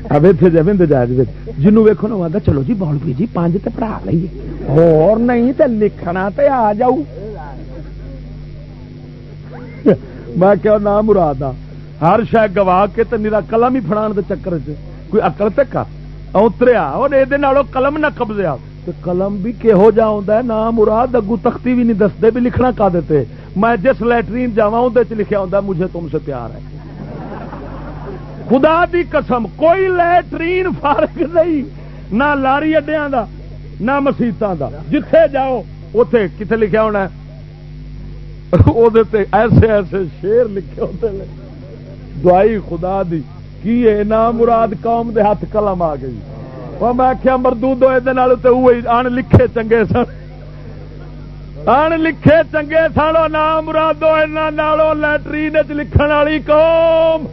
اب اتنے ویکو نا چلو جی بول جی پانچ تو پڑھا لیے اور نہیں تو لکھنا تو آ جاؤ۔ میں کیا نام مراد آ۔ ہر شہ گوا کے تو میرا قلم ہی فڑا کے چکر چ۔ کوئی اکل تک اتریا یہ قلم نہ قبضیا قلم بھی کہہو جا ہے نام مراد اگو تختی بھی نہیں دستے بھی لکھنا کا دیتے؟ میں جس لیٹرین جا اندر لکھا ہوں مجھے تم سے پیار ہے۔ خدا دی قسم، کوئی لیٹرین فارغ نہیں، نہ لاری اڈیا دا، نہ مسیطا دا۔ جتھے جاؤ اتے کتنے لکھا ہونا [laughs] وہ ایسے ایسے شیر لکھے ہوتے ہیں۔ دعائی خدا دی۔ کی نام مراد قوم دے ہاتھ قلم آ گئی۔ میں آخیا مردو دو ان لکھے چنگے سن۔ ان لکھے چنگے سن نام مرادو انہوں لٹرین چ لکھن والی قوم۔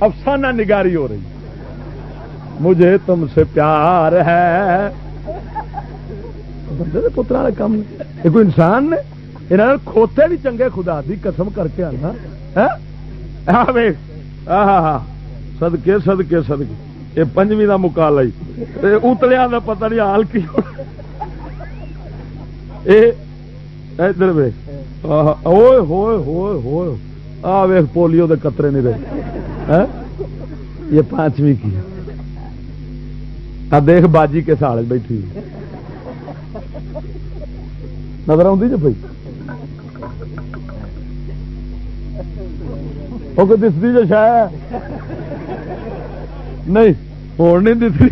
افسانہ نگاری ہو رہی۔ مجھے تم سے پیار ہے۔ بندے پترا والے کام یہ کوئی انسان نے یہاں کھوتے بھی چنگے خدا دی قسم کر کے آنا سدکے سدکے سدکے یہ پنجویں کا مکالا اتلیا کا پتا نہیں حال کی ادھر وے ہوئے ہوئے ہوئے ہوئے آ ویخ پولیو دے قطرے نہیں رہے یہ پانچویں کی دیکھ باجی کے سال بیٹھی نظر آتی جی بھائی وہ دستی جو شاید نہیں ہوں نہیں دستی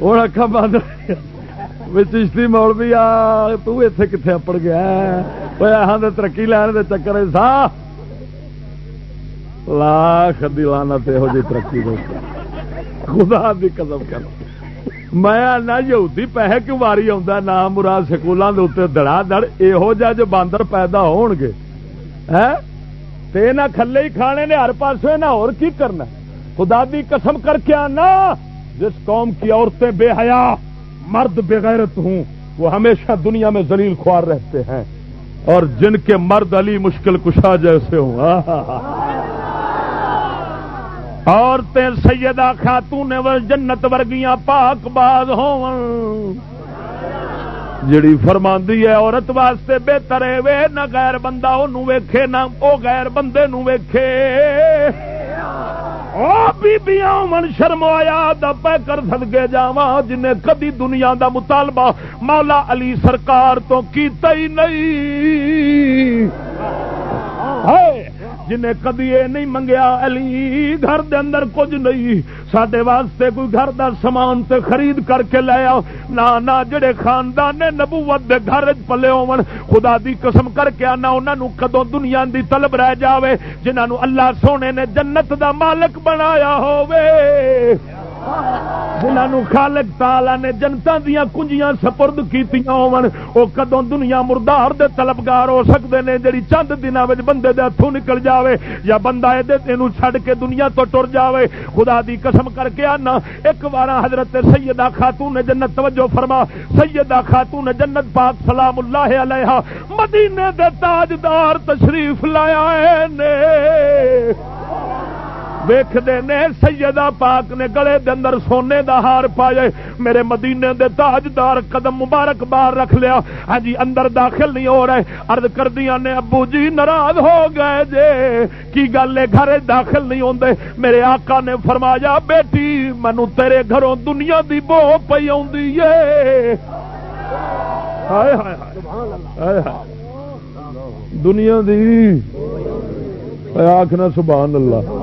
ہوں اکا بند چشتی موڑ بھی آ تے کتنے اپڑ گیا ہاں ترقی لین کے چکر سا لاکھ لانا یہو جی ترقی خدا دی قدم کر میں نہ یہودی پیسے کیوں واری آ مراد سکولوں کے اتنے دڑا دڑ یہو جہ جو باندر پیدا ہون گے نہ کھلے ہی کھانے نے ہر پاسے نہ اور کی کرنا خدا دی قسم کر کے آنا جس قوم کی عورتیں بے حیا مرد بغیرت ہوں وہ ہمیشہ دنیا میں زلیل خوار رہتے ہیں اور جن کے مرد علی مشکل کشا جیسے ہوں عورتیں سیدہ خاتون جنت ورگیاں پاک باز ہو جڑی فرماندی ہے عورت واسطے بہتر ہے، وے نہ غیر بندہ انہوں ویکھے، نہ او غیر بندے نو ویکھے۔ او بی بیاں من شرم آیا دا پہ کر صدقے جاواں، جنہیں کدی دنیا دا مطالبہ مولا علی سرکار تو کیتا ہی نہیں۔ ہائے! جنہیں کدی یہ نہیں منگیا، علی، گھر دے اندر کچھ نہیں۔ سڈے واسطے کوئی گھر دا سامان تے خرید کر کے لے آؤ۔ نہ نہ، جڑے خاندان نے نبوت دے گھر پلے ہون، خدا دی قسم کر کے آنا انہوں کدو دنیا دی طلب رہ جاوے جنہوں اللہ سونے نے جنت دا مالک بنایا ہووے۔ جنہوں خالق تالا نے جنتا دیا کنجیاں سپرد کی وہ کدو دنیا مردار دے طلبگار ہو سکتے ہیں جی چند دن بندے دے ہاتھوں نکل جاوے، یا بندہ یہ چھڈ کے دنیا تو ٹر جاوے، خدا دی قسم کر کے آنا۔ ایک بار حضرت سیدہ خاتون نے جنت توجہ فرما۔ سیدہ خاتون نے جنت پاک سلام اللہ علیہ، مدینے دے تاجدار تشریف لایا ہے ویختے نے سیدہ پاک نے گلے دے اندر سونے دا ہار پائے میرے مدینے دے تاجدار قدم مبارک بار رکھ لیا۔ ہاں جی اندر داخل نہیں ہو رہے۔ ارد کردیا نے، ابو جی ناراض ہو گئے جے۔ کی گل ہے؟ گھر داخل نہیں ہوندے۔ میرے آقا نے فرمایا، بیٹی مینو تیرے گھروں دنیا دی بو پی دنیا دی۔ آخنا سبحان اللہ۔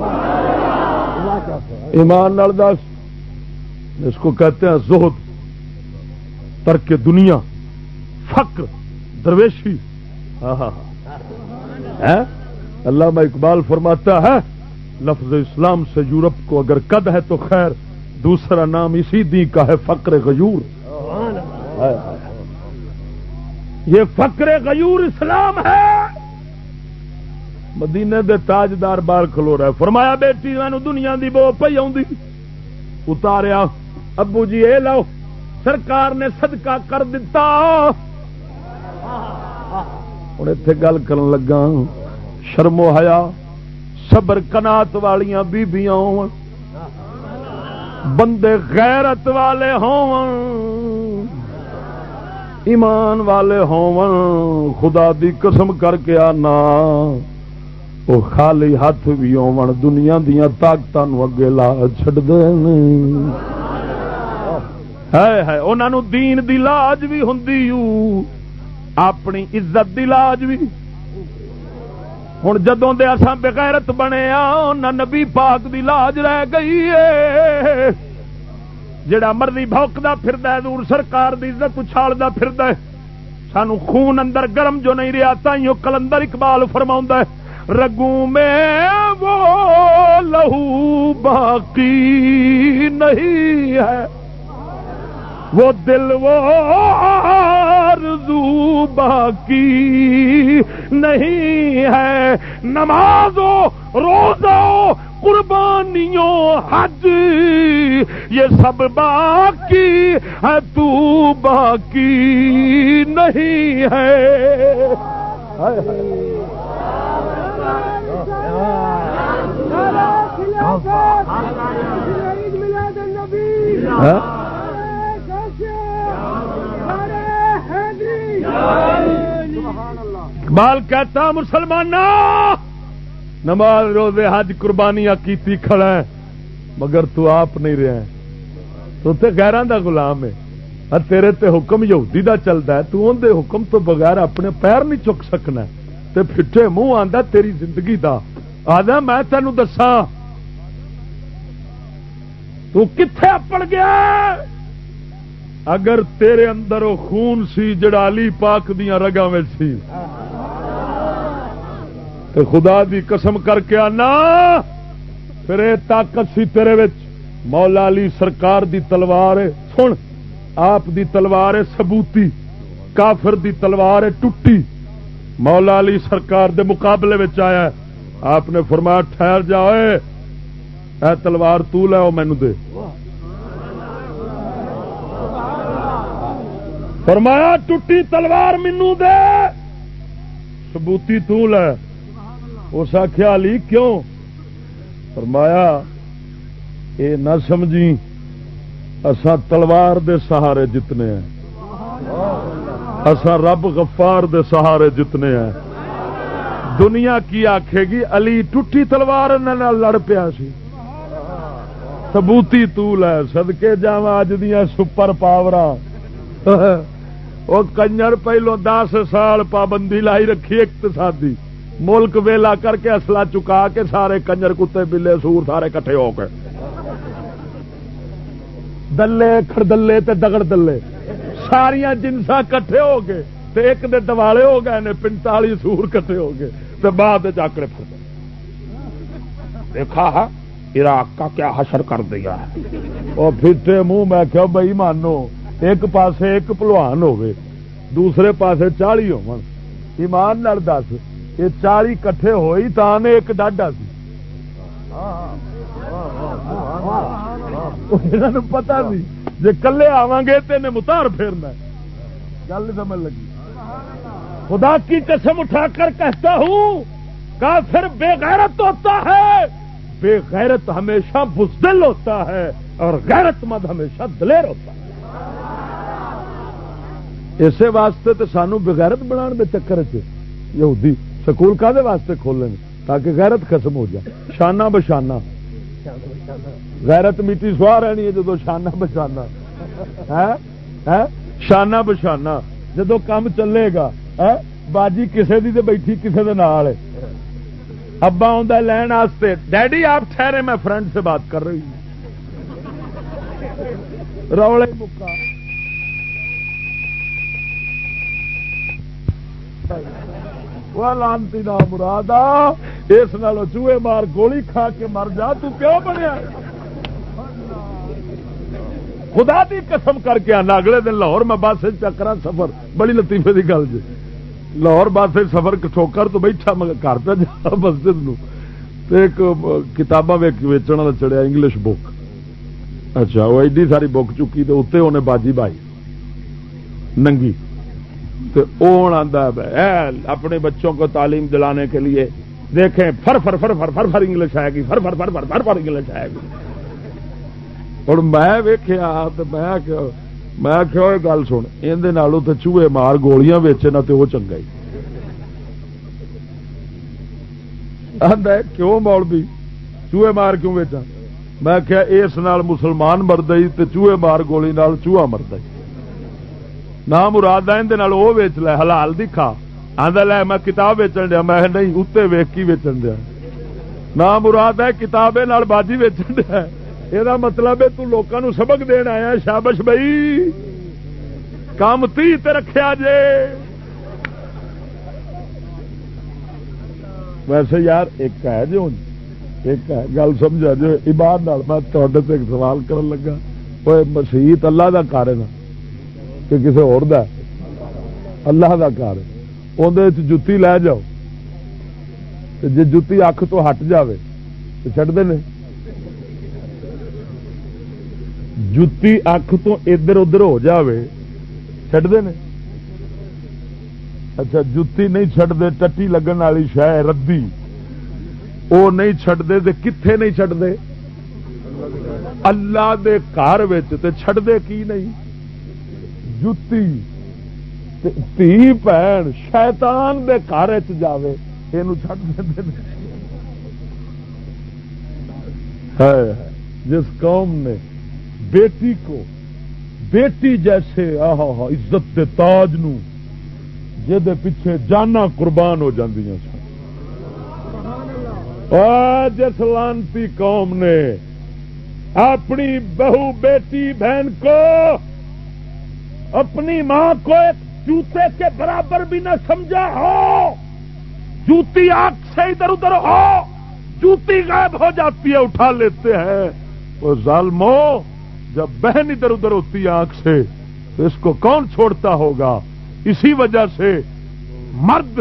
ایمان نال دس۔ اس کو کہتے ہیں زہد، ترک دنیا، فقر، درویشی۔ ہاں ہاں ہاں۔ اللہ میں اقبال فرماتا ہے، لفظ اسلام سے یورپ کو اگر قد ہے تو خیر، دوسرا نام اسی دی کا ہے، فقر غیور۔ ہاں، ہاں، ہاں۔ یہ فقر غیور اسلام ہے۔ مدینے دے تاجدار بار کھلو رہا فرمایا، بیٹی دنیا دی بو پی اتاریا، ابو جی اے لو سرکار نے صدقہ کر دیتا ہوں اتے گل کر لگا شرمو ہیا صبر کنات والیاں بیبیاں ہو بندے غیرت والے ہون۔ ایمان والے ہون۔ خدا دی قسم کر کے آنا۔ وہ خالی ہاتھ بھی آن دنیا دیا طاقت اگے لا چڈ انہوں دین دی لاج بھی ہوں اپنی عزت دی لاج بھی۔ ہوں جدوں دے اساں بغیرت بنے آ نبی پاک دی لاج رہ گئی ہے جڑا مرضی بوکتا فرد دور سرکار دی عزت اچھالتا فرد سانو خون اندر گرم جو نہیں رہا تائیوں کلندر اقبال فرما رگوں میں وہ لہو باقی نہیں ہے۔ وہ دل وہ آرزو باقی نہیں ہے۔ نمازوں، روزوں، قربانیوں، حج، یہ سب باقی ہے، تو باقی نہیں ہے۔ ہاں۔ اقبال کہتا مسلمان نماز روزے حج قربانیاں کیتی کھڑا ہے، مگر تو آپ نہیں رہا ہے تو تے غیران دا غلام ہے۔ اور تیرے تے حکم یہودی دا چلتا ہے، تو ان دے حکم تو بغیر اپنے پیر نہیں چک سکنا تے پھٹے منہ آندا تیری زندگی دا۔ آدھا میں تینوں دسا تو کتنے اپڑ گیا؟ اگر تیرے اندر وہ خون سی، جڑا علی پاک دیا رگا میں سی۔ تو خدا دی قسم کر کے آنا، پھر یہ طاقت سی تیرے وچ۔ مولا علی سرکار دی تلوار ہے۔ سن، آپ دی تلوار ہے سبوتی کافر دی تلوار ہے ٹوٹی۔ مولا علی سرکار دے مقابلے وچ آیا ہے۔ آپ نے فرمایا، ٹھہر جاؤ، اے تلوار تو لے مینو دے۔ فرمایا، ٹوٹی تلوار مینو دے۔ سبوتی تو لے۔ اس آخیا علی، کیوں؟ فرمایا، اے نہ سمجھی اسا تلوار دے سہارے جتنے ہیں۔ اسا رب غفار دے سہارے جتنے ہیں۔ دنیا کی آخے گی، علی ٹوٹی تلوار لڑ پیا سی۔ سبوتی تول ہے سدکے جا اج دیا سپر پاور وہ کنجر پہلو دس سال پابندی لائی رکھی اقتصادی ملک ویلا کر کے اصلا چکا کے سارے کنجر کتے بلے سور سارے کٹھے ہو کے دلے دلے تے دگڑ دلے۔ ساریا جنسا کٹھے ہو گئے تے ایک دے دوالے ہو گئے نے پنتالی سور کٹھے ہو گئے۔ تے بعد چاکڑے پھر دیکھا ہے، عراق کا کیا حشر کر دیا ہے۔ وہ پھٹے منہ میں کیا بھائی مانو، ایک پاسے ایک پلوان ہوئے دوسرے پاسے چالی ہو ایمان نال دس، یہ چالی کٹھے ہوئی تا نے ایک ڈاڈا سی۔ پتا سی جی کلے آوا گے تو متار پھیرنا گل سمجھ لگی؟ خدا کی قسم اٹھا کر کہتا ہوں، کافر بے غیرت ہوتا ہے۔ بے غیرت ہمیشہ بزدل ہوتا ہے اور غیرت مند ہمیشہ دلیر ہوتا ہے۔ اسی واسطے تو سانو بغیرت بنا دے چکر چہودی سکول کا واسطے کھولے تاکہ غیرت ختم ہو جائے۔ شانہ بشانہ۔ غیرت میٹی سوا رہنی ہے جدو شانہ بشانہ۔ ہاں؟ ہاں؟ شانہ بشانہ۔ جدو کام چلے گا باجی کسے دی بیٹھی کسے دے نال ابا آ لین واسطے ڈیڈی آپ ٹھہرے، میں فرینڈ سے بات کر رہی ہوں۔ روڑے مکا۔ لانتی نہ مراد اس نال چوہے مار گولی کھا کے مر جا، تو کیوں بنیا خدا دی قسم کر کے آنا، اگلے دن لاہور میں بس چکرا سفر۔ بڑی لطیفے کی گل جی۔ لاہور بس سفر ٹھوکر تو بیٹھا گھر پہ جا مسجد نو۔ ایک کتاباں ویچن والا چڑیا انگلش بک۔ اچھا وہ ایڈی ساری بک چکی تو اتنے انہیں باجی بائی ننگی۔ اپنے بچوں کو تعلیم دلانے کے لیے دیکھیں، فر فر فر فر فر فر انگلش آئے گی، فر فر فر فر فر فر انگلش آئے گی۔ اور میں میں گل سن اندر تو چوہے مار گولیاں ویچے نہ تو وہ چنگا ہی کیوں مول بھی چوہے مار کیوں ویچا میں کیا اس نال مسلمان مرد تو چوہے مار گولی نال چوہا مرد نہ مراد وہ ویچ لے حلال دکھا آدھا لے میں کتاب ویچن دیا میں نہیں اتنے ویک کی ویچن دیا نہ مراد ہے کتاب باجی ویچن دیا یہ مطلب ہے تکان سبق دین آیا شابش بھائی کام تی رکھا جے ویسے یار ایک ہے جو ایک گل سمجھا جو ایمان میں ایک سوال کرن لگا وہ مسیحت اللہ کا کار ہے نا کہ کسی اور اللہ کا کار ہے اندر جتی لے جاؤ جی جتی اکھ تو ہٹ جائے تو چڑھتے ہیں جتی اکھ تو ادھر ادھر ہو جائے چڑھتے ہیں اچھا جتی نہیں چڑھتے ٹٹی لگن والی شہ ردی وہ نہیں چڈتے کتنے نہیں چڈتے اللہ دے گھر چڈتے کی نہیں جتی تھی بھن شیطان دے گھر جائے یہ چڈ دے جس قوم نے بیٹی کو، بیٹی جیسے، آہا عزت دے تاج نو، جے پیچھے جانا قربان ہو جاندیاں سن۔ جس لانتی قوم نے اپنی بہو، بیٹی، بہن کو اپنی ماں کو ایک جوتے کے برابر بھی نہ سمجھا، ہو۔ جوتی آنکھ سے ادھر ادھر، ہو۔ جوتی غائب ہو جاتی ہے، اٹھا لیتے ہیں۔ وہ ظالمو جب بہن ادھر ادھر ہوتی ہے آنکھ سے، تو اس کو کون چھوڑتا ہوگا؟ اسی وجہ سے مرد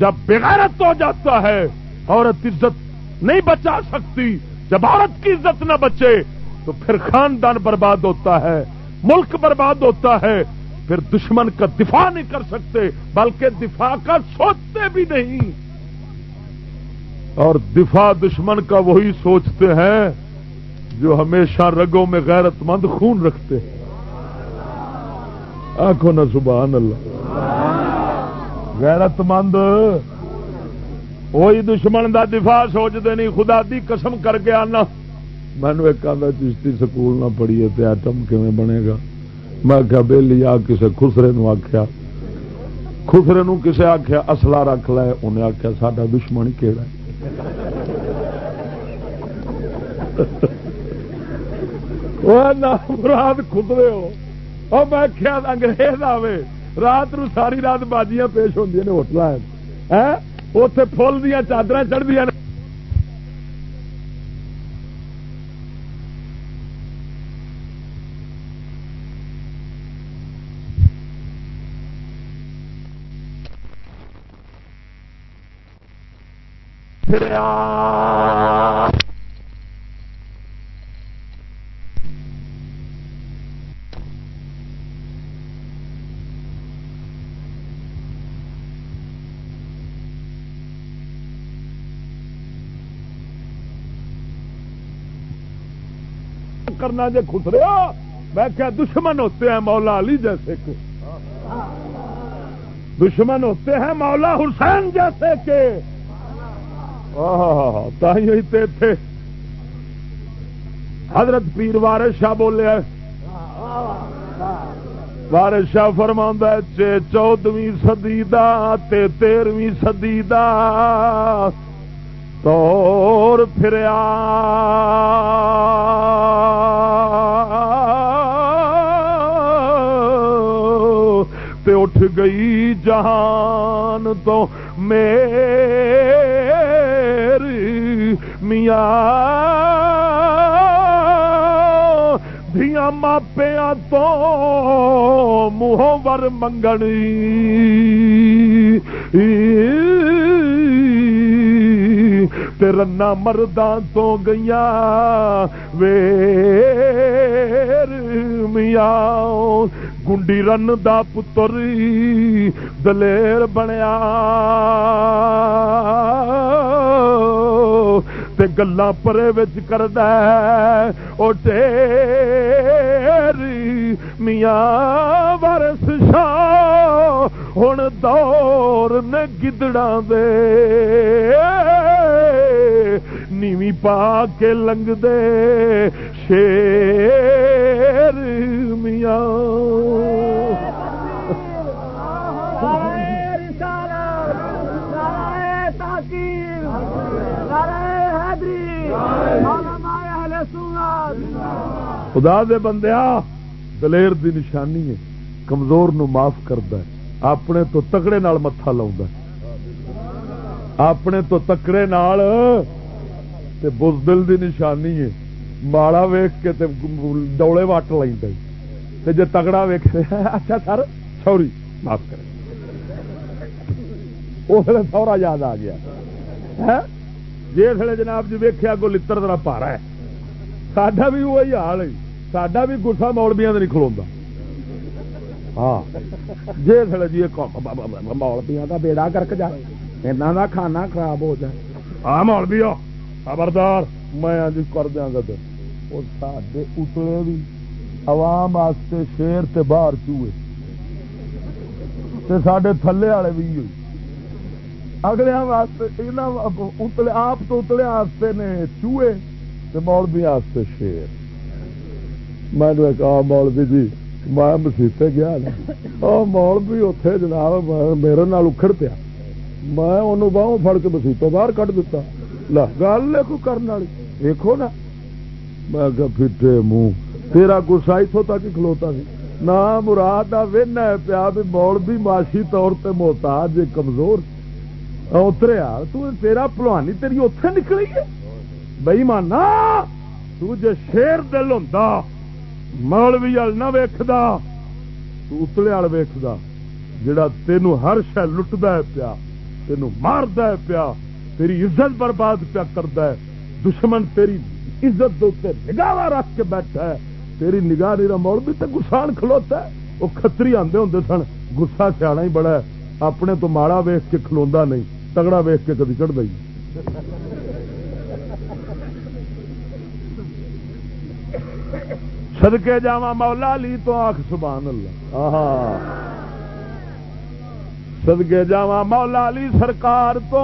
جب بغیرت ہو جاتا ہے، عورت عزت نہیں بچا سکتی۔ جب عورت کی عزت نہ بچے، تو پھر خاندان برباد ہوتا ہے، ملک برباد ہوتا ہے۔ پھر دشمن کا دفاع نہیں کر سکتے، بلکہ دفاع کا سوچتے بھی نہیں۔ اور دفاع دشمن کا وہی سوچتے ہیں جو ہمیشہ رگوں میں غیرت مند خون رکھتے ہیں۔ آخو نا سبحان اللہ۔ غیرت مند، وہی دشمن دا دفاع سوچتے نہیں، خدا دی قسم کر کے آنا۔ مینو ایک آدھا چشتی سکول نہ پڑھیے تو ایٹم کیون بنے گا۔ میں کیا بہلی آ کسی خسرے نو آخیا خسرے نو کسے آخیا اصلا رکھ لے۔ انہیں آخیا ساڈا دشمن کہڑا رات خسرے ہو اور میں کیا انگریز آوے رات نو ساری رات باجیاں پیش ہوتی نے ہوٹل اتے فل دیا چادر چڑھ دیا کرنا جے خسریا میں کیا دشمن ہوتے ہیں مولا علی جیسے کہ دشمن ہوتے ہیں مولا حسین جیسے کہ تھے۔ حضرت پیر وارث شاہ بولے وارث شاہ فرما چودویں سدی تیرہویں سدی دور پھریا تے اٹھ گئی جہان تو میری میاں۔ دیا ماپیا تو منہوں ور منگنی رنا مرداں تو گیا ویر میاں، گنڈی رن دا پتر دلیر بنیا۔ تے گلا پرے کرد ٹیری میاں وارس شاہ ہوں دور نے گدڑا دے۔ نیوی پا کے لنگ دے شیر میاں خدا دے بندیا دلیر دی نشانی ہے کمزور نو معاف کرتا ہے اپنے تو تکڑے نال متھا لا اپنے تو تکڑے نال تے بزدل دی نشانی ہے۔ ماڑا ویخ کے تے ڈولے وٹ تے جے تگڑا ویخ اچھا سر، سوری، معاف کرے اس لیے سورا یاد آ گیا۔ ہاں؟ جس جناب جی ویخیا کو لڑ ذرا پارا ہے۔ ساڈا بھی وہی حال ہے۔ ساڈا بھی گسا مولبیا نہیں کھلوا ہاں۔ جس جی مولبیا کا بیڑا کرک جائے کا کھانا خراب ہو جائے۔ ہاں مولبی خبردار، میں کر دیا گا سڈے اتلے بھی عوام واسطے شیر تے باہر چوئے سڈے تھلے والے بھی ہوئی۔ اگلے اتلے، آپ تو اتلے واسطے نے چوئے مولوی واسطے شیر۔ میں کہا مولوی جی میں مسیطے گیا نا۔ مولوی اتے جناب میرے نال اکھڑ پیا۔ میں انہوں باہوں فڑ کے مسیطوں باہر کٹ دتا گل کو کرنے والی۔ دیکھو نا، میں پھٹے منہ۔ تیرا گسا اتوں تک کھلوتا سی۔ نہ مراد وین ہے پیا بھی مول بھی معاشی طور پہ محتاج کمزور۔ اترے تیرا پلوانی تیری اتے نکلی ہے۔ بئی مانا تجے شیر دل ہوں مولوی وال نہ ویکد اتلے وال ویکد جڑا تینوں ہر شہ لٹتا ہے پیا، تینوں مارد پیا۔ تیری عزت برباد پیا کرد دشمن تیری عزت دے نگاہ رکھ کے بیٹھا ہے۔ تیری نگاہ نیرا موڑ بھی تو گسان کھلوتا ہے۔ وہ کتری آدھے ہوں سن، گسا سیاح ہی بڑا ہے۔ اپنے تو ماڑا ویخ کے کھلوا نہیں، تگڑا ویخ کے کدی چڑھ گئی سدکے جا مولا لی تو آخ سبحان اللہ۔ آہا۔ سدکے جا مولا لی سرکار تو۔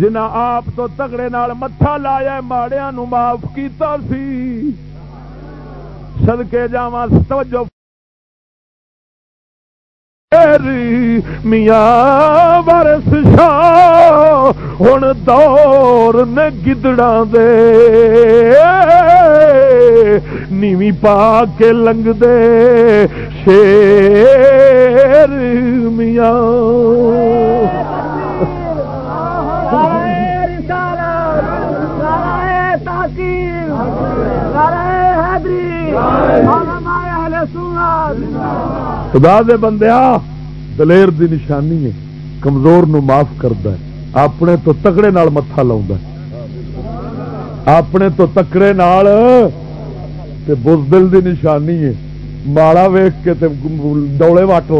جنا آپ تو تگڑے متھا لایا ماڑیا نو معاف کیتا سی۔ سدکے جا توجہ۔ میاں برس شاہ ہوں دور نے گدڑا دے۔ نیوی پا کے لنگ دے شیر میاں خدا دے بندیا دلیر دی نشانی ہے کمزور نو معاف کرتا ہے اپنے تو تکڑے نال متھا لا اپنے تو تکڑے نال تے بزدل دی نشانی ہے۔ ماڑا ویخ کے تے ڈولے وٹ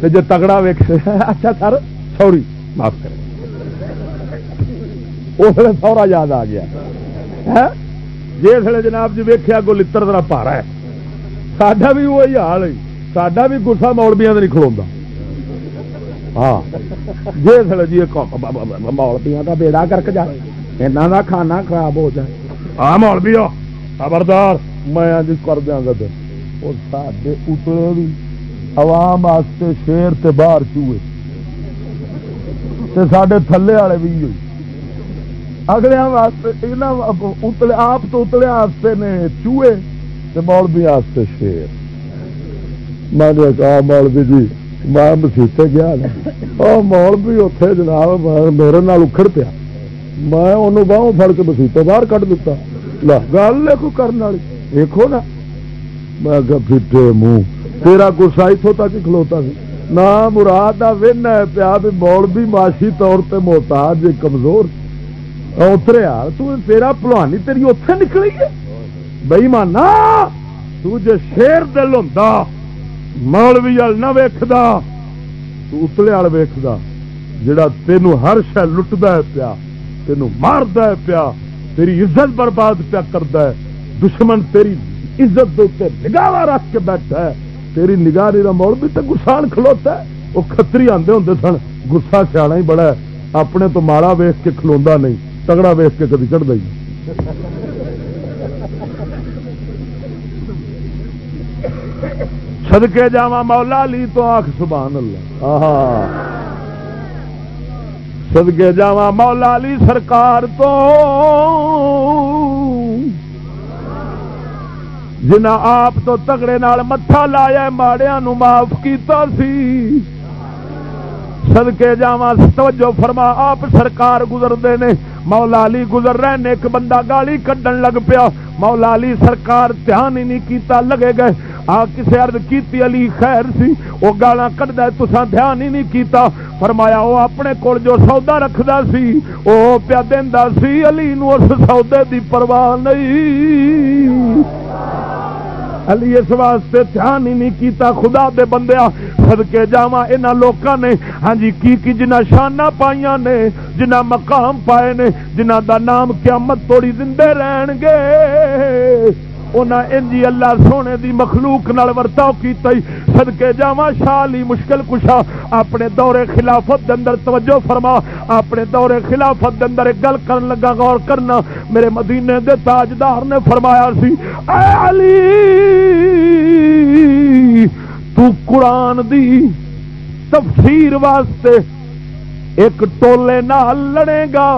تے جے تگڑا ویخ اچھا سر، سوری، معاف کرے اس لیے سورا یاد آ گیا۔ ہاں؟ جس جناب جی ویخیا کو لڑ ذرا پارا ہے۔ ساڈا بھی وہی حال ہے۔ ساڈا بھی گسا مولبیا نہیں کھلوا ہاں۔ جس جی جی مولبیا کا بیڑا کرک جائے کا کھانا خراب ہو جائے۔ ہاں مولبی خبردار، میں اج کر دیا گا وہ سڈے اتلے بھی عوام واسطے شیر تے باہر چوئے سڈے تھلے والے بھی ہوئی۔ اگلے اتلے، آپ تو اتلے واسطے نے چوئے مولوی واسطے شیر۔ میں نے کہا، مولوی جی میں مسیطے گیا نا۔ مولوی اتے جناب، میرے نال اکھڑ پیا۔ میں انہوں باہوں فڑ کے مسیطے باہر کٹ دتا۔ گل کو کرنے والی۔ دیکھو نا، میں پھٹے منہ۔ تیرا گسا اتوں تک ہی کھلوتا سی۔ نہ مراد کا ون ہے پیا بھی مولوی معاشی طور پہ محتاج کمزور۔ اترے تیرا پلوانی تیری اتے نکلی ہے۔ بئی مانا تجے شیر دل ہوں مولوی وال نہ ویکد اتلے وال ویکد جڑا تینوں ہر شہ لٹتا ہے پیا، تینوں مارد پیا۔ تیری عزت برباد پیا کرد دشمن تیری عزت نگاہ رکھ کے بیٹھا ہے۔ تیری نگاہ نیرا مول بھی تو گسان کھلوتا ہے۔ وہ کتری آدھے ہوں سن۔ گسا سیاح ہی بڑا ہے۔ اپنے تو ماڑا ویخ کے کھلوا نہیں۔ تگڑا ویخ کے کدی چڑھ گئی سدکے جا مولا لی تو آخ سبحان اللہ۔ آہا۔ سدگے جا مولا علی سرکار تو۔ جنا آپ تو تگڑے متھا لایا ماڑیا معاف کیتا سی۔ سدکے جا توجہ فرما، آپ سرکار گزرتے نے۔ مولا علی گزر رہے نے، ایک بندہ گالی کڈن لگ پیا۔ مولا علی سرکار دھیان ہی نہیں کیتا، لگے گئے۔ آ کسے ارد کیتی علی خیر سی، وہ گالا کڈ تسا دھیان ہی نہیں کیتا۔ فرمایا، وہ اپنے کول جو سودا رکھدا سی، وہ پیا دینا سی، علی نو اس سودے دی پرواہ نہیں۔ علی اس واسطے دھیان ہی نہیں کیتا، خدا دے بندیا سدکے جا یہاں لوگوں نے۔ ہاں جی کی کی جنہ شانہ پائیاں نے جنہ مقام پائے نے جنہ دا نام قیامت توڑی زندے رہن گے۔ انجی اللہ سونے دی مخلوق نال ورتاؤ کیتا ہی سدکے جاوا شالی مشکل کشا اپنے دورے خلافت دے اندر توجہ فرما، اپنے دورے خلافت دے اندر ایک گل کرن لگا، غور کرنا، میرے مدینے دے تاجدار نے فرمایا سی، اے علی، تو قرآن دی تفسیر واسطے ایک ٹولے نال لڑے گا۔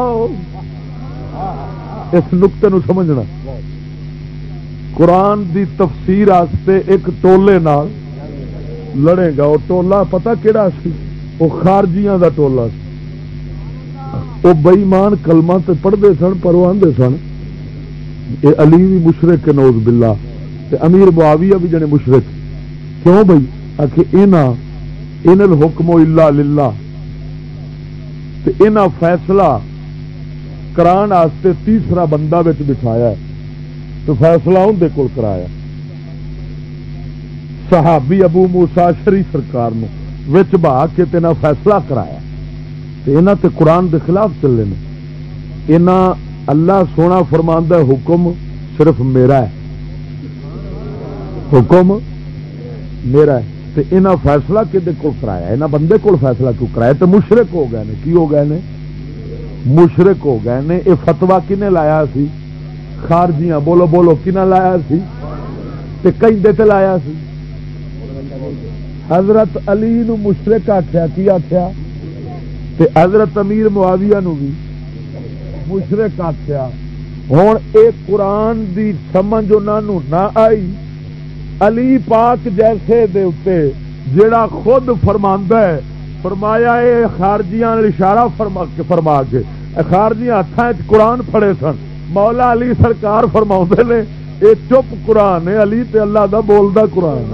اس نقطے نو سمجھنا۔ قرآن دی تفسیر آستے ایک ٹولے نال لڑے گا۔ وہ ٹولا پتا کہڑا سی؟ وہ خارجیاں دا ٹولا سی۔ وہ بئیمان کلمہ تے پڑھتے سن پر وہ آدھے سن، یہ علی بھی مشرق نوز بلا امیر معاویہ بھی جنے مشرق۔ کیوں بھائی آخر اینا ان الحکم الا للہ۔ تے فیصلہ کران آستے تیسرا بندہ بٹھایا ہے۔ تو فیصلہ اندر کول کرایا۔ صحابی ابو موسا شری سرکار وچ بہا کے تینا فیصلہ کرایا۔ یہاں تے قرآن دے خلاف چلے نے۔ یہاں اللہ سونا فرماندہ حکم صرف میرا ہے۔ حکم میرا ہے۔ تے انہاں فیصلہ کدے کو کرایا۔ یہاں بندے کو فیصلہ کیوں کرایا؟ تو مشرق ہو گئے نے۔ کی ہو گئے نے؟ مشرق ہو گئے نے۔ یہ فتوا کنے لایا سی؟ خارجیاں، بولو بولو کنا لایا سی؟ تے کئی تے لایا سی؟ حضرت علی نو مشرق آخیا کی آخیا تے حضرت امیر معاویہ نو بھی مشرق آخیا ہوں اے قرآن دی سمجھ انہوں نہ آئی، علی پاک جیسے دے اتے جڑا خود فرما ہے، فرمایا اے خارجیاں اشارہ فرما کے فرما کے خارجیاں ہاتھ قرآن پڑے سن۔ مولا علی سرکار فرما نے یہ چپ قرآن ہے، علی تے اللہ دا بولدا قرآن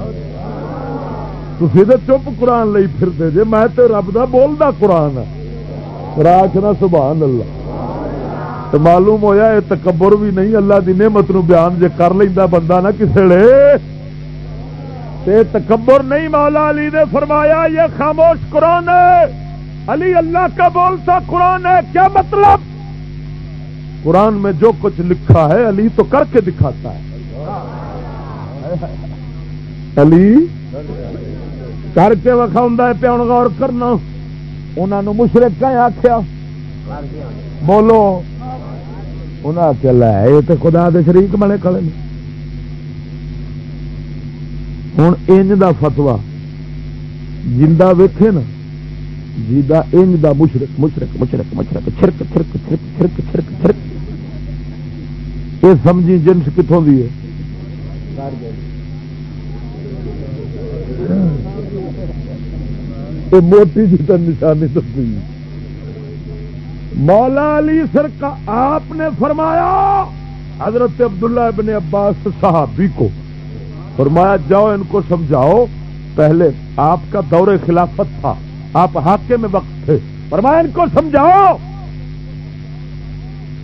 تھی تو چپ قرآن لئی پھرتے جے، میں تے رب دا بولدا قرآن راکنا سبحان اللہ۔ تو معلوم ہویا یہ تکبر بھی نہیں، اللہ دی نعمت نو بیان جے کر لینا بندہ نہ کسے لے۔ تے تکبر نہیں، مولا علی نے فرمایا، یہ خاموش قرآن ہے۔ علی اللہ کا بولتا قرآن ہے، کیا مطلب؟ قرآن میں جو کچھ لکھا ہے علی تو کر کے دکھاتا ہے۔ علی کر کے وکھاؤں پیا غور کرنا۔ انہوں مشرق کا آخیا بولو۔ انہیں آخیا لے، یہ تو خدا دے شریک بنے کھڑے ہوں انج دا فتوا جا ویٹے نا جا انج دا مشرق مشرق مشرق مشرق، چھرک چھرک چھرک چھرک چھرک چھرک۔ یہ سمجھی جنس کتوں دی ہے؟ موٹی جی تو نشانی تو مولا علی سر کا آپ نے فرمایا، حضرت عبداللہ ابن عباس صحابی کو فرمایا، جاؤ ان کو سمجھاؤ، پہلے آپ کا دور خلافت تھا۔ آپ حاکے میں وقت تھے۔ فرمایا ان کو سمجھاؤ۔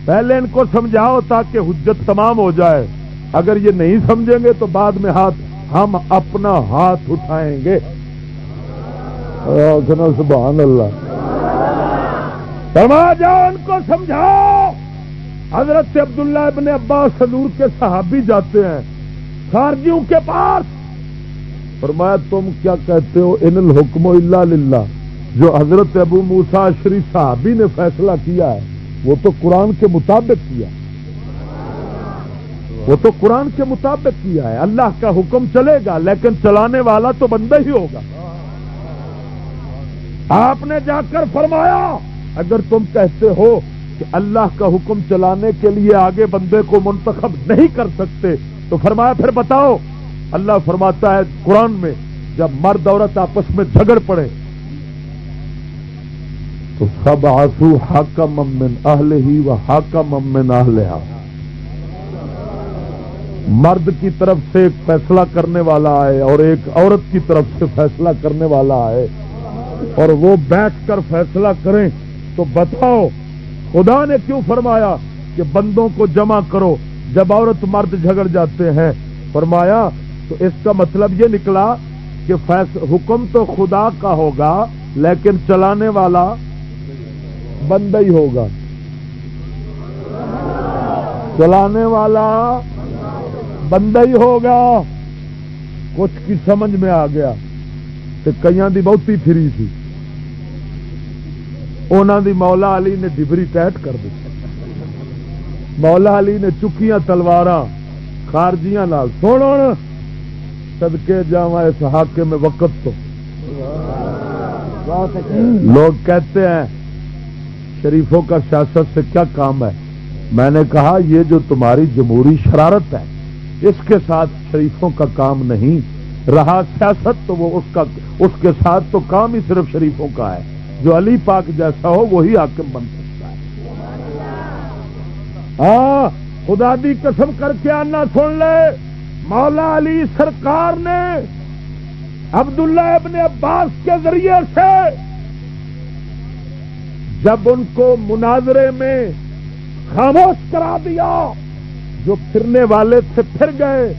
پہلے ان کو سمجھاؤ تاکہ حجت تمام ہو جائے۔ اگر یہ نہیں سمجھیں گے تو بعد میں ہاتھ ہم اپنا ہاتھ اٹھائیں گے۔ سبحان اللہ۔ فرما جاؤ ان کو سمجھاؤ۔ حضرت عبداللہ ابن عباس سدور کے صحابی جاتے ہیں، خارجیوں کے پاس۔ فرمایا، تم کیا کہتے ہو؟ ان الحکم اللہ للہ۔ جو حضرت ابو موسا شری صحابی نے فیصلہ کیا ہے، وہ تو قرآن کے مطابق کیا وہ تو قرآن کے مطابق کیا ہے۔ اللہ کا حکم چلے گا، لیکن چلانے والا تو بندہ ہی ہوگا۔ آپ نے جا کر فرمایا، اگر تم کہتے ہو کہ اللہ کا حکم چلانے کے لیے آگے بندے کو منتخب نہیں کر سکتے، تو فرمایا، پھر بتاؤ۔ اللہ فرماتا ہے قرآن میں، جب مرد عورت آپس میں جھگڑ پڑے تو سب آسو حاکم امن اہل ہی و حاکم امن اہل مرد کی طرف سے ایک فیصلہ کرنے والا ہے اور ایک عورت کی طرف سے فیصلہ کرنے والا ہے اور وہ بیٹھ کر فیصلہ کریں تو بتاؤ، خدا نے کیوں فرمایا کہ بندوں کو جمع کرو؟ جب عورت مرد جھگڑ جاتے ہیں۔ فرمایا، تو اس کا مطلب یہ نکلا کہ حکم تو خدا کا ہوگا، لیکن چلانے والا بندہ ہی ہوگا۔ چلانے والا بندہ ہی ہوگا۔ کچھ کی سمجھ میں آ گیا کئی دی بہتی فری تھی۔ انہوں دی مولا علی نے ڈبری ٹائٹ کر دی۔ مولا علی نے چکیاں تلوار خارجیاں سوڑ سدکے جا اس حاکے میں وقت تو۔ لوگ کہتے ہیں شریفوں کا سیاست سے کیا کام ہے؟ میں نے کہا، یہ جو تمہاری جمہوری شرارت ہے، اس کے ساتھ شریفوں کا کام نہیں۔ رہا سیاست تو وہ اس کا، اس کے ساتھ تو کام ہی صرف شریفوں کا ہے۔ جو علی پاک جیسا ہو، وہی حاکم بن سکتا ہے۔ ہاں خدا دی قسم کر کے آنا سن لے۔ مولا علی سرکار نے عبداللہ ابن عباس کے ذریعے سے جب ان کو مناظرے میں خاموش کرا دیا، جو پھرنے والے تھے پھر گئے،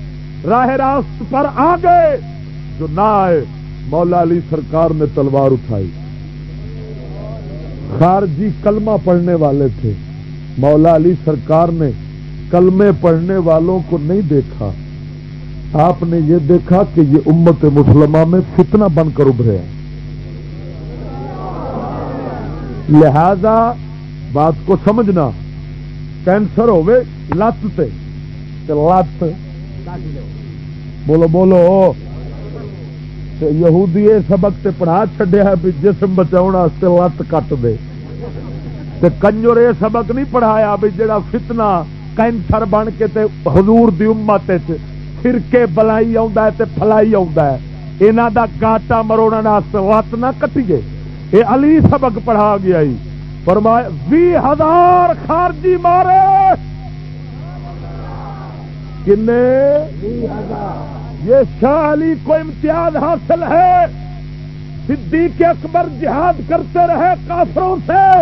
راہ راست پر آ گئے، جو نہ آئے مولا علی سرکار نے تلوار اٹھائی۔ خارجی کلمہ پڑھنے والے تھے۔ مولا علی سرکار نے کلمے پڑھنے والوں کو نہیں دیکھا۔ آپ نے یہ دیکھا کہ یہ امت مسلمہ میں فتنہ بن کر ابھرے۔ ہیں لہذا بات کو سمجھنا۔ کینسر ہوئے لت سے لت۔ بولو بولو۔ یہودی سبق تے پڑھا چڈیا بھی جسم بچاؤ لت کٹ دے۔ تے کنجر یہ سبق نہیں پڑھایا بھی جڑا فتنا کینسر بن کے تے حضور دی امت پھر کے بلائی فلائی آ گاٹا مروڑ لت نہ کٹیے۔ یہ علی سبق پڑھا گیا فرمایا بھی ہزار خارجی مارے۔ کنے؟ یہ شاہ علی کو امتیاز حاصل ہے۔ صدیق اکبر جہاد کرتے رہے کافروں سے۔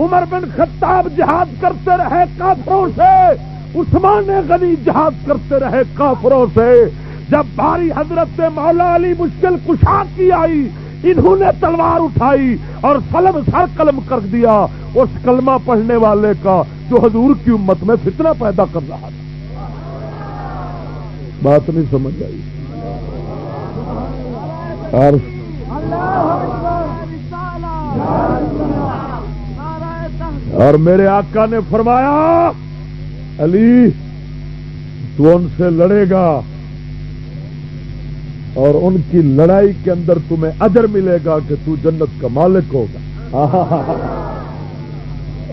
عمر بن خطاب جہاد کرتے رہے کافروں سے۔ عثمان غنی جہاد کرتے رہے کافروں سے۔ جب بھاری حضرت مولا علی مشکل کشا کی آئی انہوں نے تلوار اٹھائی اور سلم سر قلم کر دیا اس کلمہ پڑھنے والے کا جو حضور کی امت میں فتنہ پیدا کر رہا تھا۔ بات نہیں سمجھ آئی۔ اور اور میرے آقا نے فرمایا، علی، تو ان سے لڑے گا۔ اور ان کی لڑائی کے اندر تمہیں اجر ملے گا کہ تو جنت کا مالک ہوگا۔ [laughs]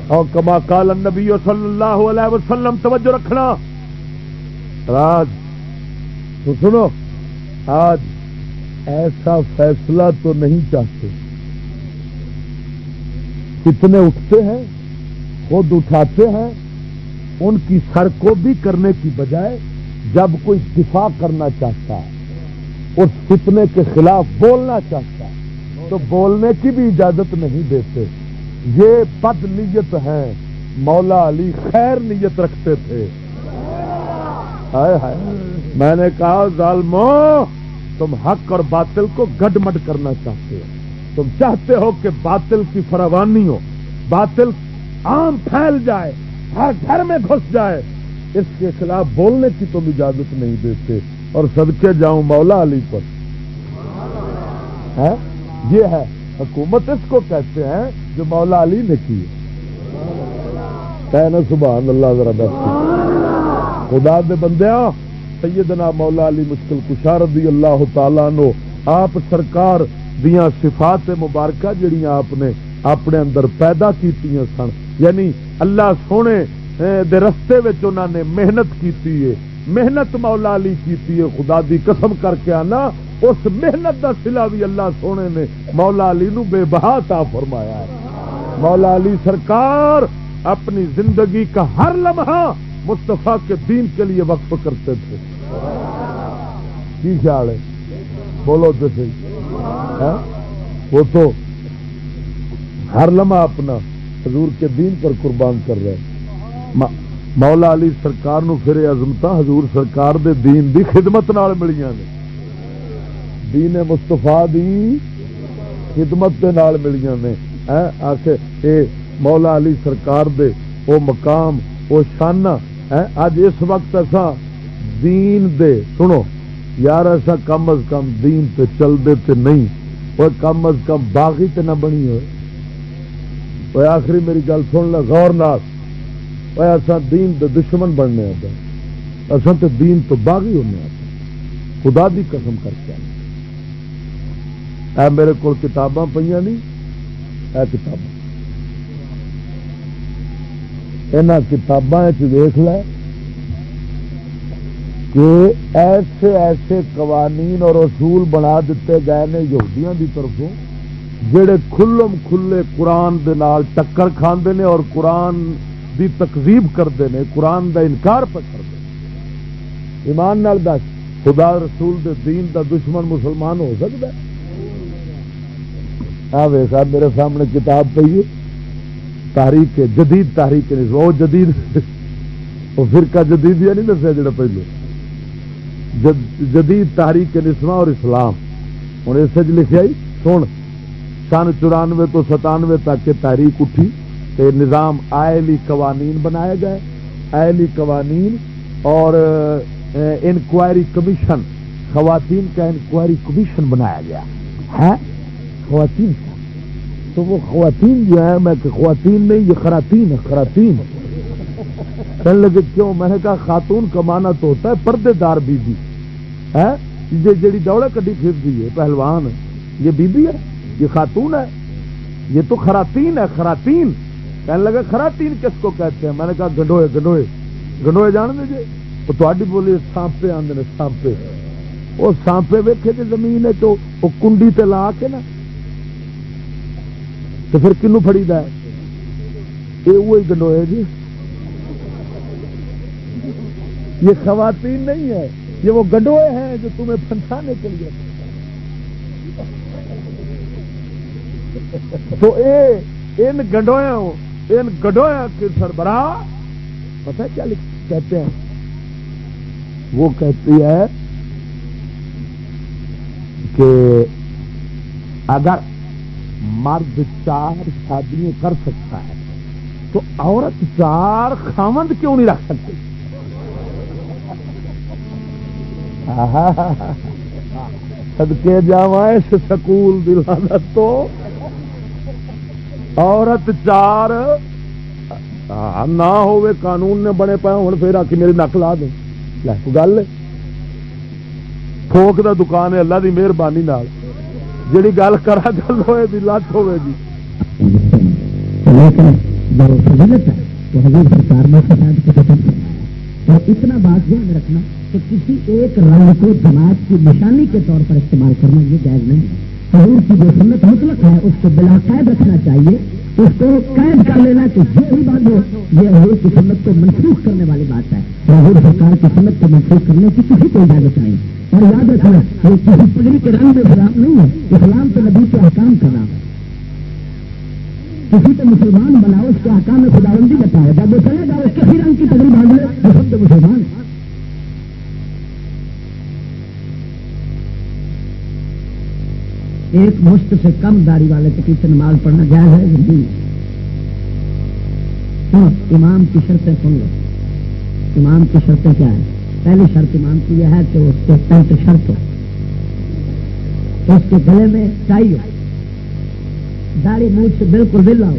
اور کما کال نبی صلی اللہ علیہ وسلم، توجہ رکھنا۔ راج، تو سنو، آج ایسا فیصلہ تو نہیں چاہتے۔ کتنے اٹھتے ہیں، خود اٹھاتے ہیں، ان کی سر کو بھی کرنے کی بجائے جب کوئی دفاع کرنا چاہتا ہے۔ اس فتنے کے خلاف بولنا چاہتا ہے، تو بولنے کی بھی اجازت نہیں دیتے۔ یہ بد نیت ہے، مولا علی خیر نیت رکھتے تھے۔ میں نے کہا، ظالمو، تم حق اور باطل کو گڈ مڈ کرنا چاہتے ہو۔ تم چاہتے ہو کہ باطل کی فراوانی ہو، باطل عام پھیل جائے، ہر گھر میں گھس جائے۔ اس کے خلاف بولنے کی تم اجازت نہیں دیتے۔ اور صدقے جاؤں مولا علی پر۔ یہ ہے۔ حکومت اس کو کہتے ہیں جو مولا علی نے کی ہے۔ نا سبحان اللہ، ذرا بس۔ خدا دے بندے، سیدنا مولا علی مشکل کشار رضی اللہ تعالی نو آپ سرکار دیا صفات مبارکہ جڑیاں آپ نے اپنے اندر پیدا کی سن۔ یعنی اللہ سونے دے رستے انہوں نے محنت کی محنت مولا علی کی خدا دی قسم کر کے آنا، اس محنت دا سلا بھی اللہ سونے نے مولا علی نو بے بہا تا فرمایا ہے۔ مولا علی سرکار اپنی زندگی کا ہر لمحہ مستفا کے دین کے لیے وقف کرتے تھے۔ کی خیال ہے؟ بولو تو صحیح۔ ہاں؟ وہ تو ہر لمحہ اپنا حضور کے دین پر قربان کر رہے مولا علی سرکار نو پھر عظمت حضور سرکار دے دین دی خدمت نال ملیاں نے۔ دین مستفا دی خدمت دے نال ملیاں نے۔ آخر اے مولا علی سرکار دے او مقام، او شانہ اج اس وقت ایسا دین دے، سنو، یار ایسا کم از کم دین تے چل دے تے نہیں۔ وہ کم از کم باغی تے نہ بنی ہوئے۔ آخری میری گل سن لے، غور ناس ایسا دین دے دشمن بننے آتا اصل تو دین تو باغی ہونے آتا خدا دی قسم کر کے۔ اے میرے کو کتاباں پہ نہیں، اے کتاباں۔ یہاں کتاباں ویخ لے کہ ایسے ایسے قوانین اور اصول بنا دیتے گئے نے یہودیاں دی طرفوں، جڑے کھلم کھلے قرآن دے نال ٹکر کھاندے نے اور قرآن دی تکزیب کرتے ہیں، قرآن دا انکار پہ کرتے ایمان نال دس خدا رسول دے دین دا دشمن مسلمان ہو سکتا ہے۔ ویسا میرے سامنے کتاب پہ تاریخ جدید تاریخ وہ جدید وہ فرقہ جدید یا نہیں دسیا جڑا پہلو۔ جدید تحریک نسواں اور اسلام۔ ہوں اس لکھا ہی، سن سن چورانوے تو ستانوے تک تحریک اٹھی۔ تے نظام آئلی قوانین بنائے گئے آئلی قوانین اور انکوائری کمیشن، خواتین کا انکوائری کمیشن بنایا گیا۔ ہے خواتین کا۔ تو وہ خواتین جو ہے میں کہ خواتین نہیں، یہ خراتین ہے خراتین کہنے لگے، کیوں؟ میں نے کہا، خاتون کا مانا تو ہوتا ہے، پردے دار بی بی جیڑی دوڑے کٹی پھر دی ہے پہلوان یہ بی بی ہے، یہ خاتون ہے۔ یہ تو خراتین ہے، خراتین۔ کہنے لگا، خراتین کس کو کہتے ہیں؟ میں نے کہا، گنڈوئے گنڈوئے. گنڈوئے جان دے جی؟ وہ تاری بولی سانپے آدھے سانپے. وہ سانپے ویکے جی زمین ہے تو وہ کنڈی تے لا کے نا، تو پھر کنو فڑی دا ہے؟ یہ وہی گنڈوئے جی۔ یہ خواتین نہیں ہے، یہ وہ گڈوئے ہیں جو تمہیں پھنسانے کے لیے۔ تو اے، ان گڈویا ان گڈویا کے سربراہ، پتہ کیا کہتے ہیں؟ وہ کہتی ہے کہ اگر مرد چار شادیاں کر سکتا ہے، تو عورت چار خامند کیوں نہیں رکھ سکتی؟ سدکے جا اس سکول دلانت تو عورت چار، نہ ہوئے قانون نے بنے پائے، ہوں پھر آ کے میری نک لا دیں۔ گل تھوک دا دکان ہے، اللہ دی مہربانی جیڑی گل کرا گل ہوئے دی، لت ہوئے گی اتنا بات دھیان رکھنا کہ کسی ایک رنگ کو جماعت کی نشانی کے طور پر استعمال کرنا یہ جائز نہیں ہے۔ حضور کی جو سنت مطلق ہے، اس کو بلا قید رکھنا چاہیے۔ اس کو قید کر لینا کہ جو بھی بات ہو یہ حضور کی سنت کو منسوخ کرنے والی بات ہے۔ حضور سرکار کی سنت کو منسوخ کرنے کی کسی کو اجازت نہیں۔ اور یاد رکھنا، یہ کسی پگڑی کے رنگ میں خراب نہیں ہے۔ اسلام تو نبی کے حکام کا نام ہے۔ کسی کو مسلمان بناؤ، اس کے حکام میں خداوندی بتاؤ جب وہ چلے گا وہ کسی رنگ کی پگڑی باندھ لے وہ سب تو مسلمان ہے ایک مشت سے کم داری والے کے پیچھے نماز پڑھنا جائز ہے نہیں؟ امام کی شرطیں سن لو۔ امام کی شرطیں کیا ہیں؟ پہلی شرط امام کی یہ ہے کہ اس کے پینٹ شرط ہو۔ اس کے گلے میں ٹائی ہو۔ داڑھی منہ سے بالکل ویلا ہو۔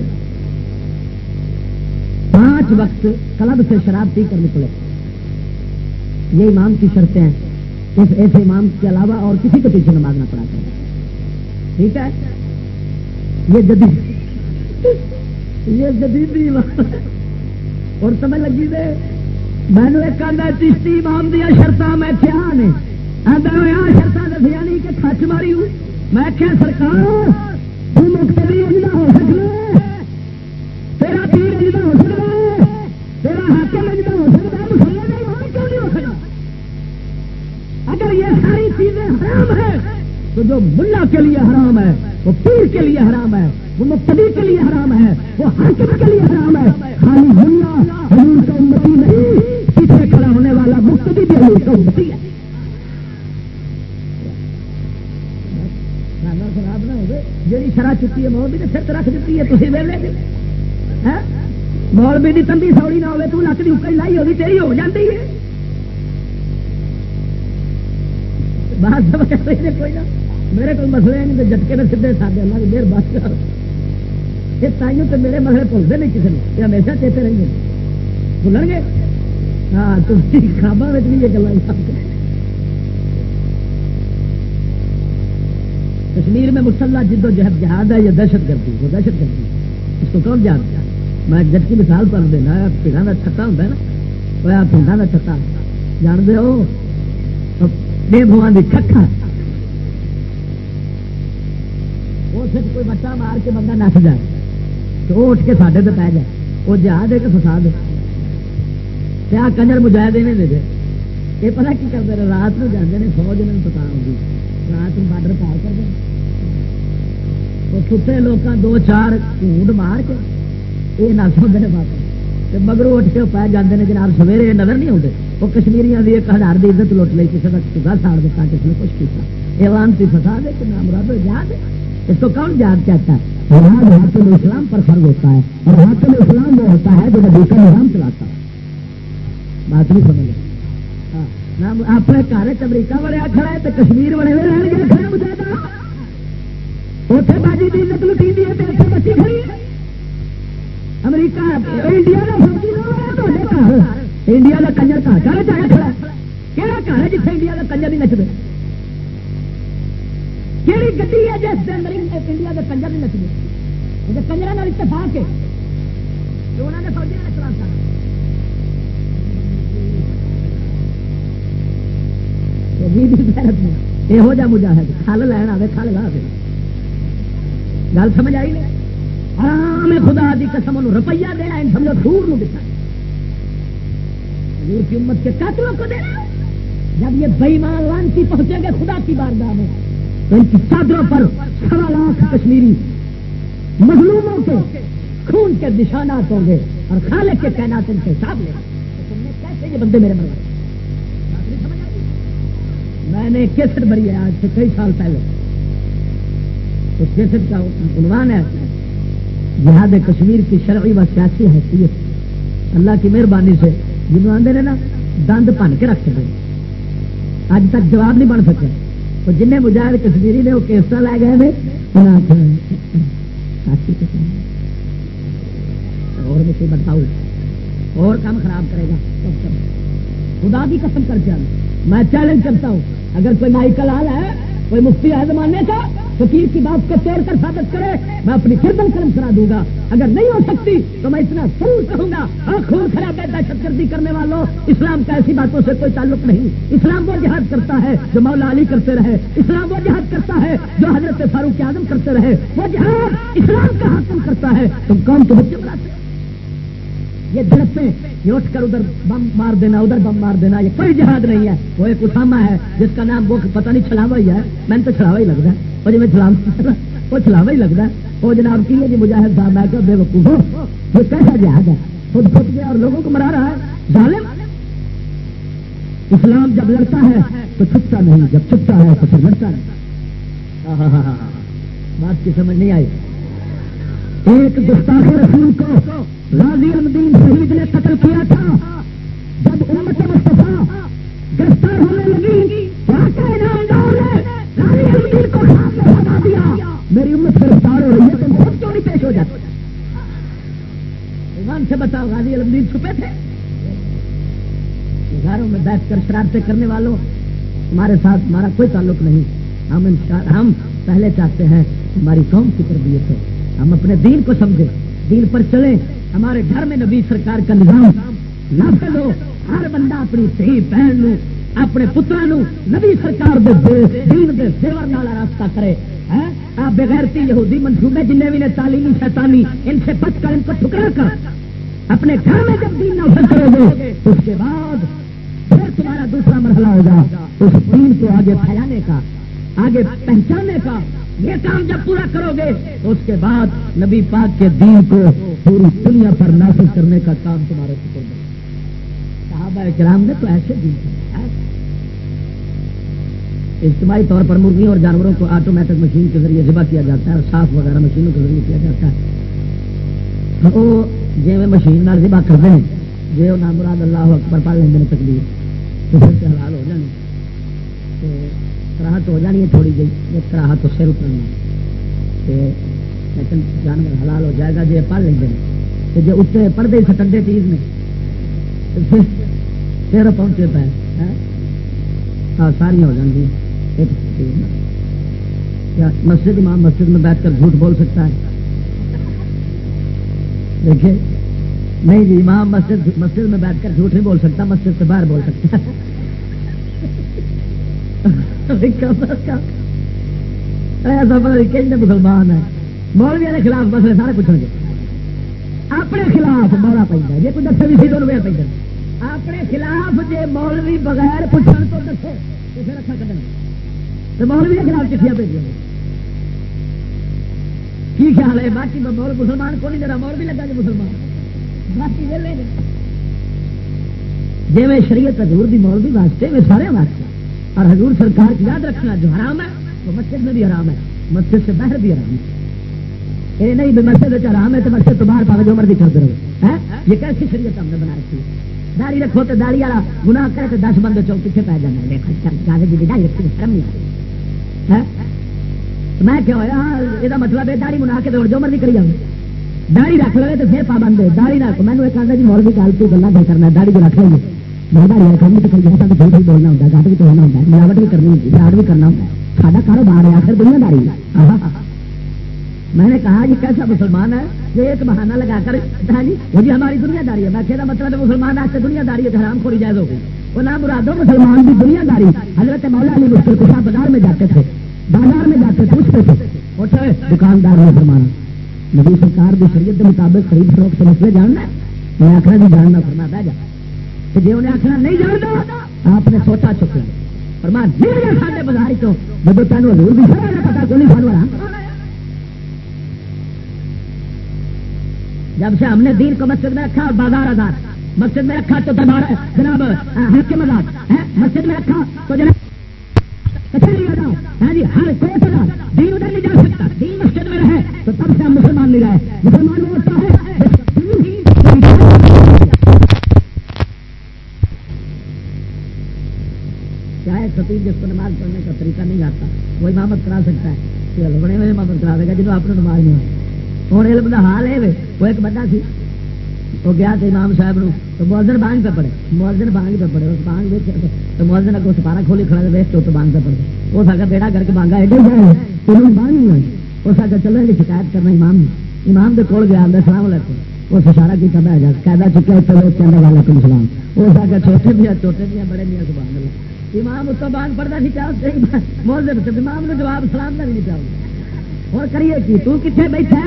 پانچ وقت کلب سے شراب پی کر نکلے۔ یہ امام کی شرطیں ہیں۔ اس ایسے امام کے علاوہ اور کسی کو پیچھے نماز نہ پڑھا کریں۔ ٹھیک ہے؟ یہ جدید. یہ جدید اور سمجھ لگی دے، میں نے ایک آدھا چشتی امام دیا شرط میں کیا نے. آدھا شرط دسیا نہیں کہ کچ ماری ہوں. میں کیا سرکار مختلف ہو سکتا تیرا پیر اجلا ہو سکتا تیرا حاکم اجلا ہو سکتا مسلمان کیوں نہیں ہو سکتا اگر یہ ساری چیزیں حرام ہیں تو جو ملا کے لیے حرام ہے، وہ پیر کے لیے حرام ہے، وہ مقتدی کے لیے حرام ہے، وہ حاکم کے لیے حرام ہے۔ خالی ملا، حضور کا امتی نہیں، پیچھے کھڑا ہونے والا مقتدی بھی حضور کا امتی ہے۔ خراب نہ ہوگی جی شرح چکی ہے، مولوی نے پھر رکھ دیتی ہے تھی ویلے ہاں؟ مولوی کی تندی سوڑی نہ ہوگی تو لک کی اکڑی لائی ہوگی تیری ہو جاتی ہے۔ بات سمجھ کوئی نہ۔ میرے کو مسئلے نہیں تو جٹکے میں سیدھے سادے اللہ کی دیر بات یہ تائیوں تو میرے مسئلے بھولتے نہیں کسی نے یہ ہمیشہ چیتے رہیں گے بھولن گے؟ ہاں تم خوابہ میں بھی یہ گلا کشمیر میں مسلح جد و جہد جہاد ہے، یہ دہشت گردی، وہ دہشت گردی۔ اس کو کون جانتا؟ میں جٹ کی مثال پڑھ دینا پیڑا کا چھتا ہوتا ہے نا۔ وہ پیڑا کا چھتا۔ جان دے ہو؟ بے بھوان کی کھکھا کوئی بچہ مار کے بندہ نس جائے تو وہ اٹھ کے ساڈے تو پی جائے۔ وہ جہاد ہے کہ فساد ہے؟ کیا کنجر مجاہدے نے دے یہ پتا کی کرتے رہے؟ رات میں جانے نے فوج میں پتا ہوگی۔ رات میں بارڈر پار کر دیں وہ چھٹے لوگ دو چار کونڈ مار کے یہ نس ہوتے ہیں واپس۔ مگروں اٹھ کے پہ جاتے ہیں جناب، سویرے نظر نہیں آتے وہ کشمیریاں بھی ایک ہزار کی عزت لٹ لی کسی کا چگا ساڑ دیتا کسی نے کچھ کیا یہ وانتی فساد ہے کہ نام مراد یاد ہے؟ اس کو کون جہاد کہتا ہے؟ جہاد حاکم اسلام پر فرض ہوتا ہے اور حاکم اسلام وہ ہوتا ہے جو نبی کا نظام چلاتا ہے۔ بات نہیں سمجھ ہاں، اپنے گھر امریکہ بڑے کھڑا ہے تو کشمیر بڑے ہوئے رہن گے کھڑا مجھے اتنے باجی کی عزت لٹی دی ہے تو اتنے بچی کھڑی ہے۔ امریکہ انڈیا کا فوجی انڈیا کا کنجر کا گھر چاہے کھڑا کہڑا گھر ہے جیسے انڈیا کا کنجر نہیں نچتے کہڑی گی ہے جس کے اندر انڈیا کے کنجر نہیں نچے کنجر اتفاق ہے، جو انہوں نے فوجی نے چلا یہو جہ مجاہد، کھل لین آئے کھل لا دے۔ گل سمجھ آئی نہیں؟ آرام خدا کی قسم روپیہ دینا سمجھو سور دکھا کی امت کے قاتلوں کو دینا جب یہ بےمان لانتی پہنچیں گے، خدا کی باردار میں۔ ان کی چادروں پر سوا لاکھ کشمیری، مظلوموں کے خون کے نشانات ہوں گے اور خالے کے کائنات ان کے حساب لے تم نے کیسے یہ بندے میرے مرے میں نے کیسٹ بری ہے آج سے کئی سال پہلے۔ اس کیسٹ کا عنوان ہے جہاد کشمیر کی شرعی و سیاسی حیثیت۔ اللہ کی مہربانی سے جنہوں آدھے نے نا دند پن کے رکھ سکے اج تک جواب نہیں بن سکے۔ تو جن مجاہد کشمیری نے وہ کیسا لے گئے اور مصیبت بتاؤ، اور کام خراب کرے گا۔ خدا کی قسم کر کے میں چیلنج کرتا ہوں، اگر کوئی مائیکل آل ہے، کوئی مفتی ہے زمانے کا فقیر کی بات کو توڑ کر ثابت کرے، میں اپنی گردن قلم کرا دوں گا۔ اگر نہیں ہو سکتی، تو میں اتنا ضرور کہوں گا اور خون خراب ہے دہشت گردی کرنے والوں۔ اسلام کا ایسی باتوں سے کوئی تعلق نہیں۔ اسلام وہ جہاد کرتا ہے جو مولا علی کرتے رہے۔ اسلام وہ جہاد کرتا ہے جو حضرت فاروق اعظم کرتے رہے۔ وہ جہاد اسلام کا حاصل کرتا ہے۔ تم کون کے بچے بناتے یہ جھڑپیں یہ اٹھ کر ادھر بم مار دینا، ادھر بم مار دینا، یہ کوئی جہاد نہیں ہے۔ وہ ایک اسامہ ہے، جس کا نام وہ پتہ نہیں چھلاوا ہی ہے۔ میں نے تو چھلاوا ہی لگتا ہے۔ وہ جی میں چھلام [laughs] وہ چھلاوا ہی لگتا ہے۔ وہ جناب کی ہے جی مجاہد صاحب؟ میں کہ بے وقوف ہو وہ کیسا جہاد ہے؟ خود خود گیا اور لوگوں کو مرا رہا ہے۔ ظالم! اسلام جب لڑتا ہے تو چھپتا نہیں، جب چھپتا ہے تو پھر لڑتا نہیں۔ بات کی سمجھ نہیں آئی۔ ایک گستاخ رسول کو راضی الدین شہید نے قتل کیا تھا۔ جب امت مصطفیٰ گرفتار ہونے لگی دیا۔ میری امت گرفتار ہو رہی ہے، تم خود کیوں نہیں پیش ہو جاتے؟ ایمان سے بتاؤ، غازی الدین چھپے تھے؟ گھروں میں بیٹھ کر شرارتیں کرنے والوں، ہمارے ساتھ ہمارا کوئی تعلق نہیں۔ ہم ہم پہلے چاہتے ہیں ہماری قوم کی تربیت ہو۔ ہم اپنے دین کو سمجھیں۔ دین پر چلیں، ہمارے گھر میں نبی سرکار کا نظام، نافذ ہو، ہر بندہ اپنی صحیح بہن نو، اپنے پترا نو نبی سرکار دے دین دے سیور والا راستہ کرے ہاں؟ آپ بغیرتی یہودی منصوبے جن بھی نے تعلیمی شیطانی ان سے بچ کر ان کو ٹھکرا کر، اپنے گھر میں جب دین نافذ کرو گے، اس کے بعد پھر تمہارا دوسرا مرحلہ ہوگا، اس دین کو آگے پھیلانے کا، آگے پہچانے کا یہ کام جب پورا کرو گے، اس کے بعد نبی پاک کے دین کو پوری دنیا پر نافذ کرنے کا کام تمہارے سپر میں صحابہ کرام نے تو ایسے دین اجتماعی طور پر مرغیوں اور جانوروں کو آٹومیٹک مشین کے ذریعے ذبح کیا جاتا ہے اور صاف وغیرہ مشینوں کے ذریعے کیا جاتا ہے۔ وہ جی میں مشین ذبح کرتے ہیں جی وہ نام مراد اللہ اکبر پڑھ لیں تکلیف تو پھر سے حلال ہو جانے؟ کراہت ہو جانی ہے، تھوڑی جی۔ یہ کراہت تو سر اترنا لیکن جانور حلال ہو جائے گا جی پڑھ لیں گے جی اتنے پڑھتے سٹنڈے چیز میں پھر پہنچے پہ ہاں؟ ساری ہو جاتی کیا مسجد امام مسجد میں بیٹھ کر جھوٹ بول سکتا ہے۔ دیکھیے، نہیں جی امام مسجد مسجد میں بیٹھ کر جھوٹ نہیں بول سکتا، مسجد سے باہر بول سکتا ہے۔ [laughs] مسلمان ہے مولوی کے خلاف مسئلے سارے پوچھیں گے اپنے خلاف مولا پہ جی کوئی دسے بھی سی دونوں پہ اپنے خلاف جی مولوی بغیر پوچھنے تو دسے اسے رکھا کرنا تو مولوی کے خلاف چٹھیاں بھیجیں کی خیال ہے باقی مول مسلمان کو نہیں میرا مول بھی لگا جی مسلمان باقی ویلے جی میں شریعت حضور دی مول بھی واسطے میں سارے واسطے اور حضور سرکار کی یاد رکھنا جو حرام ہے وہ مسجد میں بھی حرام ہے۔ مسجد سے باہر بھی حرام ہے۔ یہ نہیں بھی مسجد حرام ہے تو مسجد تو باہر پاوے جو مرضی کرتے رہو ہاں؟ یہ کیسی شریعت ہم نے بنا رکھی ہے؟ داڑی رکھو تو داڑی والا گنا کرے تو دس بندے چوک پیچھے پی جانا جی داڑی رکھی شرم نہیں ہاں؟ میں کیا ہوا یہ مطلب ہے داڑی منا کے جو مرضی کری جاؤں داڑی رکھ لے تو پھر پابند ہے۔ داڑی رکھ میں ایک آدھا جی مور بھی گل تو گلا کرنا داڑی کو رکھ لیں میں داڑی رکھا بھی تو کر جاتا تو بھی بولنا ہوتا گٹ بھی تو ہونا ہوتا ملاوٹ بھی کرنی ہوتی فراڈ بھی کرنا ہوتا ہے سارا کاروبار ہے آخر دنیا داری میں نے کہا یہ کیسا مسلمان ہے جو ایک بہانہ لگا کر جی وہ جی ہماری دنیا داری ہے میں کہنا مطلب مسلمان آج سے دنیا داری ہے حرام کو جائز ہو گئی وہ نام مرادو مسلمان کی دنیا داری حضرت مولا علی مشکل کشا بازار میں جاتے تھے بازار میں جاتے پوچھتے تھے اٹھے دکاندار مسلمان نبی سرکار کی شریعت کے مطابق خرید فروخت سے مسئلے جاننا میں آخر جی جاننا فرما پہ جا۔ تو جی انہیں آخنا نہیں جانتا، آپ نے سوچا چکے فرما جی سارے بازار تو جب تینوں حضور بھی سر پتا کیوں نہیں سانو جب سے ہم نے دین کو مسجد میں رکھا، بازار آزاد۔ مسجد میں رکھا تو دربار، جناب حکم آزاد مسجد میں رکھا تو جناب جی ہر کوٹ آزاد دین ادھر نہیں جا سکتا۔ دین مسجد میں رہے تو تب سے ہم مسلمان نہیں رہے۔ مسلمان وہ ہوتا ہے چاہے خطیب جس کو نماز پڑھنے کا طریقہ نہیں آتا، وہ امامت کرا سکتا ہے۔ بڑے میں امامت کرا دے گا، جنہوں آپ نے نماز نہیں ہوں علم کا حال ہے وہ ایک بندہ سی، وہ گیا تھا امام صاحب نو تو مولزن بانگ پہ پڑے۔ مولزن بانگ پہ پڑے، اس بانگ دیکھ تو مولزن اگو سپارا کھولی کھڑا ویسٹ تو بانگ پہ پڑے۔ وہ سا بیڑا کر کے بانگا ایڈے جائے انہوں بانگ نہیں ہوئی وہ سا چلو یہ شکایت کرنا امام نے امام کے کول گیا السلام علیکم۔ وہ سارا کی کب ہے قیدا چکیا چلو کہنا والا کم سلام۔ وہ سا چھوٹے بھی چھوٹے بھی بڑے بھی سبحان اللہ۔ امام اس کو بانگ پڑھتا سی چاہتے مولزن امام نے جواب سلام کا نہیں چاہتا۔ اور کریے کی، تو کتنے بیٹھا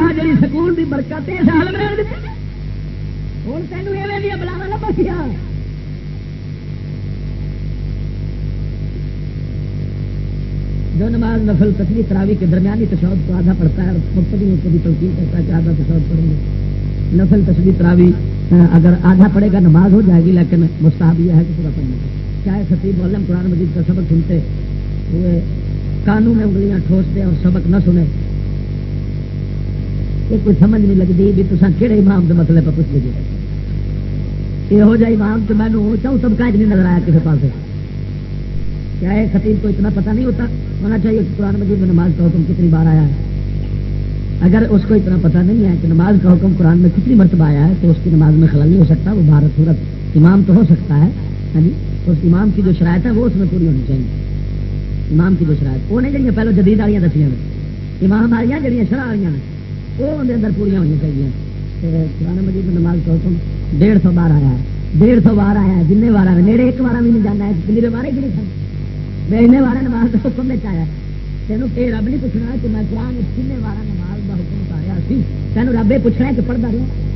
آ جی سکون کی برکت ہوں تینوں بلاوا لگا جو نماز نفل تصویر تراوی کے درمیانی تشود کو آدھا پڑتا ہے اور مختلف کبھی تلقین کرتا ہے کہ آدھا تشود پڑھیں گے نفل تصویر تراوی اگر آدھا پڑے گا، نماز ہو جائے گی، لیکن مستحب یہ ہے کہ پورا پڑھنا۔ چاہے خطیب علم قرآن مجید کا سبق سنتے ہوئے کانوں میں انگلیاں ٹھوس دے اور سبق نہ سنے۔ یہ کوئی سمجھ نہیں لگتی بھی تصا کہڑے امام کے مسئلے پہ پوچھ لیجیے یہ ہو جائے امام تو میں چاہوں سب کا نہیں نظر آیا کسی پاس کیا ہے خطیب کو اتنا پتہ نہیں ہوتا؟ ہونا چاہیے قرآن مجید میں نماز کا حکم کتنی بار آیا ہے۔ اگر اس کو اتنا پتہ نہیں ہے کہ نماز کا حکم قرآن میں کتنی مرتبہ آیا ہے، تو اس کی نماز میں خلل نہیں ہو سکتا، وہ بھارت صورت امام تو ہو سکتا ہے ہاں جی اس امام کی جو شرائط ہے وہ اس میں پوری ہونی چاہیے۔ امام کی جو شرائط، وہ نہیں جڑی پہلو جدید والی دسیاں امام والی جہاں شرح والی وہ اندر اندر پوریا ہونی چاہیے۔ قرآن مجید نماز تو حکم ڈیڑھ سو بار آیا ہے۔ ڈیڑھ سو بار آیا ہے جن بار میرے ایک بار بھی نہیں جانا ہے کتنی بار ہی نہیں سن میں ان بار نماز کا حکم میں آیا تینوں یہ رب نہیں پوچھنا کہ میں قرآن کن بار نماز کا حکم اتاریا سی؟ تینوں رب یہ پوچھنا کہ پڑھتا رہا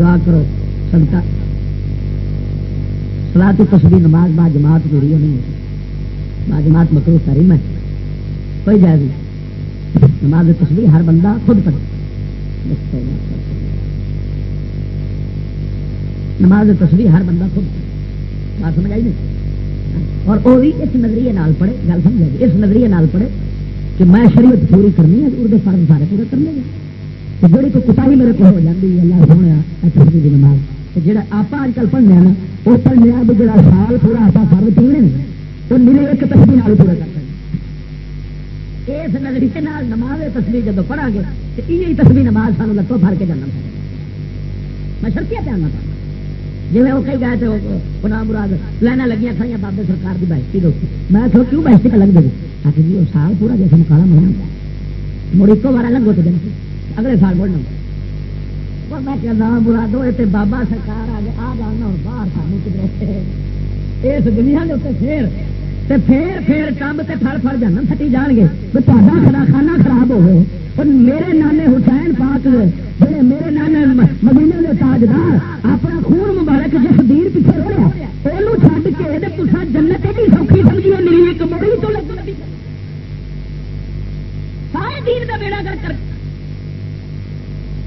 دعا کرو سنتا سلا تو تصویر نماز با جماعت پوری نہیں ہوتی۔ با جماعت مکرو تاری میں۔ کوئی جائز نہیں۔ نماز تصویر ہر بندہ خود پڑھے۔ نماز تصویر ہر بندہ خود بات سمجھ آئی نہیں اور وہ بھی اس نظریے نال پڑھے۔ گل سمجھ آئی۔ اس نظریے نال پڑھے کہ میں شریعت پوری کرنی ہے اردو فرض سارے پورے کرنے گے جڑی کوئی کتا ہی میرے کو ہو جاتی ہے، اللہ سونے تصویر نماز۔ جہاں آپ اج کل پڑھنے نا وہ پڑھنے بھی جڑا سال پورا آپ فرض پینے وہ میرے ایک تصویر پورا کرتے اس نظریے نماز تصویر جب پڑھا گے تو یہ تصویر نماز سانو لتوں فر کے جانا میں شرطیاں پہ آنا تھا جی وہ کئی گئے تھے پنا مراد لائن لگی کھڑی بابے سرکار کی بہشتی دو۔ میں تو کیوں بہشتی کا لگ دے؟ آ جی وہ سال پورا جیسے مکالا مرنا مڑ ایک بار لگو تو جنسی اگلے سال بڑھنا میں کہنا ہاں، مراد ہوئے بابا سرکار آ گیا آ جانا ہوں باہر سانو کدھر اس دنیا کے اتنے پھر پھر پھر کم سے پھڑ پھڑ جانا تھٹی جان گے۔ خرا خانہ خراب ہو گئے اور میرے نانے حسین پاک جڑے میرے نانے مدینے کے تاجدار، اپنا خون مبارک جس دیر پیچھے رہا وہ چڈ کے تصا جنت بھی سوکھی سمجھی میری ایک مڑی تو لگ سارے دین کا بیڑا گر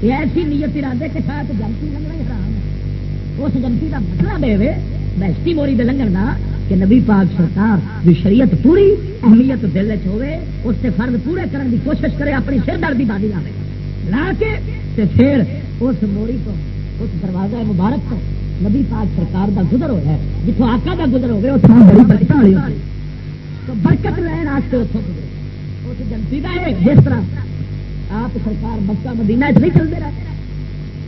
کر ایسی نیت ارادے کے ساتھ جنتی لگنا حرام ہے اس جنتی کا مطلب ہے بیسٹی موری دے لنگن کا کہ نبی پاک سرکار جو شریعت پوری اہمیت دل ہوئے اس سے فرض پورے کرنے کی کوشش کرے، اپنی سر درد کی بادی لاوے لا کے تے پھر اس موڑی کو اس دروازہ مبارک کو نبی پاک سرکار دا گزر ہوا ہے۔ جتوں آقا دا گزر ہوئے اس بڑی برکت والی تو برکت لین واسطے اتوں گزرے۔ اس جنتی کا ہے، جس طرح آپ سرکار مکہ مدینہ نہیں چلتے رہے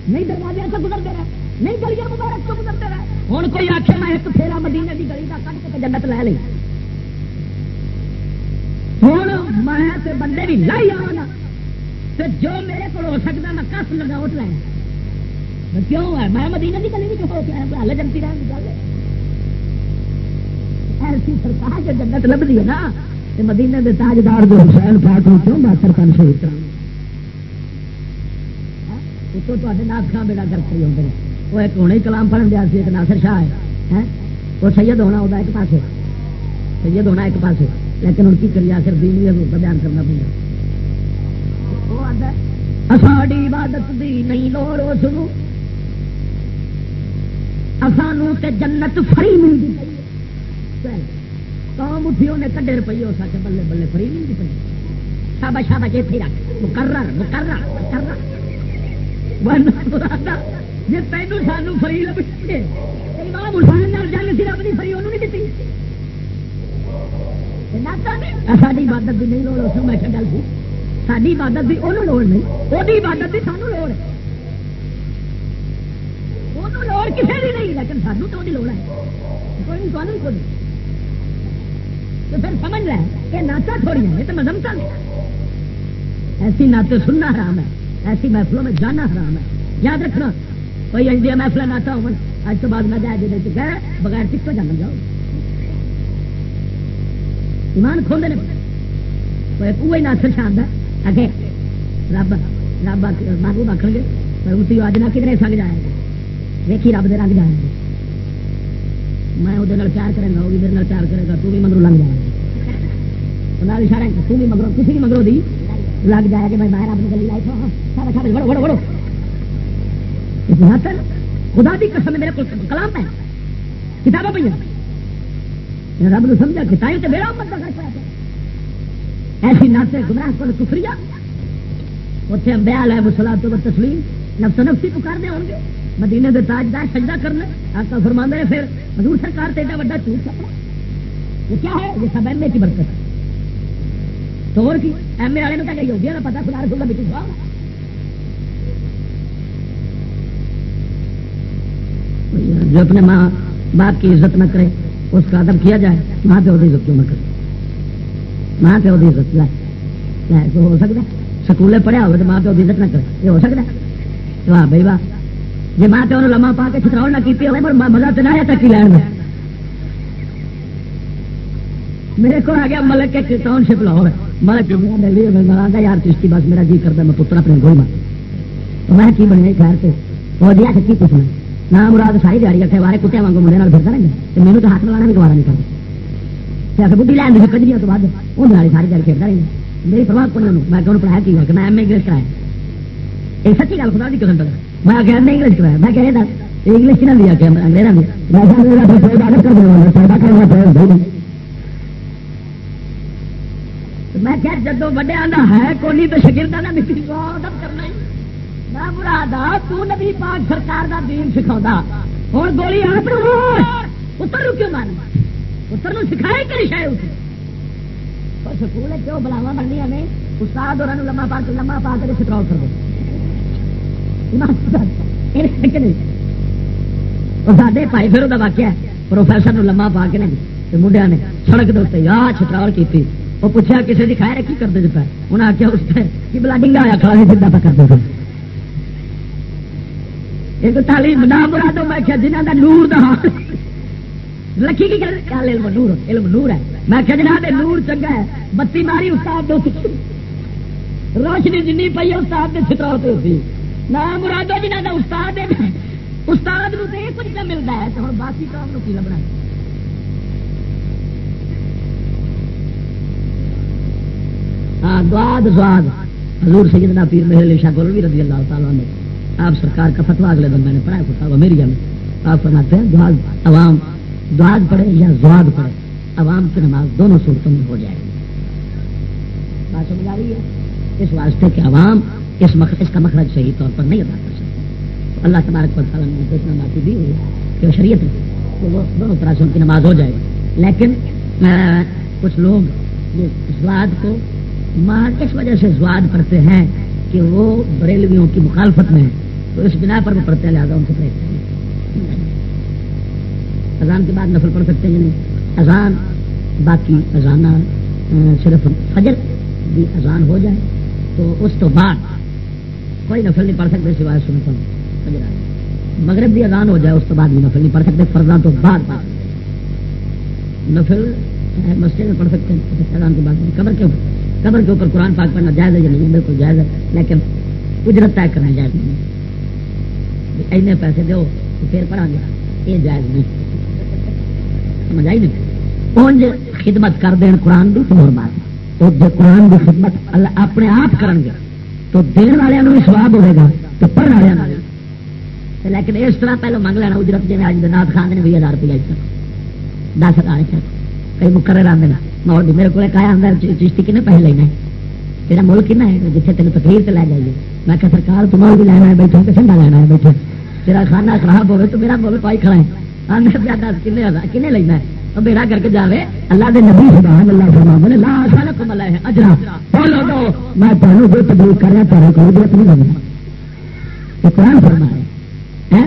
نہیں دروازے سے گزرتے رہے نہیں گلیاں مبارک تو گزرتے رہے ہوں کوئی آخر میں ایک پھیرا مدینے کی گلی کا کٹ کے جنت لے لی ہوں میں بندے بھی لائی آنا جو میرے کو ہو سکتا میں کس لگا اٹھ لیا کیوں ہے؟ میں مدینے کی گلی بھی ہو کے ہل جنتی رہن گل ایسی سرکار جو جنت لبھی ہے نا مدینے کے تاجدار جو حسین پاک کیوں بہتر کن شہید کرا اتوں تے ناخا بیڑا کر کے آتے وہ ایک ہونے کلام پڑھن دیا سی، ایک ناصر شاہ ہے وہ سید ہونا ہوتا ایک پاس سید ہونا ایک پاس لیکن ان کی کری آخر دین بھی حضور کا بیان کرنا پڑا ساڑی عبادت دی نہیں لوڑ اس سانو تے جنت فری ملتی قوم اٹھی انہیں کڈے روپیے ہو سکے، بلے بلے فری ملتی پی شابا شابا چیتے رکھ۔ مقرر مقرر مقرر۔ جی تینوں سانو فری لگے جنگ سی رب کی فری انہوں دیتی ساری عبادت کی نہیں لوڑ اس میں گل ساری عبادت کی انہوں لوڑ نہیں وہ عبادت کی سانو لوڑ لوڑ کسی بھی نہیں لیکن سانو تو لوڑ ہے کوئی نہیں کوئی تو پھر سمجھ رہے کہ ناچا تھوڑی ہے یہ تو مزم چل ایسی ناطے سننا حرام ہے ایسی محفلوں میں جانا حرام ہے۔ یاد رکھنا، کوئی انڈیا محفل آتا ہو اج تو بعد میں جائے دے چکا ہے بغیر ٹکٹ جانا جاؤ۔ ایمان کھولتے ہیں کوئی ناصر شان اگے، رب رب محبوب آخر گے اسی اج نہ کدھر سنگ جائے گا ویکھی رب دے رنگ جائے گا میں وہ پیار کرے گا، وہ بھی میرے پیار کرے گا، تو بھی مگرو لگ جائے گا اشارہ تو بھی مگرو کسی بھی مگرو دی لگ جائے گا میں باہر اپنی گلی لائی تو سارا سارا بڑو بڑو بڑو خدا کی قسم میرے کو کلام ہے کتابیں پہ رب نے سمجھا کہ تائیں تو میرا امت کا گھر ایسی ناسے گمراہ کو کفری اتنے امبیال ہے مسلا تو تسلیم نفس نفسی پکار دے ہوں گے مدینے کے تاجدار سجدہ کرنا آقا فرما رہے پھر حضور سرکار سے ایڈا وا چوٹ کرنا یہ کیا ہے یہ سب ایم کی برکت ہے تو اور کی۔ ایم اے والے میں کیا ہوگی پتا خدا رسول کا بیٹی جو اپنے ماں باپ کی عزت نہ کرے، اس کا ادب کیا جائے؟ ماں پیو کی عزت کیوں نہ کرے؟ ماں پیو کی عزت لے۔ ہو سکتا ہے۔ سکولے پڑھیا ہوگا تو ماں پیو کی عزت نہ کرے۔ یہ ہو سکتا ہے۔ واہ بھائی واہ۔ جی ماں پیو لما پا کے چھتراؤ نہ کی ہوئے، پر مزہ تو نہ آیا تک لین میں۔ میرے کو آ گیا ملک کے ٹاؤن شپ لاہور۔ ہے ملک یار چشتی، بس میرا جی کرتا میں پتر اپنے گول مار تو میں کی بنیا خیر سے۔ وہ دیا کہ کی پوچھنا نہ مراد ساری دیہی رکھے بارے کتے واگ منڈے پھرتا رہیں گے میرے تو ہاتھ لانا بھی گوارا نہیں کرتا۔ بڑھی لین دے کجری جی، تو بعد وہ ساری دیہی کھیلتا رہیں گے میری پرواہ کو میں کہوں پڑھایا کی کہ میں ایم اے انگلش کرایا۔ یہ سچی گل خدا کی قسم پہ میں کہ ایم انگلش کرایا۔ میں کہ انگلش نہ دیا کہ انگریزا میں میں کیا جدو وڈے آنا ہے کونی تو شکردہ نہ مٹی کرنا میں مرادا تو نبی پاک سرکار دا دین سکھا اور گولی آپ پتر کیوں مارنا پتر سکھائے کہ شاید اتنے سکول کیوں بلاوا بننی نے استاد اور لما پا کے لما پا کر سکراؤ کر دو سارے پائی پھر وہ واقعہ پروفیسر لما پا کے منڈیا نے سڑک دے آ چھتراول کی وہ پوچھا کسی کی خیر کی کرتے جو پہ انہیں آخیا اس کی بلا ڈنگا ہوا کھڑا نہیں سیدا پہ کرتے تھے ایک تعلیم نہ برا دو میں کیا جنہ کا نور دا ہاں۔ لکھی کی کیا علم نور علم نور ہے۔ میں کیا جنہ دے نور چنگا ہے، بتی ماری استاد دو۔ روشنی جنی پی استاد نے چھترا ہوتی۔ نہ مرادو جنہ کا استاد ہے۔ استاد نو تو یہ کچھ ملتا ہے، تو باقی کام کی لبنا ہے؟ ہاں دعاد دعاد حضور سیدنا پیر مہر علی شاہ گولوی رضی اللہ تعالیٰ نے آپ سرکار کا فتوا اگلے دن میں نے پڑھا کتاب میری میں. آپ فرماتے ہیں دعاد عوام دعاد پڑھے یا زواد پڑھے، عوام کی نماز دونوں صورتوں میں ہو جائے گی. بات سمجھ آ رہی ہے؟ اس واسطے کہ عوام اس مخ... اس کا مخرج صحیح طور پر نہیں ادا کر سکتے. اللہ تبارک و تعالیٰ نے اتنا معافی دی ہوئی کہ شریعت تو وہ دونوں طرح سے ان کی نماز ہو جائے گی. لیکن کچھ لوگ اس بات کو ماں اس وجہ سے زواد پڑھتے ہیں کہ وہ بریلویوں کی مخالفت میں تو اس بنا پر وہ پڑھتے ہیں، لہٰذا ان سے پڑھتے اذان کے بعد نفل پڑھ سکتے ہیں نہیں؟ اذان، باقی اذانہ صرف فجر بھی اذان ہو جائے تو اس تو بعد کوئی نفل نہیں پڑھ سکتے سوائے سن سن فجر مغرب بھی اذان ہو جائے، اس کے بعد بھی نفل نہیں پڑھ سکتے، فرضاں تو بعد نفل مسجد میں پڑھ سکتے ہیں، اذان کے بعد۔ قبر کیوں؟ قبر کے اوپر قرآن پاک پڑھنا جائز ہے یا نہیں، بالکل جائز ہے، لیکن اجرت طے کرنا جائز نہیں ایسے پیسے دو پھر پڑھا گے یہ جائز نہیں۔ سمجھ آئی نہیں اونج خدمت کر دین قرآن کی تو بات تو جب قرآن کی خدمت اللہ اپنے آپ کریں گے، تو دن والوں بھی سواب ہوئے گا، تو پڑھنے والے لیکن اس طرح پہلے منگ لینا، اجرت جی اج دنات خان نے بھی ہزار روپیہ دس ہزار کئی مقرر آدھے ماحول میرے کو کہا اندر چشتی کنے پیسے لینا تیرا ملک کنا ہے جیسے تین تقریر سے لے جائیے میں کہ سرکار تو مول بھی لینا ہے بیٹھے کہ ٹھنڈا لینا ہے بیٹھے تیرا کھانا خراب ہوگا تو میرا مول پائی کھڑا ہے لینا ہے کر کے جاوے اللہ دے نبی سبحان اللہ میں لا سالکم علیہ اجرا بولو میں تانوں جو تبلیغ کر رہا کو اجرت نہیں یہ قرآن ہے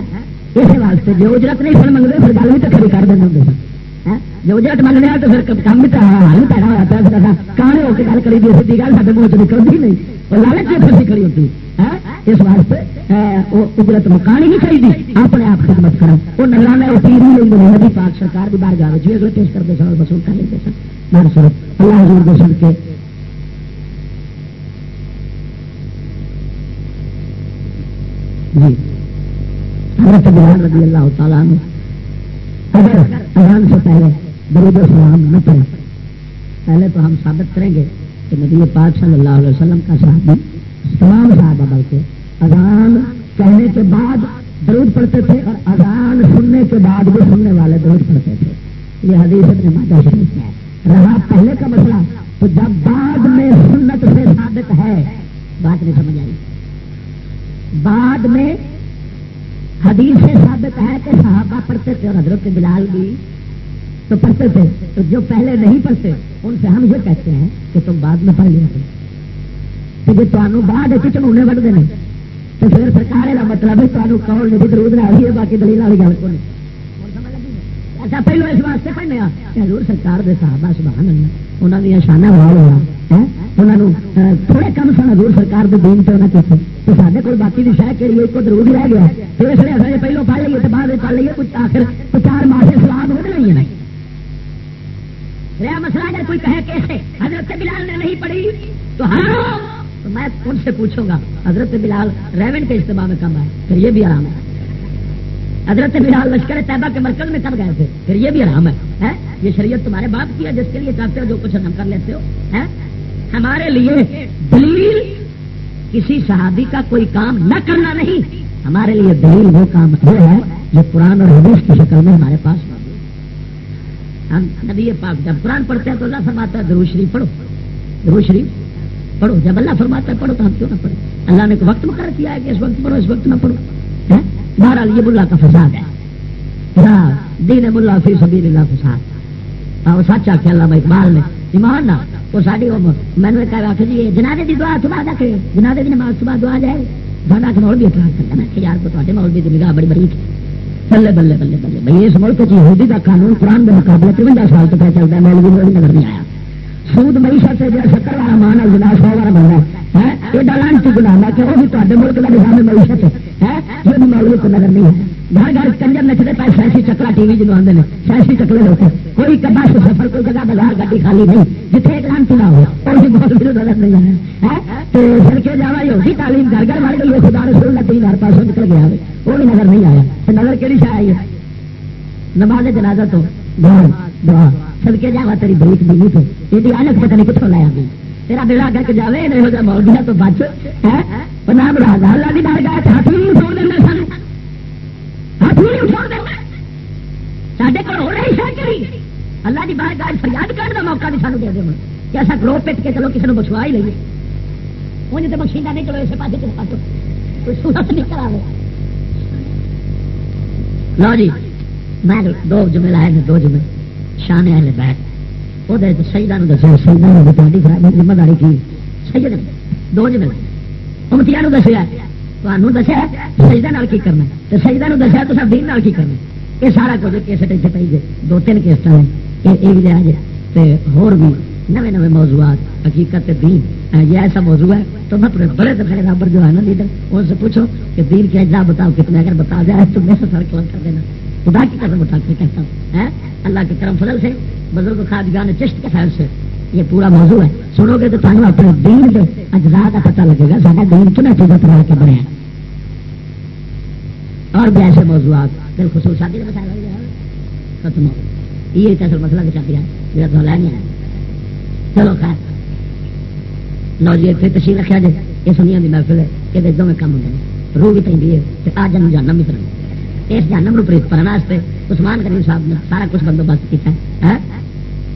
اس واسطے جو اجرت نہیں فرما منگتے پھر گل بھی تو کھڑی کر دینا ہوتے جو جٹ منگنے تو پھر کام حل پیدا ہوا پہ کانے ہو کے گل کری دی سی گل سارے منہ چ نکلتی نہیں اور لالچ پھر کھڑی ہوتی اس واسطے وہ اجرت مکانی نہیں چاہیے اپنے آپ خدمت کرا وہ نگرانا وہ پیر ہی لیں نبی پاک سرکار بھی باہر جا رہی اگلے پیش کرتے سن وصول کر لیتے سن مار صورت اللہ حضور دے سن کے جی حضرت بلال رضی اللہ تعالیٰ نے اگر اذان سے پہلے درود السلام نہ پڑھے پہلے تو ہم ثابت کریں گے کہ نبی پاک صلی اللہ علیہ وسلم کا صحابی، تمام صحابہ بلکہ اذان کہنے کے بعد درود پڑھتے تھے اور اذان سننے کے بعد بھی سننے والے درود پڑھتے تھے۔ یہ حدیث اپنے مادہ شریف ہے۔ رہا پہلے کا مسئلہ تو جب بعد میں سنت سے ثابت ہے، بات نہیں سمجھ آئی۔ بعد میں حدیث سے ثابت ہے کہ صحابہ پڑھتے تھے اور حضرت بلال بھی۔ تو پڑھتے تھے۔ تو جو پہلے نہیں پڑھتے، ان سے ہم یہ کہتے ہیں کہ تم بعد میں پڑھ لیا تو جی تمہوں بعد چنونے بڑھتے ہیں تو پھر سرکار کا مطلب ہے تمہیں کون نہیں درود نہ آئی ہے، باقی دلیل والی گل کو اچھا پہلو اس واسطے پڑھنے حضور سرکار دے صحابہ، سبحان اللہ۔ انہوں نے شانہ بڑا ہوا تھوڑے کم سن حضور سرکار کے دین سے انہیں کیتے تو سارے کو باقی کی شاید کہڑی ایک ضرور ہی رہ گیا پھر اس لیے اصل پہلو پڑھ لیے بعد پڑھ لیے کچھ آخر چار ماسے سلاد ہو گئی ہے رہا مسئلہ اگر کوئی کہے کیسے حضرت بلال نے نہیں پڑھی تو ہاں تو میں ان سے پوچھوں گا حضرت بلال ریون کے اجتماع میں کب آئے پھر یہ بھی آرام ہے حضرت بلال لشکر طیبہ کے مرکز میں کب گئے تھے۔ پھر یہ بھی آرام ہے یہ شریعت تمہارے باپ کی ہے، جس کے لیے چاہتے ہو جو کچھ ہم کر لیتے ہو ہمارے لیے دلیل، کسی صحابی کا کوئی کام نہ کرنا نہیں۔ ہمارے لیے دلیل وہ کام وہ ہے جو قرآن اور حدیث کی شکل میں ہمارے پاس موجود ہم نبی پاک جب قرآن پڑھتے ہیں تو اللہ فرماتا ہے درو شریف پڑھو۔ درو شریف پڑھو۔ جب اللہ فرماتا ہے پڑھو تو ہم کیوں نہ پڑھو اللہ نے وقت مقرر کیا ہے کہ اس وقت پڑھو، اس وقت نہ پڑھو بہرحال یہ بلا کا فساد ہے۔ دین بلا فی سبیل اللہ فساد۔ اور سچا کہ اللہ اقبال نے ایمان نہ وہ ساری میں نے کہا کہ جی جنادے کی دعا صبح دا کرے جنادے کی نماز صبح دعا جائے۔ ساڈا کہ مولوی اعتراض کرتا میں کہ یار کو تے مولوی کی نگاہ بڑی بڑی بلے بلے بلے بلے بھائی اس ملک کی یہودی کا قانون قرآن کے مقابلے ترونجا سال تو پہ چلتا ہے۔ مولوی مولوی نظر نہیں آیا۔ سود معیشت سے جو شکر والا مان ہے جنا سو والا بننا یہ ڈالان گنا میں کہ وہ بھی تے ملک کا نظام معیشت ہے یہ بھی مولوی کو نظر نہیں ہے۔ گھر گھر کنجر نچتے پائے سیاسی چکلا ٹی وی جنوب آتے ہیں سیاسی چکلے ہوتے کوئی بس سفر، کوئی جگہ بازار گاڑی خالی نہیں۔ جتنے ایک لان چلا ہو اور بھی بہت بھی نظر نہیں ہے۔ تو سڑکیں جا رہی ہوگی تعلیم گھر گھر مار گئی، خدا رسول اللہ تین ہر پاسوں نکل گیا وہ بھی نظر نہیں آیا۔ تو نظر کہڑی شاہ آئی ہے؟ نماز جنازہ تو، دعا دعا۔ سڑکیں جا تیری بریک بھی نہیں تو۔ یہ آنک پتہ نہیں کتوں لایا بھی تیرا بیڑا کر کے جائے نہیں مول گیا تو بچ ہے نہ بڑھا اللہ کی بار گاہ ہاتھ بھی چھوڑ دینا سن ہاتھ بھی نہیں اٹھاؤ دینا سڈے کو اللہ کی بار گاہ فریاد کرنے کا موقع بھی سانو دے دیں کہ ایسا گرو پٹ کے چلو، کسی نے بچوا ہی لیے وہ تو بخشیدہ نہیں چلو اسے پاس کس پاس کوئی سورت نہیں کرا لو جی میں دو جملے لائے دو جملے۔ شان اہل بیٹھ وہ شہیدان دسو شہیدان تاری خراب ذمہ داری کی سید دو جملے امتیا دسیا تمہیں دسیا سجدہ کی کرنا تو سجدہ دسیا تو سب دین کی کرنا یہ سارا کچھ کیسٹ اتنے پی گئے دو تین کیسٹ ہیں یہ بھی لیا جائے ہور بھی نئے نئے موضوعات حقیقت دین یہ ایسا موضوع ہے تو میں بڑے تو بڑے رابر جو ہے نا لیڈر ان سے پوچھو کہ دین کے اجزا بتاؤ کتنے اگر بتا جائے تو میں سے فرق کر دینا خدا کی قدم اٹھا کے کہتا ہوں اللہ کے کرم فضل سے بزرگ خاجگان چشت کے فیل سے یہ پورا موضوع ہے۔ سنو گے تو تمہیں اپنے دین کے اجزا کا پتہ لگے گا سارا دین کن چیزوں پر رہ کے بنے۔ اور بھی ایسے موضوعات دل خصوص شادی کا مسئلہ ختم ہو۔ یہ ایک اصل مسئلہ بھی چاہتی ہے میرا تو نہیں ہے۔ چلو خیر۔ لو جی پھر تشریح رکھا جائے یہ سنیا کی محفل ہے یہ دونوں کام ہوتے ہیں روح بھی پہ ہے آ جنم جانم بھی کرنا اس جانم رو پریت کرنے واسطے عثمان کریم صاحب نے سارا کچھ بندوبست کیا ہے ہاں؟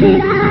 بدن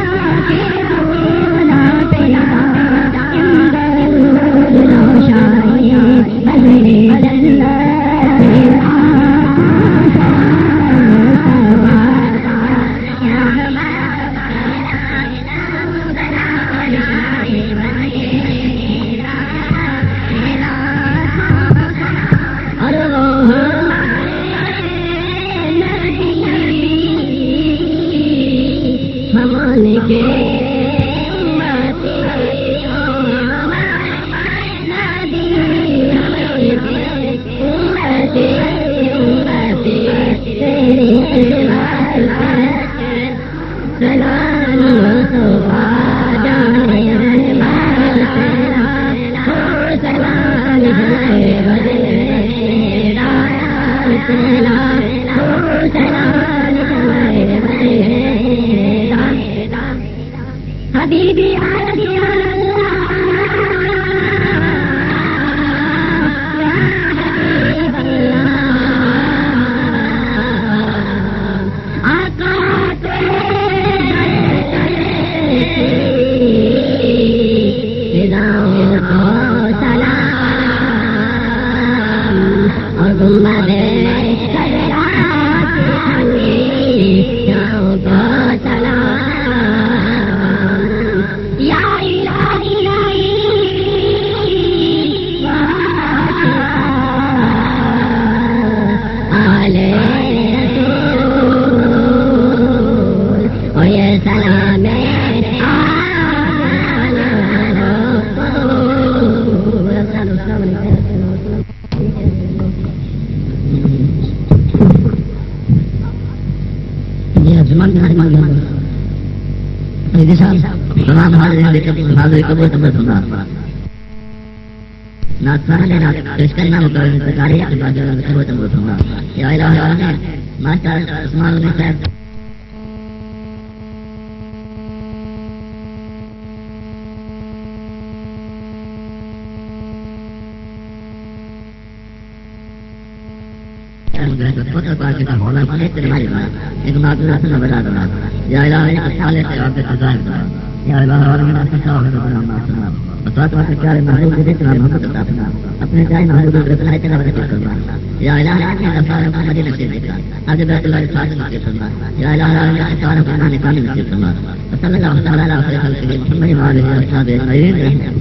حبیبی ہیں حاضر قبول سنا نہ سہنے نہ پیش کرنا مقرر سرکاری سنا یا الہ العالمین ماسٹر عثمان صاحب ایک بات بتا دوں یا الہ آپ کے یا ہے محبوب کے محبت عطا فرما اپنے محبوب کے فرما یا الہ العالمین محمد نصیب بیت اللہ نصیب فرما یا الہ العالمین نصیب فرما صلی اللہ تعالی علیہ وسلم محمد